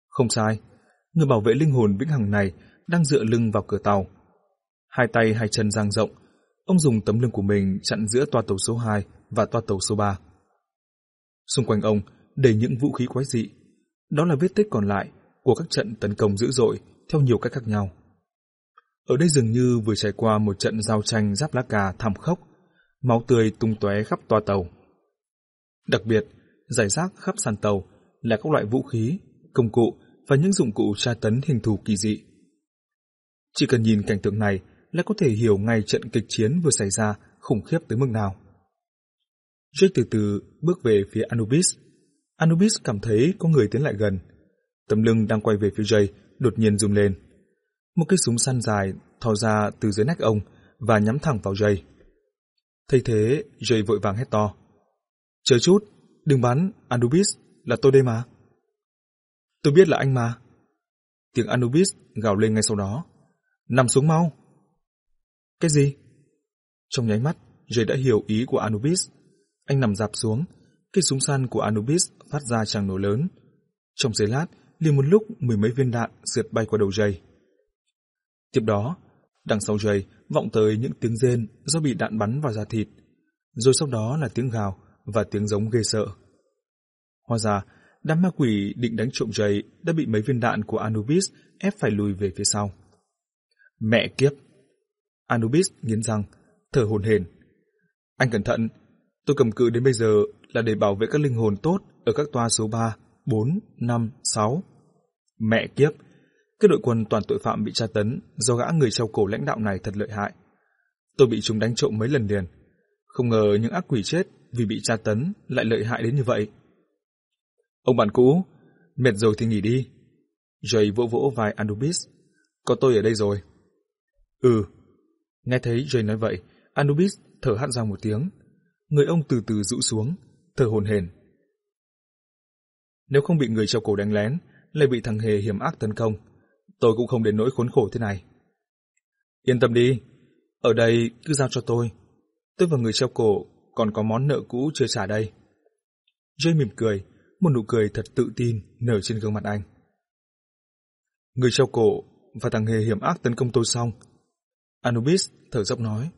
Không sai, người bảo vệ linh hồn vĩnh hằng này đang dựa lưng vào cửa tàu. Hai tay hai chân dang rộng, ông dùng tấm lưng của mình chặn giữa toa tàu số 2 và toa tàu số 3. Xung quanh ông đầy những vũ khí quái dị. Đó là vết tích còn lại của các trận tấn công dữ dội theo nhiều cách khác nhau. Ở đây dường như vừa trải qua một trận giao tranh giáp lá cà thảm khốc, máu tươi tung tóe khắp toa tàu. Đặc biệt, giải rác khắp sàn tàu là các loại vũ khí, công cụ và những dụng cụ tra tấn hình thù kỳ dị. Chỉ cần nhìn cảnh tượng này là có thể hiểu ngay trận kịch chiến vừa xảy ra khủng khiếp tới mức nào. Jake từ từ bước về phía Anubis. Anubis cảm thấy có người tiến lại gần. Tấm lưng đang quay về phía Jay đột nhiên rung lên. Một cái súng săn dài thò ra từ dưới nách ông và nhắm thẳng vào Jay. Thay thế, Jay vội vàng hét to. Chờ chút, đừng bắn, Anubis, là tôi đây mà. Tôi biết là anh mà. Tiếng Anubis gào lên ngay sau đó. Nằm xuống mau. Cái gì? Trong nháy mắt, Jay đã hiểu ý của Anubis. Anh nằm dạp xuống, cái súng săn của Anubis phát ra tràng nổ lớn. Trong giây lát, liền một lúc mười mấy viên đạn sượt bay qua đầu Jay. Tiếp đó, đằng sau Jay vọng tới những tiếng rên do bị đạn bắn vào da thịt, rồi sau đó là tiếng gào và tiếng giống ghê sợ. Hóa ra, đám ma quỷ định đánh trộm Jay đã bị mấy viên đạn của Anubis ép phải lùi về phía sau. Mẹ kiếp! Anubis nghiến răng, thở hổn hển. Anh cẩn thận, tôi cầm cự đến bây giờ là để bảo vệ các linh hồn tốt ở các toa số 3, 4, 5, 6. Mẹ kiếp, cái đội quân toàn tội phạm bị tra tấn do gã người treo cổ lãnh đạo này thật lợi hại. Tôi bị chúng đánh trộm mấy lần liền. Không ngờ những ác quỷ chết vì bị tra tấn lại lợi hại đến như vậy. Ông bạn cũ, mệt rồi thì nghỉ đi. Jay vỗ vỗ vai Anubis. Có tôi ở đây rồi. Ừ. Nghe thấy Jay nói vậy, Anubis thở hắt ra một tiếng. Người ông từ từ rũ xuống, thở hồn hển. Nếu không bị người treo cổ đánh lén, lại bị thằng hề hiểm ác tấn công, tôi cũng không đến nỗi khốn khổ thế này. Yên tâm đi, ở đây cứ giao cho tôi. Tôi và người treo cổ còn có món nợ cũ chưa trả đây. Jay mỉm cười, một nụ cười thật tự tin nở trên gương mặt anh. Người treo cổ và thằng hề hiểm ác tấn công tôi xong. Anubis thở dốc nói.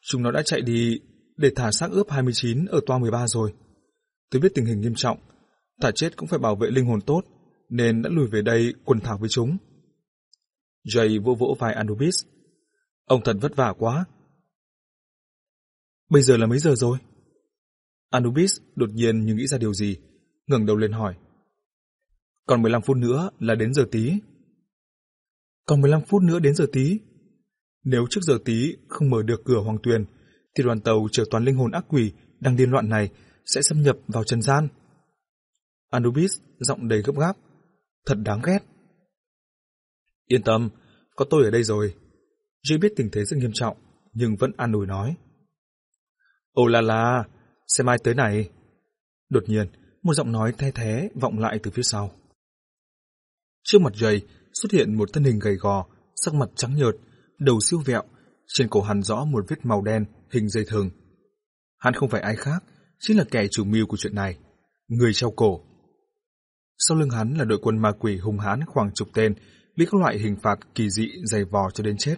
Chúng nó đã chạy đi để thả xác ướp 29 ở toa 13 rồi. Tôi biết tình hình nghiêm trọng, thả chết cũng phải bảo vệ linh hồn tốt, nên đã lùi về đây quần thảo với chúng. Jay vỗ vỗ vai Anubis. Ông thật vất vả quá. Bây giờ là mấy giờ rồi? Anubis đột nhiên như nghĩ ra điều gì, ngẩng đầu lên hỏi. Còn 15 phút nữa là đến giờ tí. Còn 15 phút nữa đến giờ tí. Nếu trước giờ tí không mở được cửa hoàng tuyền, thì đoàn tàu chở toàn linh hồn ác quỷ đang điên loạn này sẽ xâm nhập vào trần gian. Anubis giọng đầy gấp gáp. Thật đáng ghét. Yên tâm, có tôi ở đây rồi. Jay biết tình thế rất nghiêm trọng, nhưng vẫn an ủi nói. Ô la la, xem ai tới này. Đột nhiên, một giọng nói the thế vọng lại từ phía sau. Trước mặt Jay xuất hiện một thân hình gầy gò, sắc mặt trắng nhợt, đầu siêu vẹo, trên cổ hắn rõ một vết màu đen hình dây thừng. Hắn không phải ai khác, chính là kẻ chủ mưu của chuyện này, người treo cổ. Sau lưng hắn là đội quân ma quỷ hung hãn khoảng chục tên, bị các loại hình phạt kỳ dị dày vò cho đến chết.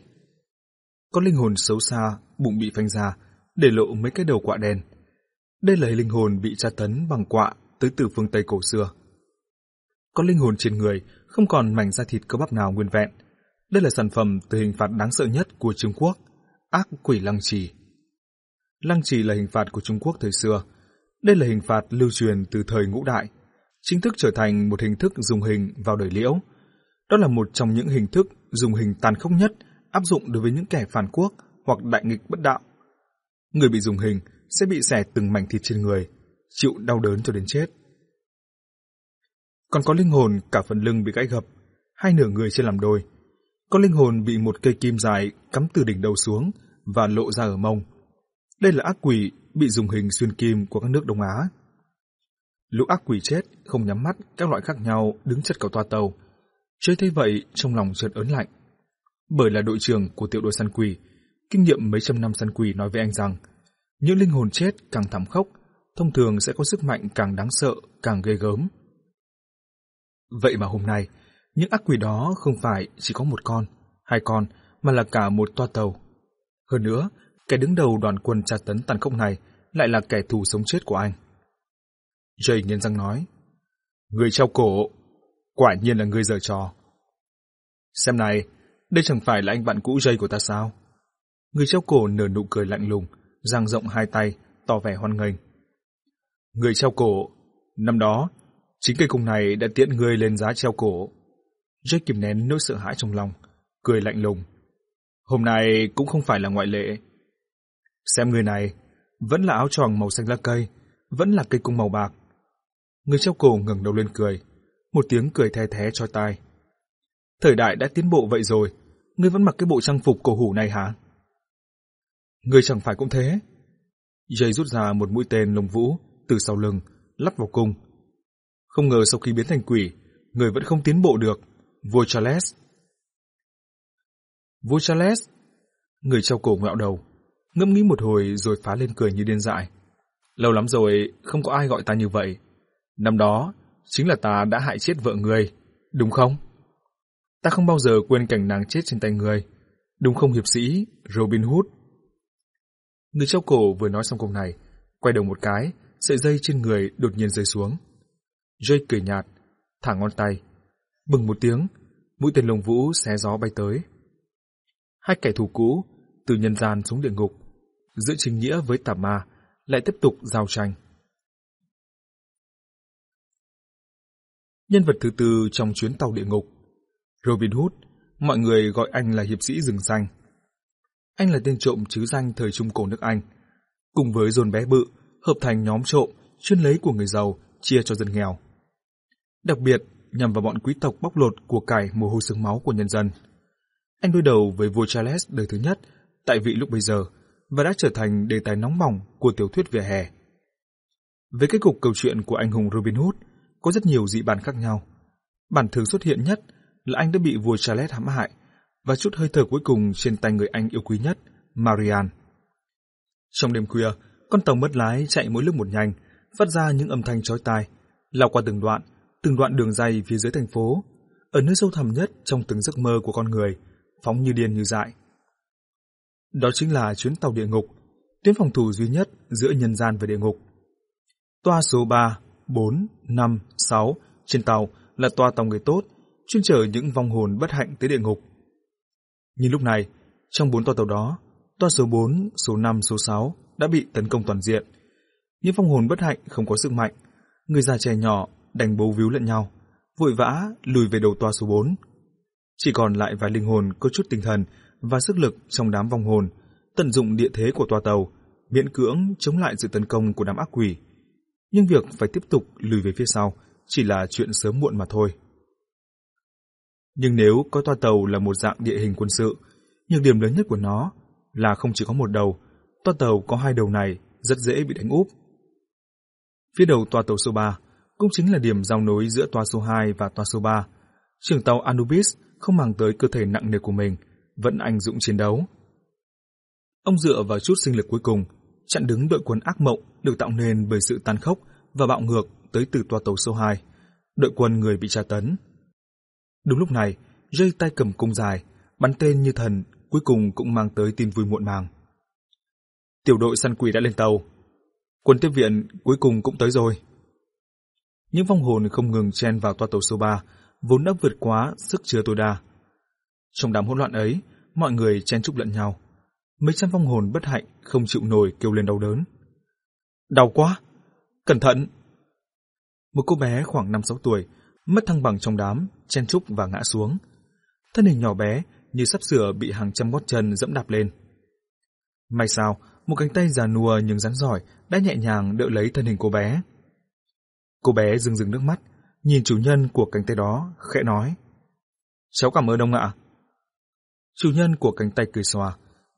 Có linh hồn xấu xa, bụng bị phanh ra, để lộ mấy cái đầu quạ đen. Đây là linh hồn bị tra tấn bằng quạ tới từ phương Tây cổ xưa. Có linh hồn trên người, không còn mảnh da thịt cơ bắp nào nguyên vẹn. Đây là sản phẩm từ hình phạt đáng sợ nhất của Trung Quốc, ác quỷ lăng trì. Lăng trì là hình phạt của Trung Quốc thời xưa. Đây là hình phạt lưu truyền từ thời ngũ đại, chính thức trở thành một hình thức dùng hình vào đời liễu. Đó là một trong những hình thức dùng hình tàn khốc nhất áp dụng đối với những kẻ phản quốc hoặc đại nghịch bất đạo. Người bị dùng hình sẽ bị xẻ từng mảnh thịt trên người, chịu đau đớn cho đến chết. Còn có linh hồn cả phần lưng bị gãy gập, hai nửa người chia làm đôi. Có linh hồn bị một cây kim dài cắm từ đỉnh đầu xuống và lộ ra ở mông. Đây là ác quỷ bị dùng hình xuyên kim của các nước Đông Á. Lũ ác quỷ chết, không nhắm mắt, các loại khác nhau đứng chật cầu toa tàu. Chơi thấy vậy, trong lòng chợt ớn lạnh. Bởi là đội trưởng của tiểu đội săn quỷ, kinh nghiệm mấy trăm năm săn quỷ nói với anh rằng, những linh hồn chết càng thảm khốc, thông thường sẽ có sức mạnh càng đáng sợ, càng ghê gớm. Vậy mà hôm nay, những ác quỷ đó không phải chỉ có một con, hai con, mà là cả một toa tàu. Hơn nữa, kẻ đứng đầu đoàn quân tra tấn tàn khốc này lại là kẻ thù sống chết của anh. Jay nghiến răng nói, Người treo cổ, quả nhiên là người giở trò. Xem này, đây chẳng phải là anh bạn cũ Jay của ta sao? Người treo cổ nở nụ cười lạnh lùng, dang rộng hai tay, tỏ vẻ hoan nghênh. Người treo cổ, năm đó, chính cây cung này đã tiễn người lên giá treo cổ. Jack kìm nén nỗi sợ hãi trong lòng, cười lạnh lùng. Hôm nay cũng không phải là ngoại lệ. Xem người này, vẫn là áo tròn màu xanh lá cây, vẫn là cây cung màu bạc. Người treo cổ ngẩng đầu lên cười, một tiếng cười the thé cho tai. Thời đại đã tiến bộ vậy rồi, ngươi vẫn mặc cái bộ trang phục cổ hủ này hả? Ngươi chẳng phải cũng thế. Jay rút ra một mũi tên lồng vũ từ sau lưng, lắp vào cung. Không ngờ sau khi biến thành quỷ, người vẫn không tiến bộ được. Vua Charles. Vua Charles. Người treo cổ ngạo đầu, ngâm nghĩ một hồi rồi phá lên cười như điên dại. Lâu lắm rồi không có ai gọi ta như vậy. Năm đó, chính là ta đã hại chết vợ người, đúng không? Ta không bao giờ quên cảnh nàng chết trên tay người, đúng không hiệp sĩ Robin Hood? Người treo cổ vừa nói xong câu này, quay đầu một cái, sợi dây trên người đột nhiên rơi xuống. Jay cười nhạt, thả ngón tay. Bừng một tiếng, mũi tên lồng vũ xé gió bay tới. Hai kẻ thù cũ, từ nhân gian xuống địa ngục, giữa chính nghĩa với tà ma, lại tiếp tục giao tranh. Nhân vật thứ tư trong chuyến tàu địa ngục, Robin Hood, mọi người gọi anh là hiệp sĩ rừng xanh. Anh là tên trộm chứ danh thời Trung Cổ nước Anh, cùng với dồn bé bự, hợp thành nhóm trộm chuyên lấy của người giàu chia cho dân nghèo. Đặc biệt, nhằm vào bọn quý tộc bóc lột của cải mồ hôi sương máu của nhân dân. Anh đối đầu với vua Charles đời thứ nhất tại vị lúc bây giờ và đã trở thành đề tài nóng bỏng của tiểu thuyết vỉa hè. Với kết cục câu chuyện của anh hùng Robin Hood có rất nhiều dị bản khác nhau. Bản thường xuất hiện nhất là anh đã bị vua Charles hãm hại và chút hơi thở cuối cùng trên tay người anh yêu quý nhất, Marianne. Trong đêm khuya, con tàu mất lái chạy mỗi lúc một nhanh, phát ra những âm thanh chói tai, lao qua từng đoạn, từng đoạn đường dày phía dưới thành phố, ở nơi sâu thẳm nhất trong từng giấc mơ của con người, phóng như điên như dại. Đó chính là chuyến tàu địa ngục, tuyến phòng thủ duy nhất giữa nhân gian và địa ngục. Toa số 3, 4, 5, 6 trên tàu là toa tàu người tốt, chuyên chở những vong hồn bất hạnh tới địa ngục. Nhưng lúc này, trong bốn toa tàu đó, toa số 4, số 5, số 6 đã bị tấn công toàn diện. Những vong hồn bất hạnh không có sức mạnh, người già trẻ nhỏ đành bấu víu lẫn nhau, vội vã lùi về đầu toa số 4. Chỉ còn lại vài linh hồn có chút tinh thần và sức lực trong đám vong hồn, tận dụng địa thế của toa tàu, miễn cưỡng chống lại sự tấn công của đám ác quỷ. Nhưng việc phải tiếp tục lùi về phía sau chỉ là chuyện sớm muộn mà thôi. Nhưng nếu có toa tàu là một dạng địa hình quân sự, nhược điểm lớn nhất của nó là không chỉ có một đầu, toa tàu có hai đầu này rất dễ bị đánh úp. Phía đầu toa tàu số 3 cũng chính là điểm giao nối giữa toa số 2 và toa số 3. Trưởng tàu Anubis không mang tới cơ thể nặng nề của mình, vẫn anh dũng chiến đấu. Ông dựa vào chút sinh lực cuối cùng, chặn đứng đội quân ác mộng được tạo nên bởi sự tàn khốc và bạo ngược tới từ toa tàu số 2, đội quân người bị tra tấn. Đúng lúc này, dây tay cầm cung dài, bắn tên như thần, cuối cùng cũng mang tới tin vui muộn màng. Tiểu đội săn quỷ đã lên tàu. Quân tiếp viện cuối cùng cũng tới rồi. Những vong hồn không ngừng chen vào toa tàu số 3, vốn đã vượt quá sức chứa tối đa. Trong đám hỗn loạn ấy, mọi người chen chúc lẫn nhau. Mấy trăm vong hồn bất hạnh không chịu nổi kêu lên đau đớn. Đau quá! Cẩn thận! Một cô bé khoảng 5-6 tuổi, mất thăng bằng trong đám, chen chúc và ngã xuống. Thân hình nhỏ bé như sắp sửa bị hàng trăm gót chân dẫm đạp lên. May sao, một cánh tay già nua nhưng rắn giỏi đã nhẹ nhàng đỡ lấy thân hình cô bé. Cô bé dừng dừng nước mắt, nhìn chủ nhân của cánh tay đó, khẽ nói. Cháu cảm ơn ông ạ. Chủ nhân của cánh tay cười xòa,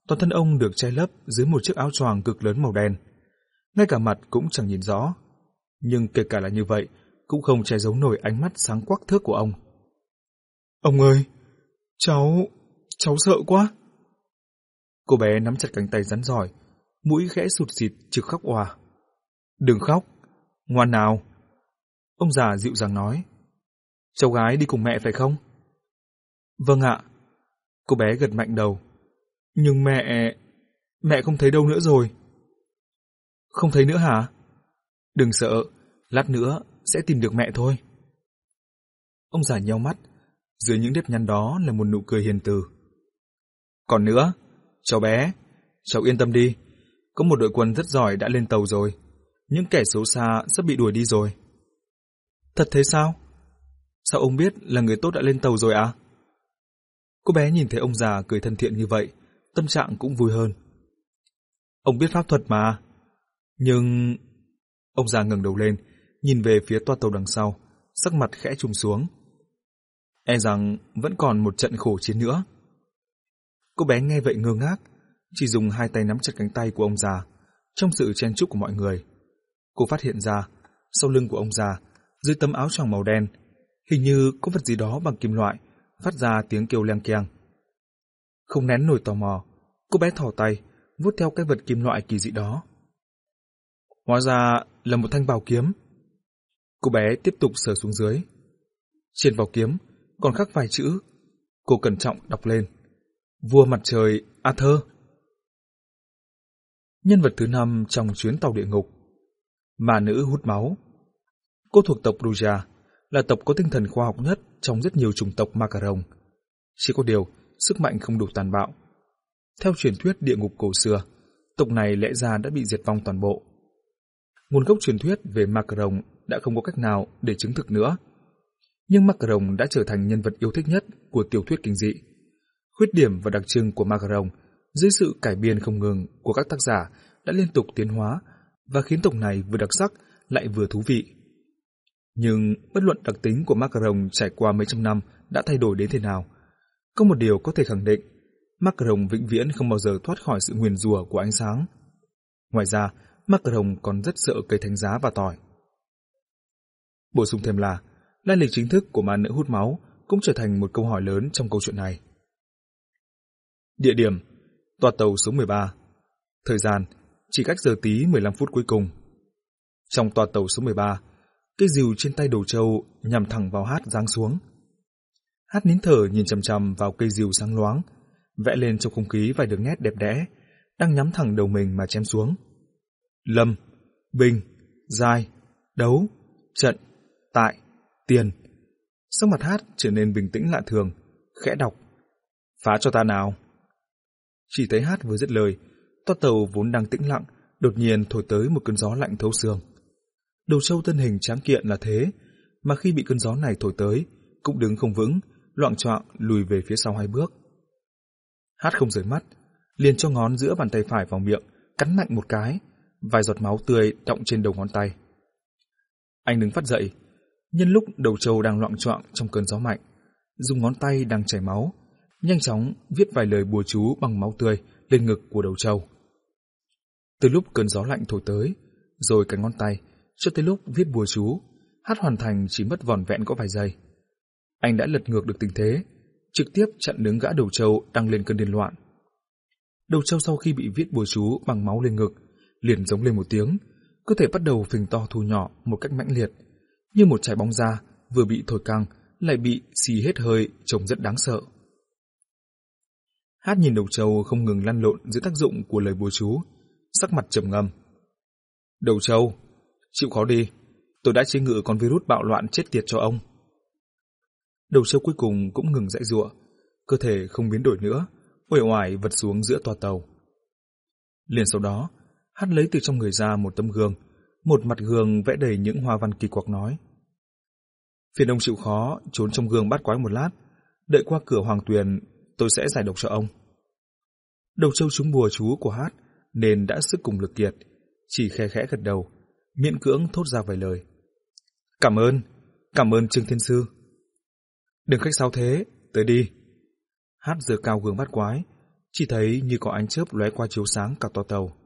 toàn thân ông được che lấp dưới một chiếc áo choàng cực lớn màu đen. Ngay cả mặt cũng chẳng nhìn rõ. Nhưng kể cả là như vậy, cũng không che giấu nổi ánh mắt sáng quắc thước của ông. Ông ơi, cháu, cháu sợ quá. Cô bé nắm chặt cánh tay rắn giỏi, mũi khẽ sụt xịt trực khóc òa. Đừng khóc, ngoan nào. Ông già dịu dàng nói. Cháu gái đi cùng mẹ phải không? Vâng ạ. Cô bé gật mạnh đầu. Nhưng mẹ... Mẹ không thấy đâu nữa rồi. Không thấy nữa hả? Đừng sợ, lát nữa sẽ tìm được mẹ thôi. Ông già nheo mắt, dưới những nếp nhăn đó là một nụ cười hiền từ. Còn nữa, cháu bé, cháu yên tâm đi, có một đội quân rất giỏi đã lên tàu rồi, những kẻ xấu xa sắp bị đuổi đi rồi. Thật thế sao? Sao ông biết là người tốt đã lên tàu rồi à? Cô bé nhìn thấy ông già cười thân thiện như vậy, tâm trạng cũng vui hơn. Ông biết pháp thuật mà. Nhưng... Ông già ngẩng đầu lên, nhìn về phía toa tàu đằng sau, sắc mặt khẽ trùng xuống. E rằng vẫn còn một trận khổ chiến nữa. Cô bé nghe vậy ngơ ngác, chỉ dùng hai tay nắm chặt cánh tay của ông già, trong sự chen chúc của mọi người. Cô phát hiện ra, sau lưng của ông già, dưới tấm áo choàng màu đen, hình như có vật gì đó bằng kim loại, phát ra tiếng kêu leng keng. Không nén nổi tò mò, cô bé thỏ tay, vuốt theo cái vật kim loại kỳ dị đó. Hóa ra là một thanh bảo kiếm. Cô bé tiếp tục sờ xuống dưới. Trên bảo kiếm còn khắc vài chữ. Cô cẩn trọng đọc lên. Vua mặt trời Arthur. Nhân vật thứ năm trong chuyến tàu địa ngục. Mà nữ hút máu. Cô thuộc tộc Ruja, là tộc có tinh thần khoa học nhất trong rất nhiều chủng tộc Macaron. Chỉ có điều, sức mạnh không đủ tàn bạo. Theo truyền thuyết địa ngục cổ xưa, tộc này lẽ ra đã bị diệt vong toàn bộ. Nguồn gốc truyền thuyết về Macaron đã không có cách nào để chứng thực nữa. Nhưng Macaron đã trở thành nhân vật yêu thích nhất của tiểu thuyết kinh dị. Khuyết điểm và đặc trưng của Macaron dưới sự cải biên không ngừng của các tác giả đã liên tục tiến hóa và khiến tộc này vừa đặc sắc lại vừa thú vị. Nhưng bất luận đặc tính của Macron trải qua mấy trăm năm đã thay đổi đến thế nào, có một điều có thể khẳng định, Macron vĩnh viễn không bao giờ thoát khỏi sự nguyền rủa của ánh sáng. Ngoài ra, Macron còn rất sợ cây thánh giá và tỏi. Bổ sung thêm là, lai lịch chính thức của ma nữ hút máu cũng trở thành một câu hỏi lớn trong câu chuyện này. Địa điểm Toa tàu số 13 Thời gian Chỉ cách giờ tí 15 phút cuối cùng Trong toa tàu số 13 Cây rìu trên tay đầu trâu nhằm thẳng vào hát giáng xuống. Hát nín thở nhìn chằm chằm vào cây rìu sáng loáng, vẽ lên trong không khí vài đường nét đẹp đẽ, đang nhắm thẳng đầu mình mà chém xuống. Lâm, Bình, Giai, Đấu, Trận, Tại, Tiền. Sắc mặt hát trở nên bình tĩnh lạ thường, khẽ đọc. Phá cho ta nào. Chỉ thấy hát vừa dứt lời, toa tàu vốn đang tĩnh lặng, đột nhiên thổi tới một cơn gió lạnh thấu xương. Đầu sâu thân hình tráng kiện là thế, mà khi bị cơn gió này thổi tới, cũng đứng không vững, loạn trọng lùi về phía sau hai bước. Hát không rời mắt, liền cho ngón giữa bàn tay phải vào miệng, cắn mạnh một cái, vài giọt máu tươi đọng trên đầu ngón tay. Anh đứng phát dậy, nhân lúc đầu trâu đang loạn trọng trong cơn gió mạnh, dùng ngón tay đang chảy máu, nhanh chóng viết vài lời bùa chú bằng máu tươi lên ngực của đầu trâu. Từ lúc cơn gió lạnh thổi tới, rồi cắn ngón tay, cho tới lúc viết bùa chú, hát hoàn thành chỉ mất vòn vẹn có vài giây. Anh đã lật ngược được tình thế, trực tiếp chặn đứng gã đầu trâu đang lên cơn điên loạn. Đầu trâu sau khi bị viết bùa chú bằng máu lên ngực, liền giống lên một tiếng, cơ thể bắt đầu phình to thu nhỏ một cách mãnh liệt, như một trái bóng da vừa bị thổi căng lại bị xì hết hơi trông rất đáng sợ. Hát nhìn đầu trâu không ngừng lăn lộn dưới tác dụng của lời bùa chú, sắc mặt trầm ngâm. Đầu trâu, chịu khó đi, tôi đã chế ngự con virus bạo loạn chết tiệt cho ông. Đầu sâu cuối cùng cũng ngừng dãy giụa, cơ thể không biến đổi nữa, uể oải vật xuống giữa toa tàu. Liền sau đó, Hát lấy từ trong người ra một tấm gương, một mặt gương vẽ đầy những hoa văn kỳ quặc nói. Phiền ông chịu khó, trốn trong gương bắt quái một lát, đợi qua cửa hoàng tuyền, tôi sẽ giải độc cho ông. Đầu trâu trúng bùa chú của Hát, nên đã sức cùng lực kiệt, chỉ khe khẽ gật đầu, miễn cưỡng thốt ra vài lời. Cảm ơn, cảm ơn Trương Thiên Sư. Đừng khách sao thế, tới đi. Hát giờ cao gương bắt quái, chỉ thấy như có ánh chớp lóe qua chiếu sáng cả toa tàu.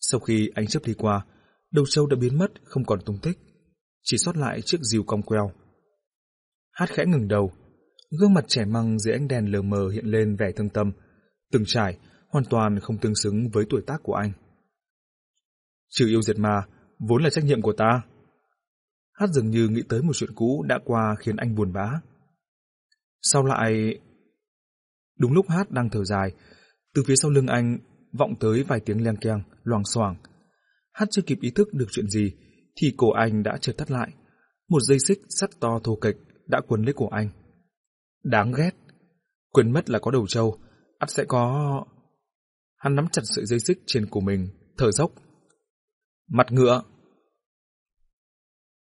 Sau khi ánh chớp đi qua, đầu trâu đã biến mất không còn tung tích, chỉ sót lại chiếc rìu cong queo. Hát khẽ ngừng đầu, gương mặt trẻ măng dưới ánh đèn lờ mờ hiện lên vẻ thương tâm, từng trải, hoàn toàn không tương xứng với tuổi tác của anh. Trừ yêu diệt ma, vốn là trách nhiệm của ta. Hát dường như nghĩ tới một chuyện cũ đã qua khiến anh buồn bã. Sao lại... Đúng lúc Hát đang thở dài, từ phía sau lưng anh vọng tới vài tiếng leng keng, loàng xoảng. Hát chưa kịp ý thức được chuyện gì, thì cổ anh đã trượt tắt lại. Một dây xích sắt to thô kịch đã quấn lấy cổ anh. Đáng ghét. Quên mất là có đầu trâu, ắt sẽ có... Hắn nắm chặt sợi dây xích trên cổ mình, thở dốc. Mặt ngựa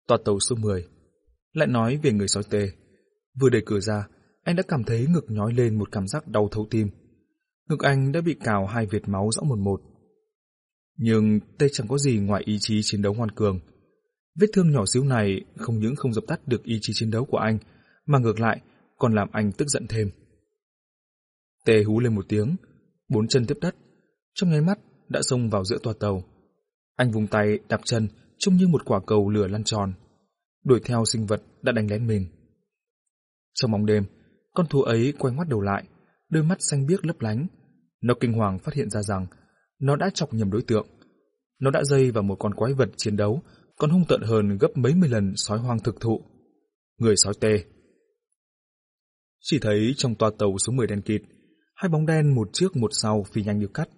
toa tàu số 10 Lại nói về người sói tê. Vừa đẩy cửa ra, anh đã cảm thấy ngực nhói lên một cảm giác đau thấu tim. Ngực anh đã bị cào hai vệt máu rõ một một. Nhưng tê chẳng có gì ngoài ý chí chiến đấu ngoan cường. Vết thương nhỏ xíu này không những không dập tắt được ý chí chiến đấu của anh, mà ngược lại còn làm anh tức giận thêm. Tê hú lên một tiếng, bốn chân tiếp đất, trong nháy mắt đã xông vào giữa toa tàu. Anh vùng tay đạp chân trông như một quả cầu lửa lăn tròn, đuổi theo sinh vật đã đánh lén mình. Trong bóng đêm, con thú ấy quay ngoắt đầu lại, đôi mắt xanh biếc lấp lánh. Nó kinh hoàng phát hiện ra rằng nó đã chọc nhầm đối tượng. Nó đã dây vào một con quái vật chiến đấu còn hung tợn hơn gấp mấy mươi lần sói hoang thực thụ. Người sói tê. Chỉ thấy trong toa tàu số 10 đèn kịt, hai bóng đen một trước một sau phi nhanh như cắt.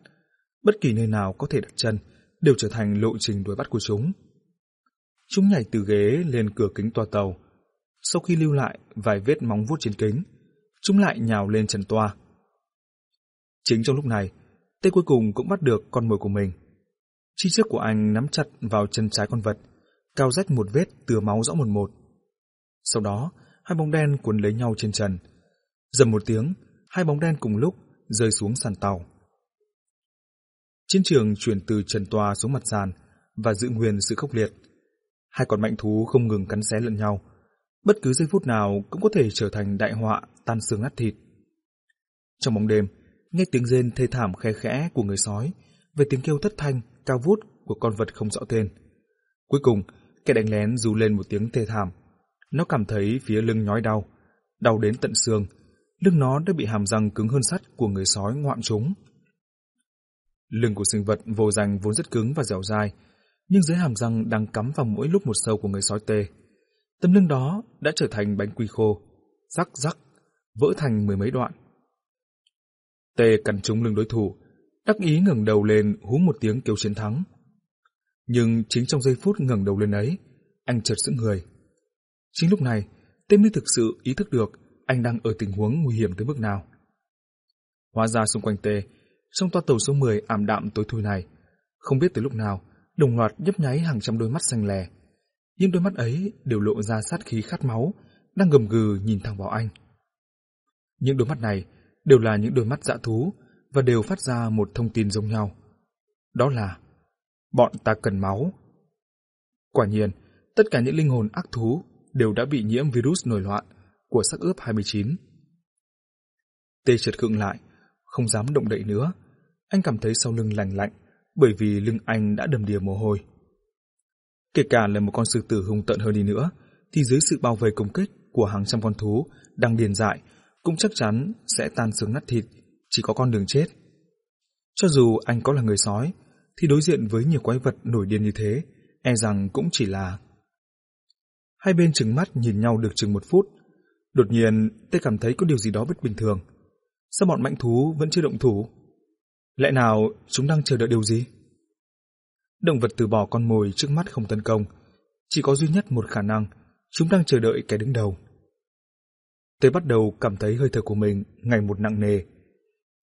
Bất kỳ nơi nào có thể đặt chân đều trở thành lộ trình đuổi bắt của chúng. Chúng nhảy từ ghế lên cửa kính toa tàu. Sau khi lưu lại vài vết móng vuốt trên kính, chúng lại nhào lên trần toa. Chính trong lúc này, Tê cuối cùng cũng bắt được con mồi của mình. Chi trước của anh nắm chặt vào chân trái con vật, cao rách một vết từa máu rõ một một. Sau đó, hai bóng đen cuốn lấy nhau trên trần. Dầm một tiếng, hai bóng đen cùng lúc rơi xuống sàn tàu. Chiến trường chuyển từ trần toa xuống mặt sàn và giữ nguyên sự khốc liệt. Hai con mạnh thú không ngừng cắn xé lẫn nhau, bất cứ giây phút nào cũng có thể trở thành đại họa tan xương nát thịt. Trong bóng đêm, nghe tiếng rên thê thảm khe khẽ của người sói, về tiếng kêu thất thanh, cao vút của con vật không rõ tên. Cuối cùng, kẻ đánh lén rú lên một tiếng thê thảm. Nó cảm thấy phía lưng nhói đau, đau đến tận xương. Lưng nó đã bị hàm răng cứng hơn sắt của người sói ngoạm trúng. Lưng của sinh vật vô danh vốn rất cứng và dẻo dai, nhưng dưới hàm răng đang cắm vào mỗi lúc một sâu của người sói tê. Tấm lưng đó đã trở thành bánh quy khô, rắc rắc, vỡ thành mười mấy đoạn. Tê cắn trúng lưng đối thủ, đắc ý ngẩng đầu lên hú một tiếng kêu chiến thắng. Nhưng chính trong giây phút ngẩng đầu lên ấy, anh chợt sững người. Chính lúc này, Tê mới thực sự ý thức được anh đang ở tình huống nguy hiểm tới mức nào. Hóa ra xung quanh Tê, trong toa tàu số 10 ảm đạm tối thui này, không biết từ lúc nào, đồng loạt nhấp nháy hàng trăm đôi mắt xanh lè. Nhưng đôi mắt ấy đều lộ ra sát khí khát máu, đang gầm gừ nhìn thẳng vào anh. Những đôi mắt này đều là những đôi mắt dã thú và đều phát ra một thông tin giống nhau. Đó là bọn ta cần máu. Quả nhiên, tất cả những linh hồn ác thú đều đã bị nhiễm virus nổi loạn của sắc ướp 29. Tê chợt khựng lại, không dám động đậy nữa. Anh cảm thấy sau lưng lạnh lạnh, bởi vì lưng anh đã đầm đìa mồ hôi. Kể cả là một con sư tử hung tợn hơn đi nữa, thì dưới sự bao vây công kích của hàng trăm con thú đang điền dại, cũng chắc chắn sẽ tan xương nát thịt, chỉ có con đường chết. Cho dù anh có là người sói, thì đối diện với nhiều quái vật nổi điên như thế, e rằng cũng chỉ là... Hai bên trừng mắt nhìn nhau được chừng một phút. Đột nhiên, tôi cảm thấy có điều gì đó bất bình thường. Sao bọn mạnh thú vẫn chưa động thủ? Lẽ nào chúng đang chờ đợi điều gì? Động vật từ bỏ con mồi trước mắt không tấn công. Chỉ có duy nhất một khả năng, chúng đang chờ đợi kẻ đứng đầu. Tôi bắt đầu cảm thấy hơi thở của mình ngày một nặng nề.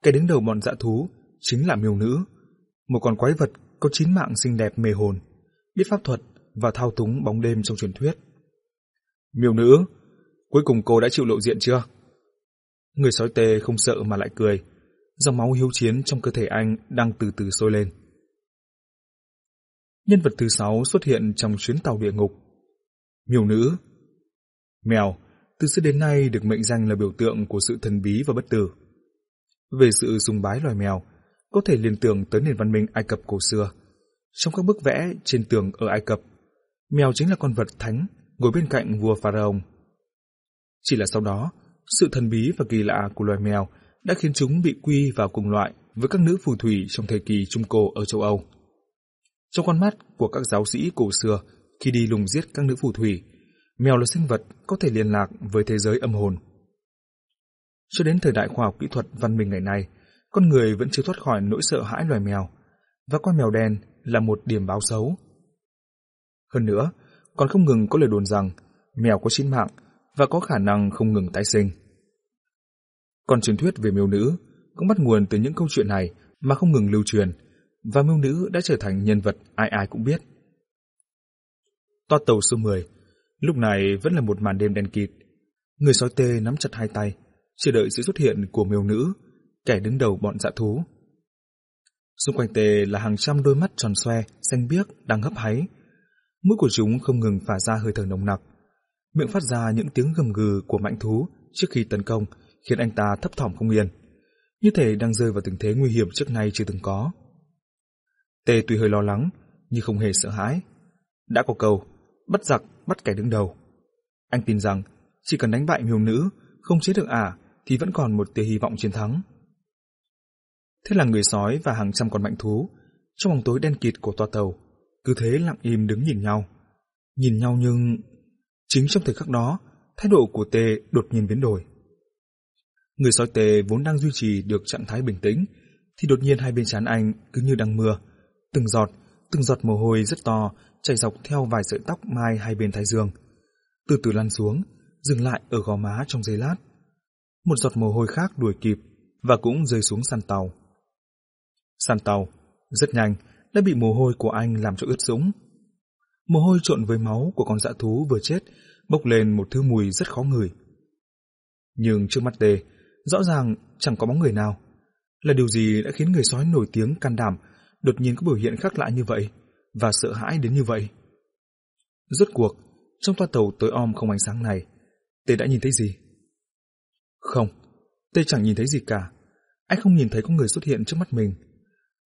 Kẻ đứng đầu bọn dã thú chính là miêu nữ, một con quái vật có chín mạng xinh đẹp mê hồn, biết pháp thuật và thao túng bóng đêm trong truyền thuyết. Miêu nữ, cuối cùng cô đã chịu lộ diện chưa? Người sói tê không sợ mà lại cười, dòng máu hiếu chiến trong cơ thể anh đang từ từ sôi lên. Nhân vật thứ sáu xuất hiện trong chuyến tàu địa ngục. Miêu nữ Mèo, từ xưa đến nay được mệnh danh là biểu tượng của sự thần bí và bất tử. Về sự sùng bái loài mèo, có thể liên tưởng tới nền văn minh Ai Cập cổ xưa. Trong các bức vẽ trên tường ở Ai Cập, mèo chính là con vật thánh ngồi bên cạnh vua Pharaoh. Chỉ là sau đó, sự thần bí và kỳ lạ của loài mèo đã khiến chúng bị quy vào cùng loại với các nữ phù thủy trong thời kỳ Trung Cổ ở châu Âu. Trong con mắt của các giáo sĩ cổ xưa khi đi lùng giết các nữ phù thủy, mèo là sinh vật có thể liên lạc với thế giới âm hồn. Cho đến thời đại khoa học kỹ thuật văn minh ngày nay, con người vẫn chưa thoát khỏi nỗi sợ hãi loài mèo, và con mèo đen là một điểm báo xấu. Hơn nữa, còn không ngừng có lời đồn rằng mèo có chín mạng và có khả năng không ngừng tái sinh. Còn truyền thuyết về miêu nữ cũng bắt nguồn từ những câu chuyện này mà không ngừng lưu truyền, và miêu nữ đã trở thành nhân vật ai ai cũng biết. Toa tàu số 10 Lúc này vẫn là một màn đêm đen kịt. Người sói tê nắm chặt hai tay, chờ đợi sự xuất hiện của miêu nữ, kẻ đứng đầu bọn dạ thú. Xung quanh tê là hàng trăm đôi mắt tròn xoe, xanh biếc, đang hấp háy. Mũi của chúng không ngừng phả ra hơi thở nồng nặc. Miệng phát ra những tiếng gầm gừ của mạnh thú trước khi tấn công, khiến anh ta thấp thỏm không yên. Như thể đang rơi vào tình thế nguy hiểm trước nay chưa từng có. Tê tuy hơi lo lắng, nhưng không hề sợ hãi. Đã có câu, bắt giặc, bắt kẻ đứng đầu. Anh tin rằng, chỉ cần đánh bại miêu nữ, không chế được ả, thì vẫn còn một tia hy vọng chiến thắng. Thế là người sói và hàng trăm con mạnh thú, trong bóng tối đen kịt của toa tàu, cứ thế lặng im đứng nhìn nhau. Nhìn nhau nhưng... Chính trong thời khắc đó, thái độ của Tê đột nhiên biến đổi. Người sói Tê vốn đang duy trì được trạng thái bình tĩnh, thì đột nhiên hai bên trán anh cứ như đang mưa. Từng giọt, từng giọt mồ hôi rất to chảy dọc theo vài sợi tóc mai hai bên thái dương. Từ từ lăn xuống, dừng lại ở gò má trong giây lát. Một giọt mồ hôi khác đuổi kịp, và cũng rơi xuống sàn tàu. Sàn tàu, rất nhanh, đã bị mồ hôi của anh làm cho ướt sũng. Mồ hôi trộn với máu của con dã thú vừa chết bốc lên một thứ mùi rất khó ngửi. Nhưng trước mắt tê, rõ ràng chẳng có bóng người nào. Là điều gì đã khiến người sói nổi tiếng can đảm đột nhiên có biểu hiện khác lạ như vậy và sợ hãi đến như vậy? Rốt cuộc, trong toa tàu tối om không ánh sáng này, tê đã nhìn thấy gì? Không, tê chẳng nhìn thấy gì cả. Anh không nhìn thấy có người xuất hiện trước mắt mình.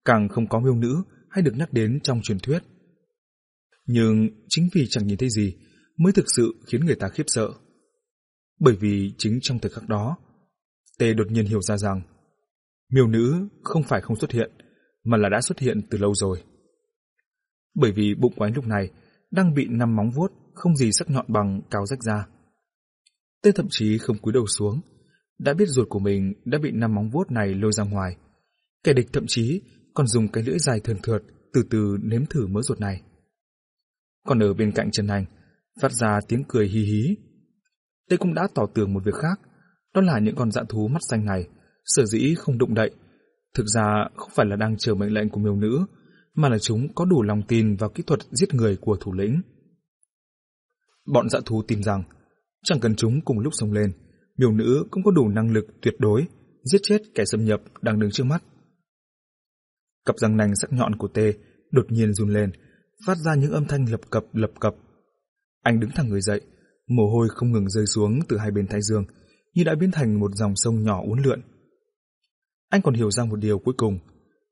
Càng không có miêu nữ hay được nhắc đến trong truyền thuyết. Nhưng chính vì chẳng nhìn thấy gì mới thực sự khiến người ta khiếp sợ. Bởi vì chính trong thời khắc đó, Tê đột nhiên hiểu ra rằng miêu nữ không phải không xuất hiện, mà là đã xuất hiện từ lâu rồi. Bởi vì bụng của anh lúc này đang bị năm móng vuốt không gì sắc nhọn bằng cao rách ra. Tê thậm chí không cúi đầu xuống, đã biết ruột của mình đã bị năm móng vuốt này lôi ra ngoài. Kẻ địch thậm chí còn dùng cái lưỡi dài thườn thượt từ từ nếm thử mỡ ruột này. Còn ở bên cạnh Trần Anh, phát ra tiếng cười hí hí. Tê cũng đã tỏ tường một việc khác, đó là những con dã thú mắt xanh này, sở dĩ không động đậy. Thực ra không phải là đang chờ mệnh lệnh của miêu nữ, mà là chúng có đủ lòng tin vào kỹ thuật giết người của thủ lĩnh. Bọn dã thú tin rằng, chẳng cần chúng cùng lúc sống lên, miêu nữ cũng có đủ năng lực tuyệt đối giết chết kẻ xâm nhập đang đứng trước mắt. Cặp răng nanh sắc nhọn của tê đột nhiên run lên, phát ra những âm thanh lập cập lập cập. Anh đứng thẳng người dậy, mồ hôi không ngừng rơi xuống từ hai bên thái dương, như đã biến thành một dòng sông nhỏ uốn lượn. Anh còn hiểu ra một điều cuối cùng,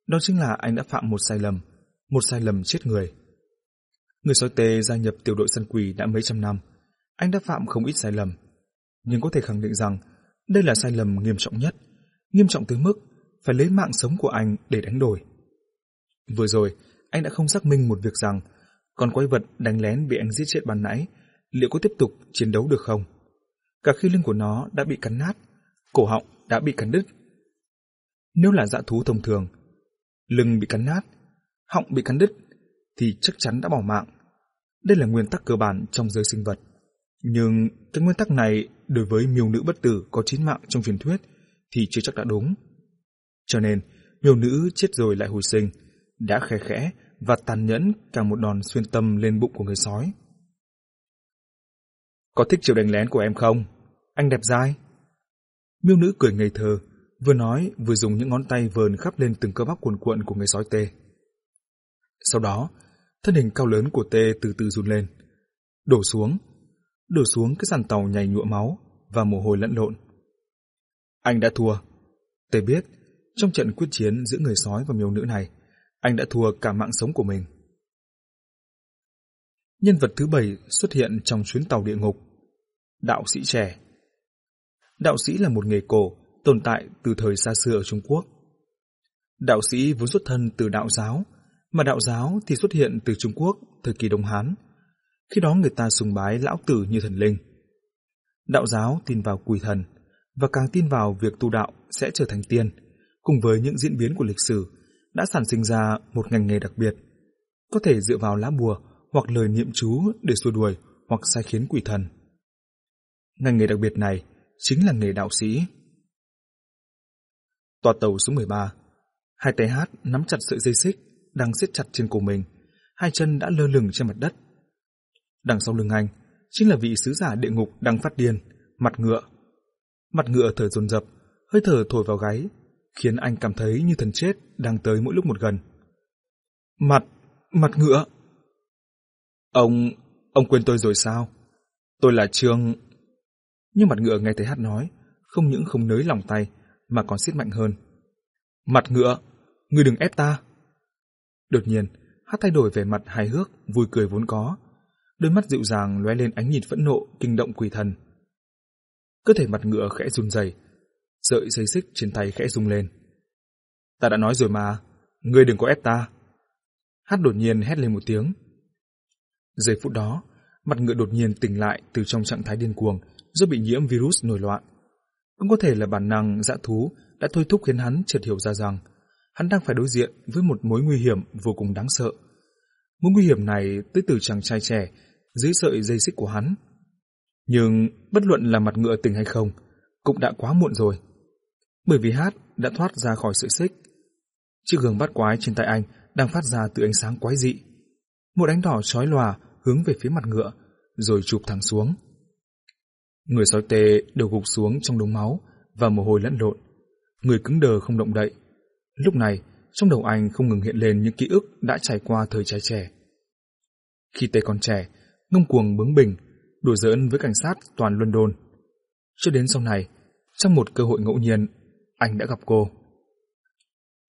đó chính là anh đã phạm một sai lầm, một sai lầm chết người. Người sói tê gia nhập tiểu đội săn quỷ đã mấy trăm năm, anh đã phạm không ít sai lầm, nhưng có thể khẳng định rằng đây là sai lầm nghiêm trọng nhất, nghiêm trọng tới mức phải lấy mạng sống của anh để đánh đổi. Vừa rồi, anh đã không xác minh một việc rằng con quái vật đánh lén bị anh giết chết ban nãy liệu có tiếp tục chiến đấu được không? Cả khi lưng của nó đã bị cắn nát, cổ họng đã bị cắn đứt. Nếu là dã thú thông thường, lưng bị cắn nát, họng bị cắn đứt, thì chắc chắn đã bỏ mạng. Đây là nguyên tắc cơ bản trong giới sinh vật. Nhưng cái nguyên tắc này đối với miêu nữ bất tử có chín mạng trong truyền thuyết thì chưa chắc đã đúng. Cho nên, miêu nữ chết rồi lại hồi sinh, đã khẽ khẽ và tàn nhẫn cả một đòn xuyên tâm lên bụng của người sói. Có thích chiều đánh lén của em không? Anh đẹp dai. Miêu nữ cười ngây thơ, vừa nói vừa dùng những ngón tay vờn khắp lên từng cơ bắp cuồn cuộn của người sói tê. Sau đó, thân hình cao lớn của tê từ từ run lên, đổ xuống, đổ xuống cái sàn tàu nhảy nhụa máu và mồ hôi lẫn lộn. Anh đã thua. Tê biết, trong trận quyết chiến giữa người sói và miêu nữ này, anh đã thua cả mạng sống của mình. Nhân vật thứ bảy xuất hiện trong chuyến tàu địa ngục. Đạo sĩ trẻ Đạo sĩ là một nghề cổ tồn tại từ thời xa xưa ở Trung Quốc. Đạo sĩ vốn xuất thân từ đạo giáo, mà đạo giáo thì xuất hiện từ Trung Quốc thời kỳ Đông Hán. Khi đó người ta sùng bái lão tử như thần linh. Đạo giáo tin vào quỷ thần, và càng tin vào việc tu đạo sẽ trở thành tiên, cùng với những diễn biến của lịch sử đã sản sinh ra một ngành nghề đặc biệt, có thể dựa vào lá bùa hoặc lời niệm chú để xua đuổi hoặc sai khiến quỷ thần. Ngành nghề đặc biệt này chính là nghề đạo sĩ. Tòa tàu số 13 Hai tay hát nắm chặt sợi dây xích đang siết chặt trên cổ mình, hai chân đã lơ lửng trên mặt đất. Đằng sau lưng anh chính là vị sứ giả địa ngục đang phát điên, mặt ngựa. Mặt ngựa thở dồn dập, hơi thở thổi vào gáy, khiến anh cảm thấy như thần chết đang tới mỗi lúc một gần. Mặt, mặt ngựa. Ông, ông quên tôi rồi sao? Tôi là Trương... Nhưng mặt ngựa nghe thấy hát nói, không những không nới lòng tay, mà còn siết mạnh hơn. Mặt ngựa, ngươi đừng ép ta. Đột nhiên, hát thay đổi vẻ mặt hài hước, vui cười vốn có. Đôi mắt dịu dàng lóe lên ánh nhìn phẫn nộ, kinh động quỷ thần. Cơ thể mặt ngựa khẽ run rẩy, sợi dây xích trên tay khẽ rung lên. Ta đã nói rồi mà, ngươi đừng có ép ta. Hát đột nhiên hét lên một tiếng. Giây phút đó, mặt ngựa đột nhiên tỉnh lại từ trong trạng thái điên cuồng do bị nhiễm virus nổi loạn. Cũng có thể là bản năng dã thú đã thôi thúc khiến hắn chợt hiểu ra rằng hắn đang phải đối diện với một mối nguy hiểm vô cùng đáng sợ. Mối nguy hiểm này tới từ chàng trai trẻ dưới sợi dây xích của hắn. Nhưng bất luận là mặt ngựa tỉnh hay không, cũng đã quá muộn rồi. bởi vì hát đã thoát ra khỏi sợi xích. Chiếc gương bát quái trên tay anh đang phát ra từ ánh sáng quái dị. Một ánh đỏ chói lòa hướng về phía mặt ngựa, rồi chụp thẳng xuống. Người sói tê đều gục xuống trong đống máu và mồ hôi lẫn lộn. Người cứng đờ không động đậy. Lúc này, trong đầu anh không ngừng hiện lên những ký ức đã trải qua thời trai trẻ. Khi tê còn trẻ, ngông cuồng bướng bỉnh, đùa giỡn với cảnh sát toàn London. Cho đến sau này, trong một cơ hội ngẫu nhiên, anh đã gặp cô.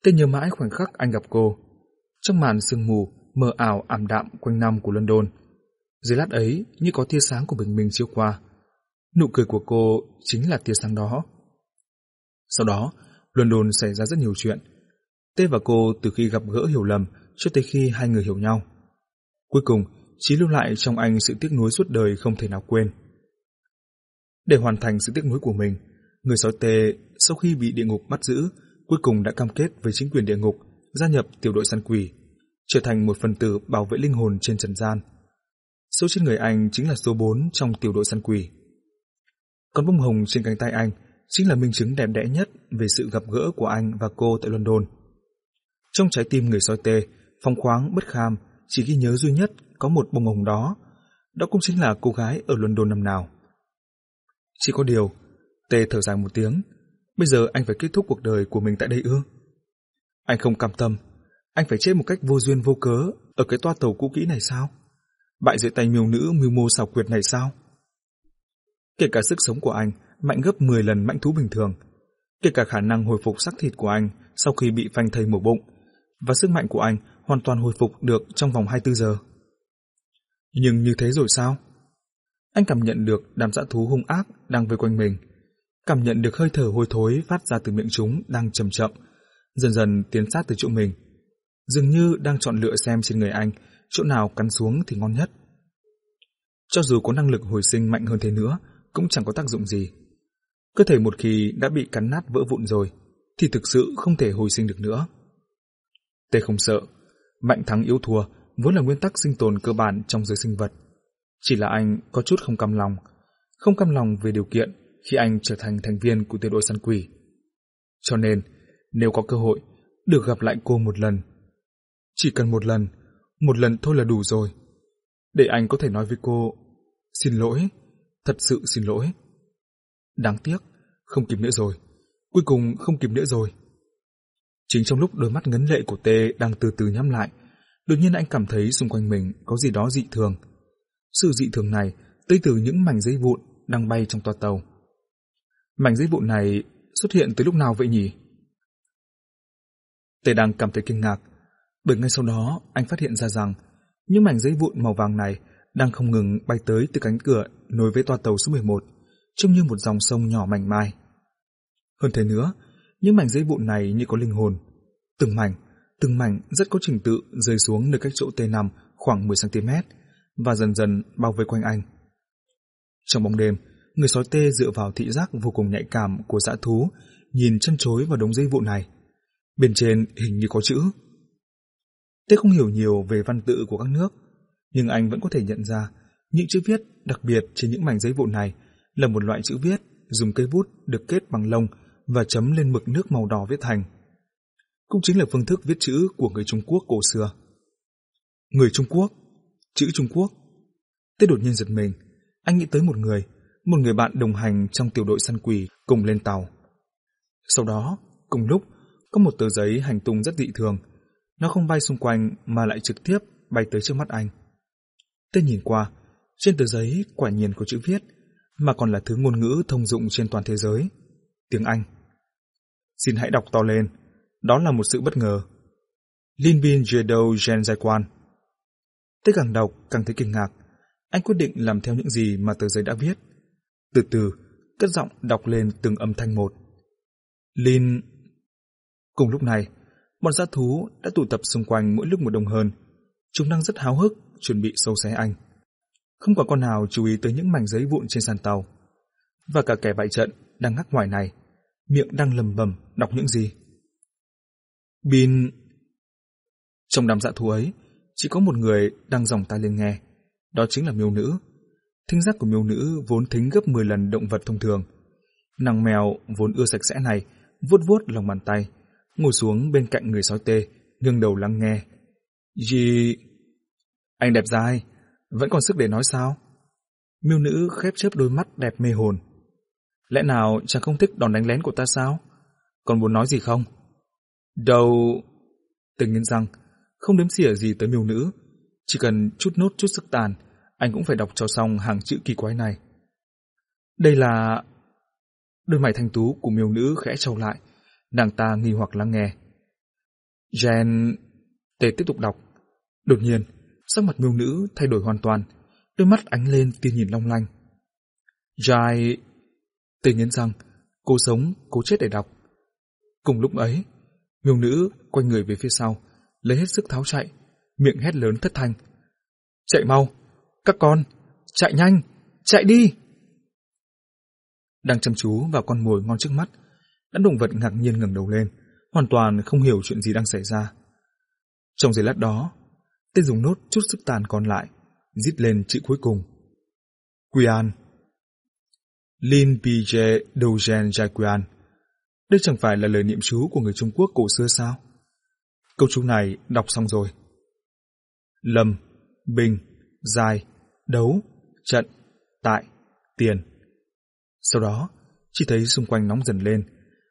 Tê nhớ mãi khoảnh khắc anh gặp cô. Trong màn sương mù, mờ ảo ảm đạm quanh năm của London. Dưới lát ấy như có tia sáng của bình minh chiếu qua. Nụ cười của cô chính là tia sáng đó. Sau đó, London xảy ra rất nhiều chuyện. Tê và cô từ khi gặp gỡ hiểu lầm cho tới khi hai người hiểu nhau. Cuối cùng, chỉ lưu lại trong anh sự tiếc nuối suốt đời không thể nào quên. Để hoàn thành sự tiếc nuối của mình, người sói tê sau khi bị địa ngục bắt giữ, cuối cùng đã cam kết với chính quyền địa ngục gia nhập tiểu đội săn quỷ, trở thành một phần tử bảo vệ linh hồn trên trần gian. Số trên người anh chính là số 4 trong tiểu đội săn quỷ. Còn bông hồng trên cánh tay anh chính là minh chứng đẹp đẽ nhất về sự gặp gỡ của anh và cô tại London. Trong trái tim người sói tê, phong khoáng bất kham chỉ ghi nhớ duy nhất có một bông hồng đó, đó cũng chính là cô gái ở London năm nào. Chỉ có điều, tê thở dài một tiếng, bây giờ anh phải kết thúc cuộc đời của mình tại đây ư? Anh không cam tâm, anh phải chết một cách vô duyên vô cớ ở cái toa tàu cũ kỹ này sao? Bại dưới tay miêu nữ mưu mô xảo quyệt này sao? Kể cả sức sống của anh mạnh gấp 10 lần mãnh thú bình thường, kể cả khả năng hồi phục sắc thịt của anh sau khi bị phanh thây mổ bụng, và sức mạnh của anh hoàn toàn hồi phục được trong vòng 24 giờ. Nhưng như thế rồi sao? Anh cảm nhận được đám dã thú hung ác đang vây quanh mình, cảm nhận được hơi thở hôi thối phát ra từ miệng chúng đang chậm chậm, dần dần tiến sát từ chỗ mình. Dường như đang chọn lựa xem trên người anh chỗ nào cắn xuống thì ngon nhất. Cho dù có năng lực hồi sinh mạnh hơn thế nữa, cũng chẳng có tác dụng gì. Cơ thể một khi đã bị cắn nát vỡ vụn rồi, thì thực sự không thể hồi sinh được nữa. Tê không sợ, mạnh thắng yếu thua vốn là nguyên tắc sinh tồn cơ bản trong giới sinh vật. Chỉ là anh có chút không cam lòng, không cam lòng về điều kiện khi anh trở thành thành viên của tiểu đội săn quỷ. Cho nên, nếu có cơ hội, được gặp lại cô một lần. Chỉ cần một lần, một lần thôi là đủ rồi. Để anh có thể nói với cô, xin lỗi, thật sự xin lỗi. Đáng tiếc, không kịp nữa rồi. Cuối cùng không kịp nữa rồi. Chính trong lúc đôi mắt ngấn lệ của Tê đang từ từ nhắm lại, đột nhiên anh cảm thấy xung quanh mình có gì đó dị thường. Sự dị thường này tới từ những mảnh giấy vụn đang bay trong toa tàu. Mảnh giấy vụn này xuất hiện từ lúc nào vậy nhỉ? Tề đang cảm thấy kinh ngạc, bởi ngay sau đó anh phát hiện ra rằng những mảnh giấy vụn màu vàng này đang không ngừng bay tới từ cánh cửa nối với toa tàu số 11, trông như một dòng sông nhỏ mảnh mai. Hơn thế nữa, những mảnh giấy vụn này như có linh hồn. Từng mảnh, từng mảnh rất có trình tự rơi xuống nơi cách chỗ tê nằm khoảng 10cm và dần dần bao vây quanh anh. Trong bóng đêm, người sói tê dựa vào thị giác vô cùng nhạy cảm của dã thú, nhìn chân chối vào đống giấy vụn này. Bên trên hình như có chữ. Tê không hiểu nhiều về văn tự của các nước, nhưng anh vẫn có thể nhận ra những chữ viết đặc biệt trên những mảnh giấy vụn này là một loại chữ viết dùng cây bút được kết bằng lông và chấm lên mực nước màu đỏ viết thành. Cũng chính là phương thức viết chữ của người Trung Quốc cổ xưa. Người Trung Quốc, chữ Trung Quốc. Tê đột nhiên giật mình, anh nghĩ tới một người, một người bạn đồng hành trong tiểu đội săn quỷ cùng lên tàu. Sau đó, cùng lúc, có một tờ giấy hành tung rất dị thường. Nó không bay xung quanh mà lại trực tiếp bay tới trước mắt anh. Tê nhìn qua, trên tờ giấy quả nhiên có chữ viết, mà còn là thứ ngôn ngữ thông dụng trên toàn thế giới. Tiếng Anh. Xin hãy đọc to lên. Đó là một sự bất ngờ. Lin Bin Jedo Gen Jaikwan. Tê càng đọc càng thấy kinh ngạc. Anh quyết định làm theo những gì mà tờ giấy đã viết. Từ từ, cất giọng đọc lên từng âm thanh một. Lin... Cùng lúc này, bọn gia thú đã tụ tập xung quanh mỗi lúc một đông hơn. Chúng đang rất háo hức, chuẩn bị sâu xé anh. Không có con nào chú ý tới những mảnh giấy vụn trên sàn tàu. Và cả kẻ bại trận đang ngắc ngoài này, miệng đang lầm bầm đọc những gì. Bin... Trong đám dạ thú ấy, chỉ có một người đang dòng tai lên nghe, đó chính là miêu nữ. Thính giác của miêu nữ vốn thính gấp 10 lần động vật thông thường. Nàng mèo vốn ưa sạch sẽ này vuốt vuốt lòng bàn tay, ngồi xuống bên cạnh người sói tê, ngưng đầu lắng nghe. Gì... Anh đẹp dai, vẫn còn sức để nói sao? Miêu nữ khép chớp đôi mắt đẹp mê hồn. Lẽ nào chàng không thích đòn đánh lén của ta sao? Còn muốn nói gì không? Đâu... Tình nghiến rằng, không đếm xỉa gì tới miêu nữ. Chỉ cần chút nốt chút sức tàn, anh cũng phải đọc cho xong hàng chữ kỳ quái này. Đây là... Đôi mày thanh tú của miêu nữ khẽ trâu lại, nàng ta nghi hoặc lắng nghe. Jen... Tề tiếp tục đọc. Đột nhiên, sắc mặt miêu nữ thay đổi hoàn toàn, đôi mắt ánh lên tia nhìn long lanh. Jai... Tề nhấn rằng, cô sống, cố chết để đọc. Cùng lúc ấy, miêu nữ quay người về phía sau, lấy hết sức tháo chạy, miệng hét lớn thất thanh. Chạy mau, các con, chạy nhanh, chạy đi! Đang chăm chú vào con mồi ngon trước mắt, Đám động vật ngạc nhiên ngẩng đầu lên, hoàn toàn không hiểu chuyện gì đang xảy ra. Trong giây lát đó, tên dùng nốt chút sức tàn còn lại, rít lên chữ cuối cùng. Qian. Lin Pije Dogen Jai Qian. Đây chẳng phải là lời niệm chú của người Trung Quốc cổ xưa sao? Câu chú này đọc xong rồi. Lâm, bình, dài, đấu, trận, tại, tiền. Sau đó, chỉ thấy xung quanh nóng dần lên,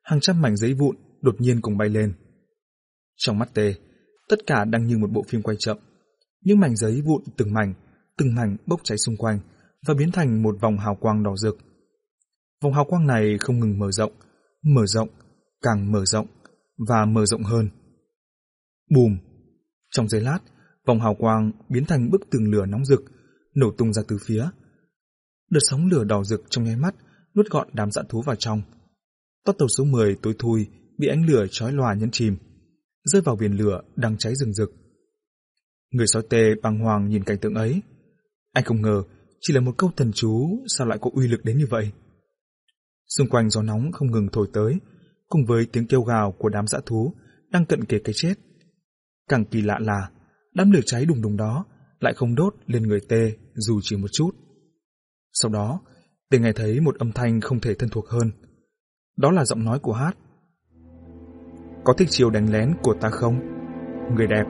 hàng trăm mảnh giấy vụn đột nhiên cùng bay lên. Trong mắt tê, tất cả đang như một bộ phim quay chậm. Những mảnh giấy vụn từng mảnh, từng mảnh bốc cháy xung quanh và biến thành một vòng hào quang đỏ rực. Vòng hào quang này không ngừng mở rộng, mở rộng, càng mở rộng và mở rộng hơn. Bùm! Trong giây lát, vòng hào quang biến thành bức tường lửa nóng rực, nổ tung ra từ phía. Đợt sóng lửa đỏ rực trong nháy mắt nuốt gọn đám dã thú vào trong. Con tàu số 10 tối thui bị ánh lửa chói lòa nhấn chìm, rơi vào biển lửa đang cháy rừng rực. Người sói tê bàng hoàng nhìn cảnh tượng ấy. Anh không ngờ chỉ là một câu thần chú sao lại có uy lực đến như vậy. Xung quanh gió nóng không ngừng thổi tới, cùng với tiếng kêu gào của đám dã thú đang cận kề cái chết. Càng kỳ lạ là, đám lửa cháy đùng đùng đó lại không đốt lên người tê dù chỉ một chút. Sau đó, tê nghe thấy một âm thanh không thể thân thuộc hơn. Đó là giọng nói của hát. Có thích chiều đánh lén của ta không? Người đẹp.